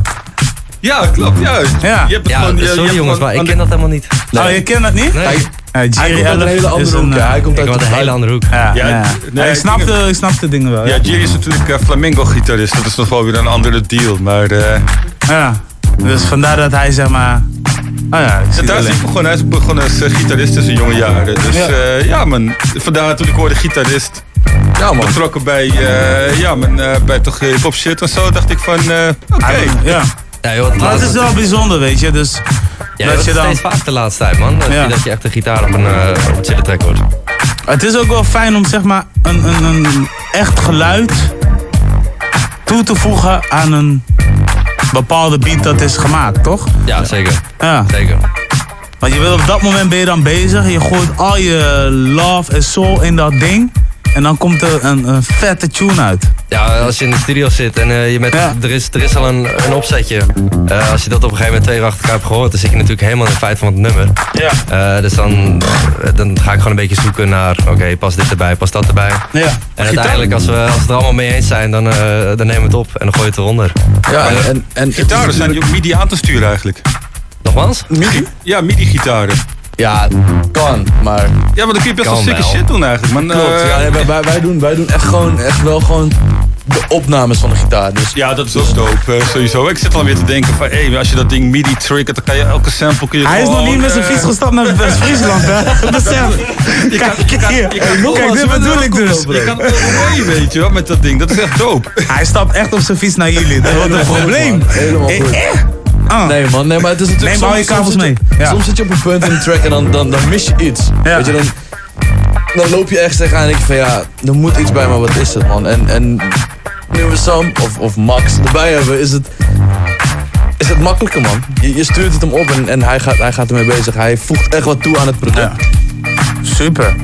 Ja, klopt, juist. Ja. Je hebt het Ja, gewoon, je- sorry jongens, maar ik ken dat helemaal niet. Oh, je kent dat niet? Nee. Hij, hij Jerry komt uit een hele andere een, hoek. ja. Hij komt uit de een hele andere hoek. Ja, Ja, ja. nee, ik, ik snapte dingen wel. Ja, Ja. Jerry is natuurlijk eh, flamingo-gitarist. Dat is nog wel weer een andere deal. Maar eh, ja. Dus vandaar dat hij zeg maar... Oh ja, ik daar is hij begonnen. Hij is begonnen als eh, gitarist in zijn jonge jaren. Dus Ja. ja, ja man. Vandaar toen ik hoorde gitarist. Ja man. Betrokken bij, eh, ja, man, eh, bij toch hip-hop shit en zo. Dacht ik van, eh, oké. Hij- Ja. Ja, joh, Maar het is wel bijzonder, weet je. Dus Ja, dat dat je is dan... steeds vaak de laatste tijd, man. Dat, Ja. je, dat je echt de gitaar op een, uh, op een chille track hoort. Het is ook wel fijn om zeg maar een, een, een echt geluid toe te voegen aan een bepaalde beat dat is gemaakt, toch? Ja, zeker. Ja. Zeker. Want je wil op dat moment ben je dan bezig. Je gooit al je love en soul in dat ding. En dan komt er een, een vette tune uit. Ja, als je in de studio zit en eh, je met, er, is, er is al een, een opzetje. Eh, als je dat op een gegeven moment twee uur achter elkaar hebt gehoord, dan zit je natuurlijk helemaal in het feit van het nummer. Ja. Eh, dus dan, dan ga ik gewoon een beetje zoeken naar, oké, pas dit erbij, pas dat erbij. Ja. En uiteindelijk, als we, als we het er allemaal mee eens zijn, dan, eh, dan nemen we het op en dan gooi je het eronder. Ja, en, en, en Gitaren zijn die ook MIDI aan te sturen eigenlijk. Nogmaals? MIDI? Ja, MIDI-gitaren. Ja, kan, maar... Ja, maar dan kun je best wel sikke shit doen eigenlijk. Man, Klopt, eh, ja, nee, wij, wij, wij doen, wij doen echt gewoon, echt wel gewoon de opnames van de gitaar. Dus Ja, dat is ook dope, eh, sowieso. Ik zit al weer te denken van, hé, als je dat ding MIDI triggert, dan kan je elke sample kun je Hij is nog niet met zijn eh, fiets gestapt naar West-Friesland, hè? Besef. Je kan, je kan, je kan, Kijk, dit bedoel ik dus. Je kan mee, weet je wel, met dat ding. Dat is echt dope. Hij stapt echt op zijn fiets naar jullie. Dat wordt een probleem. Helemaal goed. Ah. Nee man, nee, maar het is natuurlijk... Neem al je kabels mee. Ja. Soms zit je op een punt in de track en dan, dan, dan mis je iets. Weet je, dan, dan loop je echt tegenaan en denk je van ja, er moet iets bij, maar wat is het man? En, en nu we Sam of, of Max erbij hebben, is het, is het makkelijker man. Je, je stuurt het hem op en, en hij, gaat, hij gaat ermee bezig. Hij voegt echt wat toe aan het product. Super.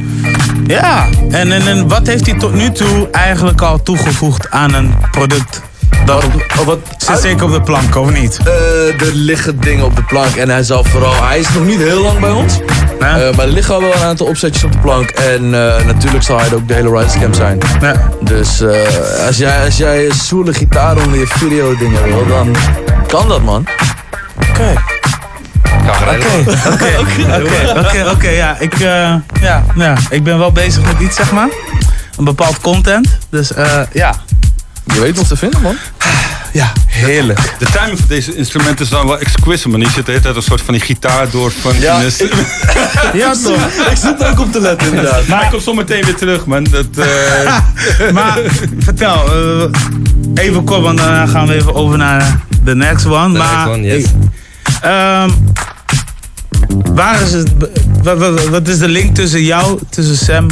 Ja, en, en, en wat heeft hij tot nu toe eigenlijk al toegevoegd aan een product? Dat wat, zit zeker op de plank, of niet? Eh, er liggen dingen op de plank en hij zal vooral... Hij is nog niet heel lang bij ons. Eh, maar er liggen al wel een aantal opzetjes op de plank. En eh, natuurlijk zal hij ook de hele Riders Camp zijn. Dus eh, als, jij, als jij een zoele gitaar onder je video dingen wil, dan kan dat man. Oké. Kan geregeld. Oké, oké, oké, oké, oké, ja. Ik, eh, ja, ja. ik ben wel bezig met iets, zeg maar. Een bepaald content. Dus eh, ja. Je weet wat te vinden, man. Ja, heerlijk. De timing van deze instrumenten is dan wel exquisite, man. Je zit de hele tijd een soort van die gitaar door van Ja, ik- Ja, toch? Ik zit er ook op te letten, inderdaad. Maar hij komt zo meteen weer terug, man. Dat, eh, maar vertel, eh, even kort, want dan gaan we even over naar de next one. The maar, next one, yes. ik- ehm, waar is het, wat, wat, wat is de link tussen jou, tussen Sam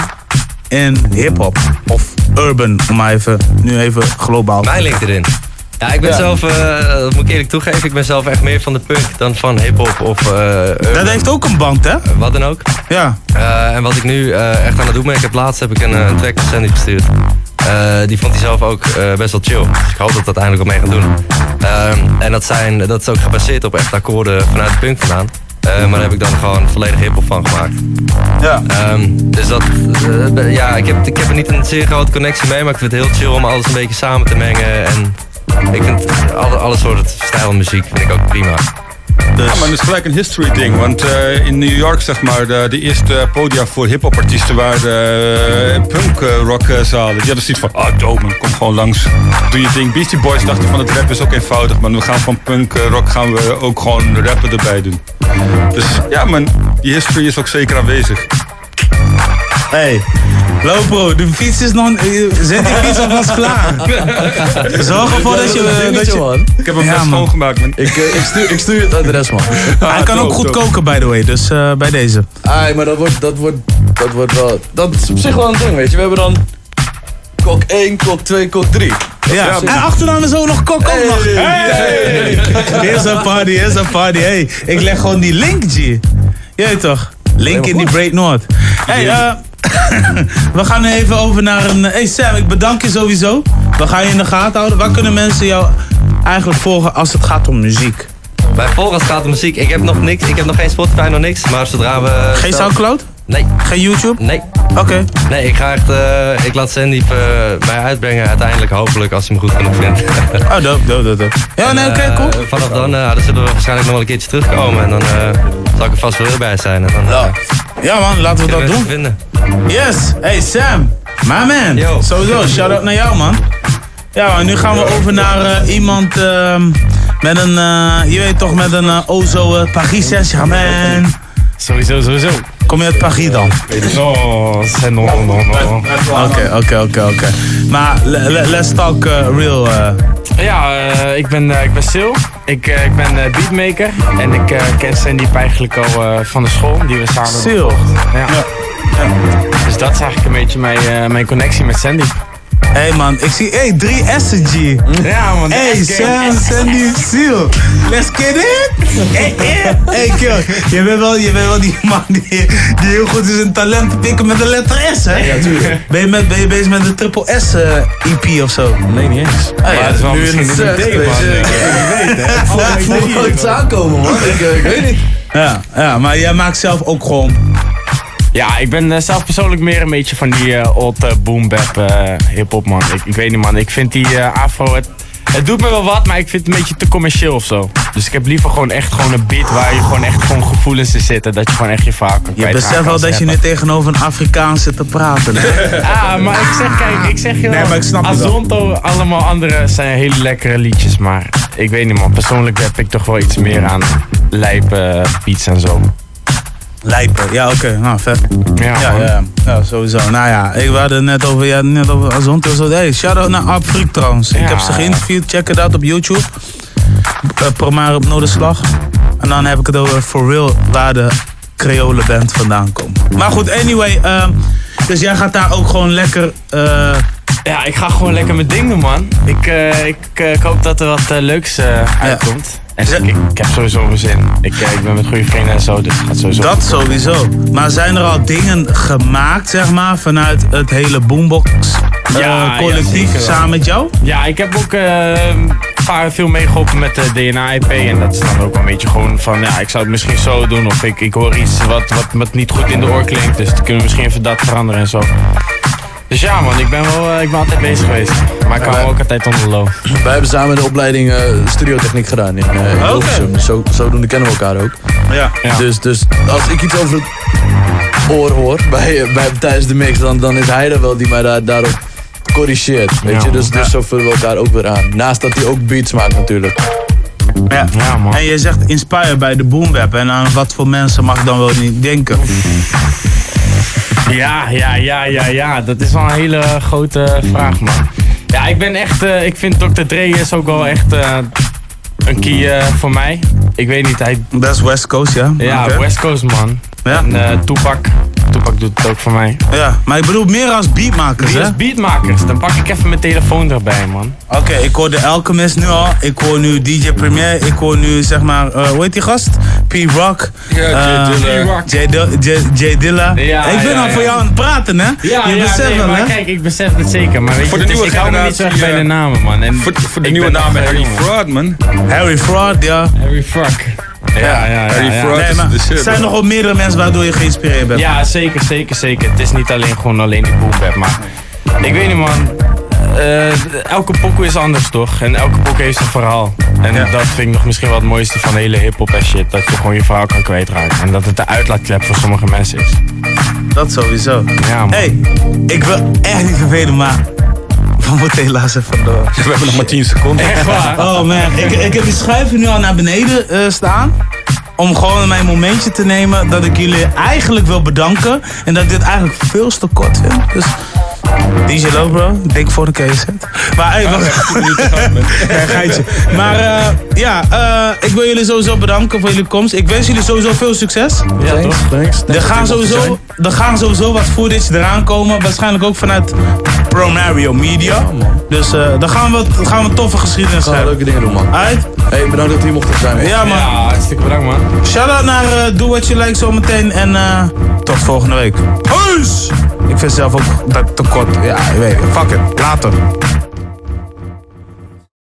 en hip-hop? Of urban, om maar even, nu even globaal. Mijn link erin. Ja, ik ben Ja. zelf, eh, dat moet ik eerlijk toegeven, ik ben zelf echt meer van de punk dan van hip-hop of. eh, urban. Dat heeft ook een band, hè? Wat dan ook. Ja. Eh, en wat ik nu eh, echt aan het doen ben, ik heb laatst heb ik een, eh, track van Sandy gestuurd. Eh, die vond hij zelf ook eh, best wel chill. Dus ik hoop dat dat uiteindelijk ook mee gaat doen. Ehm, en dat, zijn, dat is ook gebaseerd op echt akkoorden vanuit de punk vandaan. Eh, maar daar heb ik dan gewoon volledig hip-hop van gemaakt. Ja. Ehm, dus dat, eh, ja, ik heb, ik heb er niet een zeer grote connectie mee, maar ik vind het heel chill om alles een beetje samen te mengen. En ik vind alle, alle soorten stijl muziek vind ik ook prima. Ja, maar het is gelijk een history ding. Want eh, in New York, zeg maar, de, de eerste podia voor hip-hop artiesten waren eh, punk eh, rock zalen. Die hadden zoiets van, ah, dope man, kom gewoon langs. Doe je ding. Beastie Boys dachten van, het rap is ook eenvoudig, man. We gaan van punk rock gaan we ook gewoon rappen erbij doen. Dus ja, man, die history is ook zeker aanwezig. Hey, Lopro, de fiets is nog. eh, Zet die fiets alvast klaar. Zorg ervoor dat je. Dat je Ik heb hem Ja, net schoongemaakt, man. Ik, eh, ik, stuur, ik stuur je het adres, man. Hij kan ook goed koken, by the way. Dus eh, bij deze. Ai, maar dat wordt, dat wordt, dat wordt wel... Dat is op zich wel een ding, weet je. We hebben dan kok 1, kok 2, kok 3. Ja, en achteraan is ook nog kok ook nog. Hey! Here's a party, here's a party. Hey, ik leg gewoon die link, G. Je weet toch? Link in die Break North. Hey, eh, we gaan nu even over naar een... Hey Sam, ik bedank je sowieso. We gaan je in de gaten houden. Waar kunnen mensen jou eigenlijk volgen als het gaat om muziek? Bij Volgas gaat de muziek. Ik heb nog niks. Ik heb nog geen Spotify, nog niks. Maar zodra we. Geen Soundcloud? Nee. Geen YouTube? Nee. Oké. Nee, ik ga echt. eh, ik laat Sandy eh, mij uitbrengen. Uiteindelijk, hopelijk, als hij me goed genoeg vindt. Oh, dope, dope, dope. Ja, nee, oké, En, eh, cool. vanaf dan, zullen we waarschijnlijk nog wel een keertje terugkomen. En dan zal ik er vast weer bij zijn. En dan, eh, Ja man, laten we dat kunnen doen. vinden. Yes, hey Sam, my man. Sowieso, shout out naar jou man. Ja, en nu gaan we over naar eh, iemand ehm, met een, eh, je weet toch, met een uh, Ozo eh, Paris Saint-Germain. Sowieso, sowieso. Kom je uit Paris dan? No, c'est no, no, no. Oké, oké, oké, oké. Maar le- le- let's talk eh, real, eh, Ja, eh, ik ben, eh, ik ben Sil. Ik, eh, ik ben beatmaker. En ik ken Sandy eigenlijk al van de school, die we samen Sil. gevolgd. Ja. Dus dat is eigenlijk een beetje mijn, mijn connectie met Sandy. Hé hey man, ik zie, hey, 3 S'en G. Ja man, Hey. Sam, Sandy, Seal. Let's get it. Hey, hey, hey kill. Je bent wel, je bent wel die man die, die heel goed is in talent te pikken met de letter S, hè? Ja, tuurlijk. Ben je, met, ben je bezig met de triple S eh, EP of zo? Nee, niet eens. Ah, ja, Maar dat is wel nu misschien het een weet man. Ik, eh, weet, hè. Ik voel- iets man. aankomen, man. Ik, eh, ik weet niet. Ja, ja, maar jij maakt zelf ook gewoon... Ja, ik ben eh, zelf persoonlijk meer een beetje van die eh, old eh, boom bap hip-hop man. Ik, ik weet niet man, ik vind die afro, het, het doet me wel wat, maar ik vind het een beetje te commercieel of zo. Dus ik heb liever gewoon echt gewoon een beat waar je gewoon echt gewoon gevoelens in zitten. Dat je gewoon echt je verhaal kan Je beseft wel dat je nu tegenover een Afrikaan zit te praten, hè? Ah, maar ik zeg, kijk, ik zeg je Nee, maar ik snap. Azonto, allemaal andere zijn hele lekkere liedjes. Maar ik weet niet man, persoonlijk heb ik toch wel iets meer aan lijpe beats en zo. Lijpen, ja oké, nou vet. Ja, ja, ja, ja, sowieso. Nou ja, ik hadden het net over, ja, net over Azonto. Zo, hey, shout-out naar Freak trouwens. Ik heb ze geïnterviewd, check het out op YouTube. Uh, Promare op Noorderslag. En dan heb ik het over For Real, waar de Creole band vandaan komt. Maar goed, anyway. ehm, dus jij gaat daar ook gewoon lekker... eh, Ja, ik ga gewoon lekker mijn ding doen, man. Ik, eh, ik, eh, ik hoop dat er wat eh, leuks eh, uitkomt. En ik, ik, ik heb sowieso weer zin. Ik, eh, ik ben met goede vrienden en zo, dus het gaat sowieso. Dat sowieso. Maar zijn er al dingen gemaakt, zeg maar, vanuit het hele Boombox eh, Ja, ja, collectief samen met jou? Ja, ik heb ook eh, een paar veel meegeholpen met de DNA-IP. En dat is dan ook een beetje gewoon van, ja, ik zou het misschien zo doen. Of ik, ik hoor iets wat, wat, wat niet goed in de oor klinkt. Dus dan kunnen we misschien even dat veranderen en zo. Dus ja man, ik ben, wel, eh, ik ben altijd bezig geweest. Maar ik hou me ook altijd onder de low. Wij hebben samen de opleiding eh, studiotechniek gedaan in uh, Oké. Hilversum. Zo, zodoende kennen we elkaar ook. Ja. Dus, dus als ik iets over het oor hoor bij, bij, tijdens de mix, dan, dan is hij er wel die mij daar, daarop corrigeert. Weet Ja, je? Dus, ja. dus zo vullen we elkaar ook weer aan. Naast dat hij ook beats maakt natuurlijk. Ja. En je zegt inspire bij de Boomweb. En aan wat voor mensen mag ik dan wel niet denken? Ja, ja, ja, ja, ja. Dat is wel een hele grote vraag, man. Ja, ik ben echt... eh, ik vind Dr. Dre is ook wel echt eh, een key eh, voor mij. Ik weet niet, hij... Dat is West Coast, ja? Ja. West Coast, man. Ja. En eh Tupac doet het ook voor mij. Ja, maar ik bedoel meer als beatmakers, hè? is beatmakers. Dan pak ik even mijn telefoon erbij, man. Oké, ik hoor de Alchemist nu al. Ik hoor nu DJ Premier. Ik hoor nu, zeg maar, eh, hoe heet die gast? P-Rock. Ja, Eh, Dilla. Jay Dilla. Ja, ik ben ja, al voor jou aan het praten, hè? Ja, je ja, beseft nee, wel, hè? kijk, ik besef het zeker. Maar weet Voor je, de nieuwe ik hou me niet zo bij de namen, man. En Voor, voor de nieuwe nog Harry. Fraud, man. Harry Fraud, ja. Harry Fuck. Ja, ja, ja. Harry ja. Fraud Nee, is maar de shit. er zijn nog wel meerdere mensen waardoor je geïnspireerd bent. Ja, zeker, zeker, zeker. Het is niet alleen gewoon alleen die boombap, maar ik weet niet man. Eh, elke pokoe is anders toch? En elke pokoe heeft zijn verhaal. En dat vind ik nog misschien wel het mooiste van de hele hip-hop en shit. Dat je gewoon je verhaal kan kwijtraken. En dat het de uitlaatklep voor sommige mensen is. Dat sowieso. Ja, man. hey, ik wil echt niet vervelen, maar we moeten helaas even door. We hebben nog maar 10 seconden. Echt waar? Oh man, ik, ik heb die schuiven nu al naar beneden eh, staan. Om gewoon mijn momentje te nemen dat ik jullie eigenlijk wil bedanken. En dat ik dit eigenlijk veel te kort vind. Dus DJ Lobro, dik voor de case. Maar hey, wacht. Ja, geitje. Maar eh, ja, eh, ik wil jullie sowieso bedanken voor jullie komst. Ik wens jullie sowieso veel succes. Ja, toch? Thanks. Er gaan, sowieso, er gaan sowieso wat footage eraan komen. Waarschijnlijk ook vanuit Pro Mario Media. Dus eh dan gaan we, dan gaan we een toffe geschiedenis Gaan leuke dingen doen, man. Uit? Hey, bedankt dat we hier mochten zijn. Ja man. Ja, hartstikke bedankt man. Shout-out naar eh Doe Wat Je Lijkt zometeen. En eh, tot volgende week. Peace! Ik vind zelf ook dat te kort. Ja, je weet. Fuck it. Later.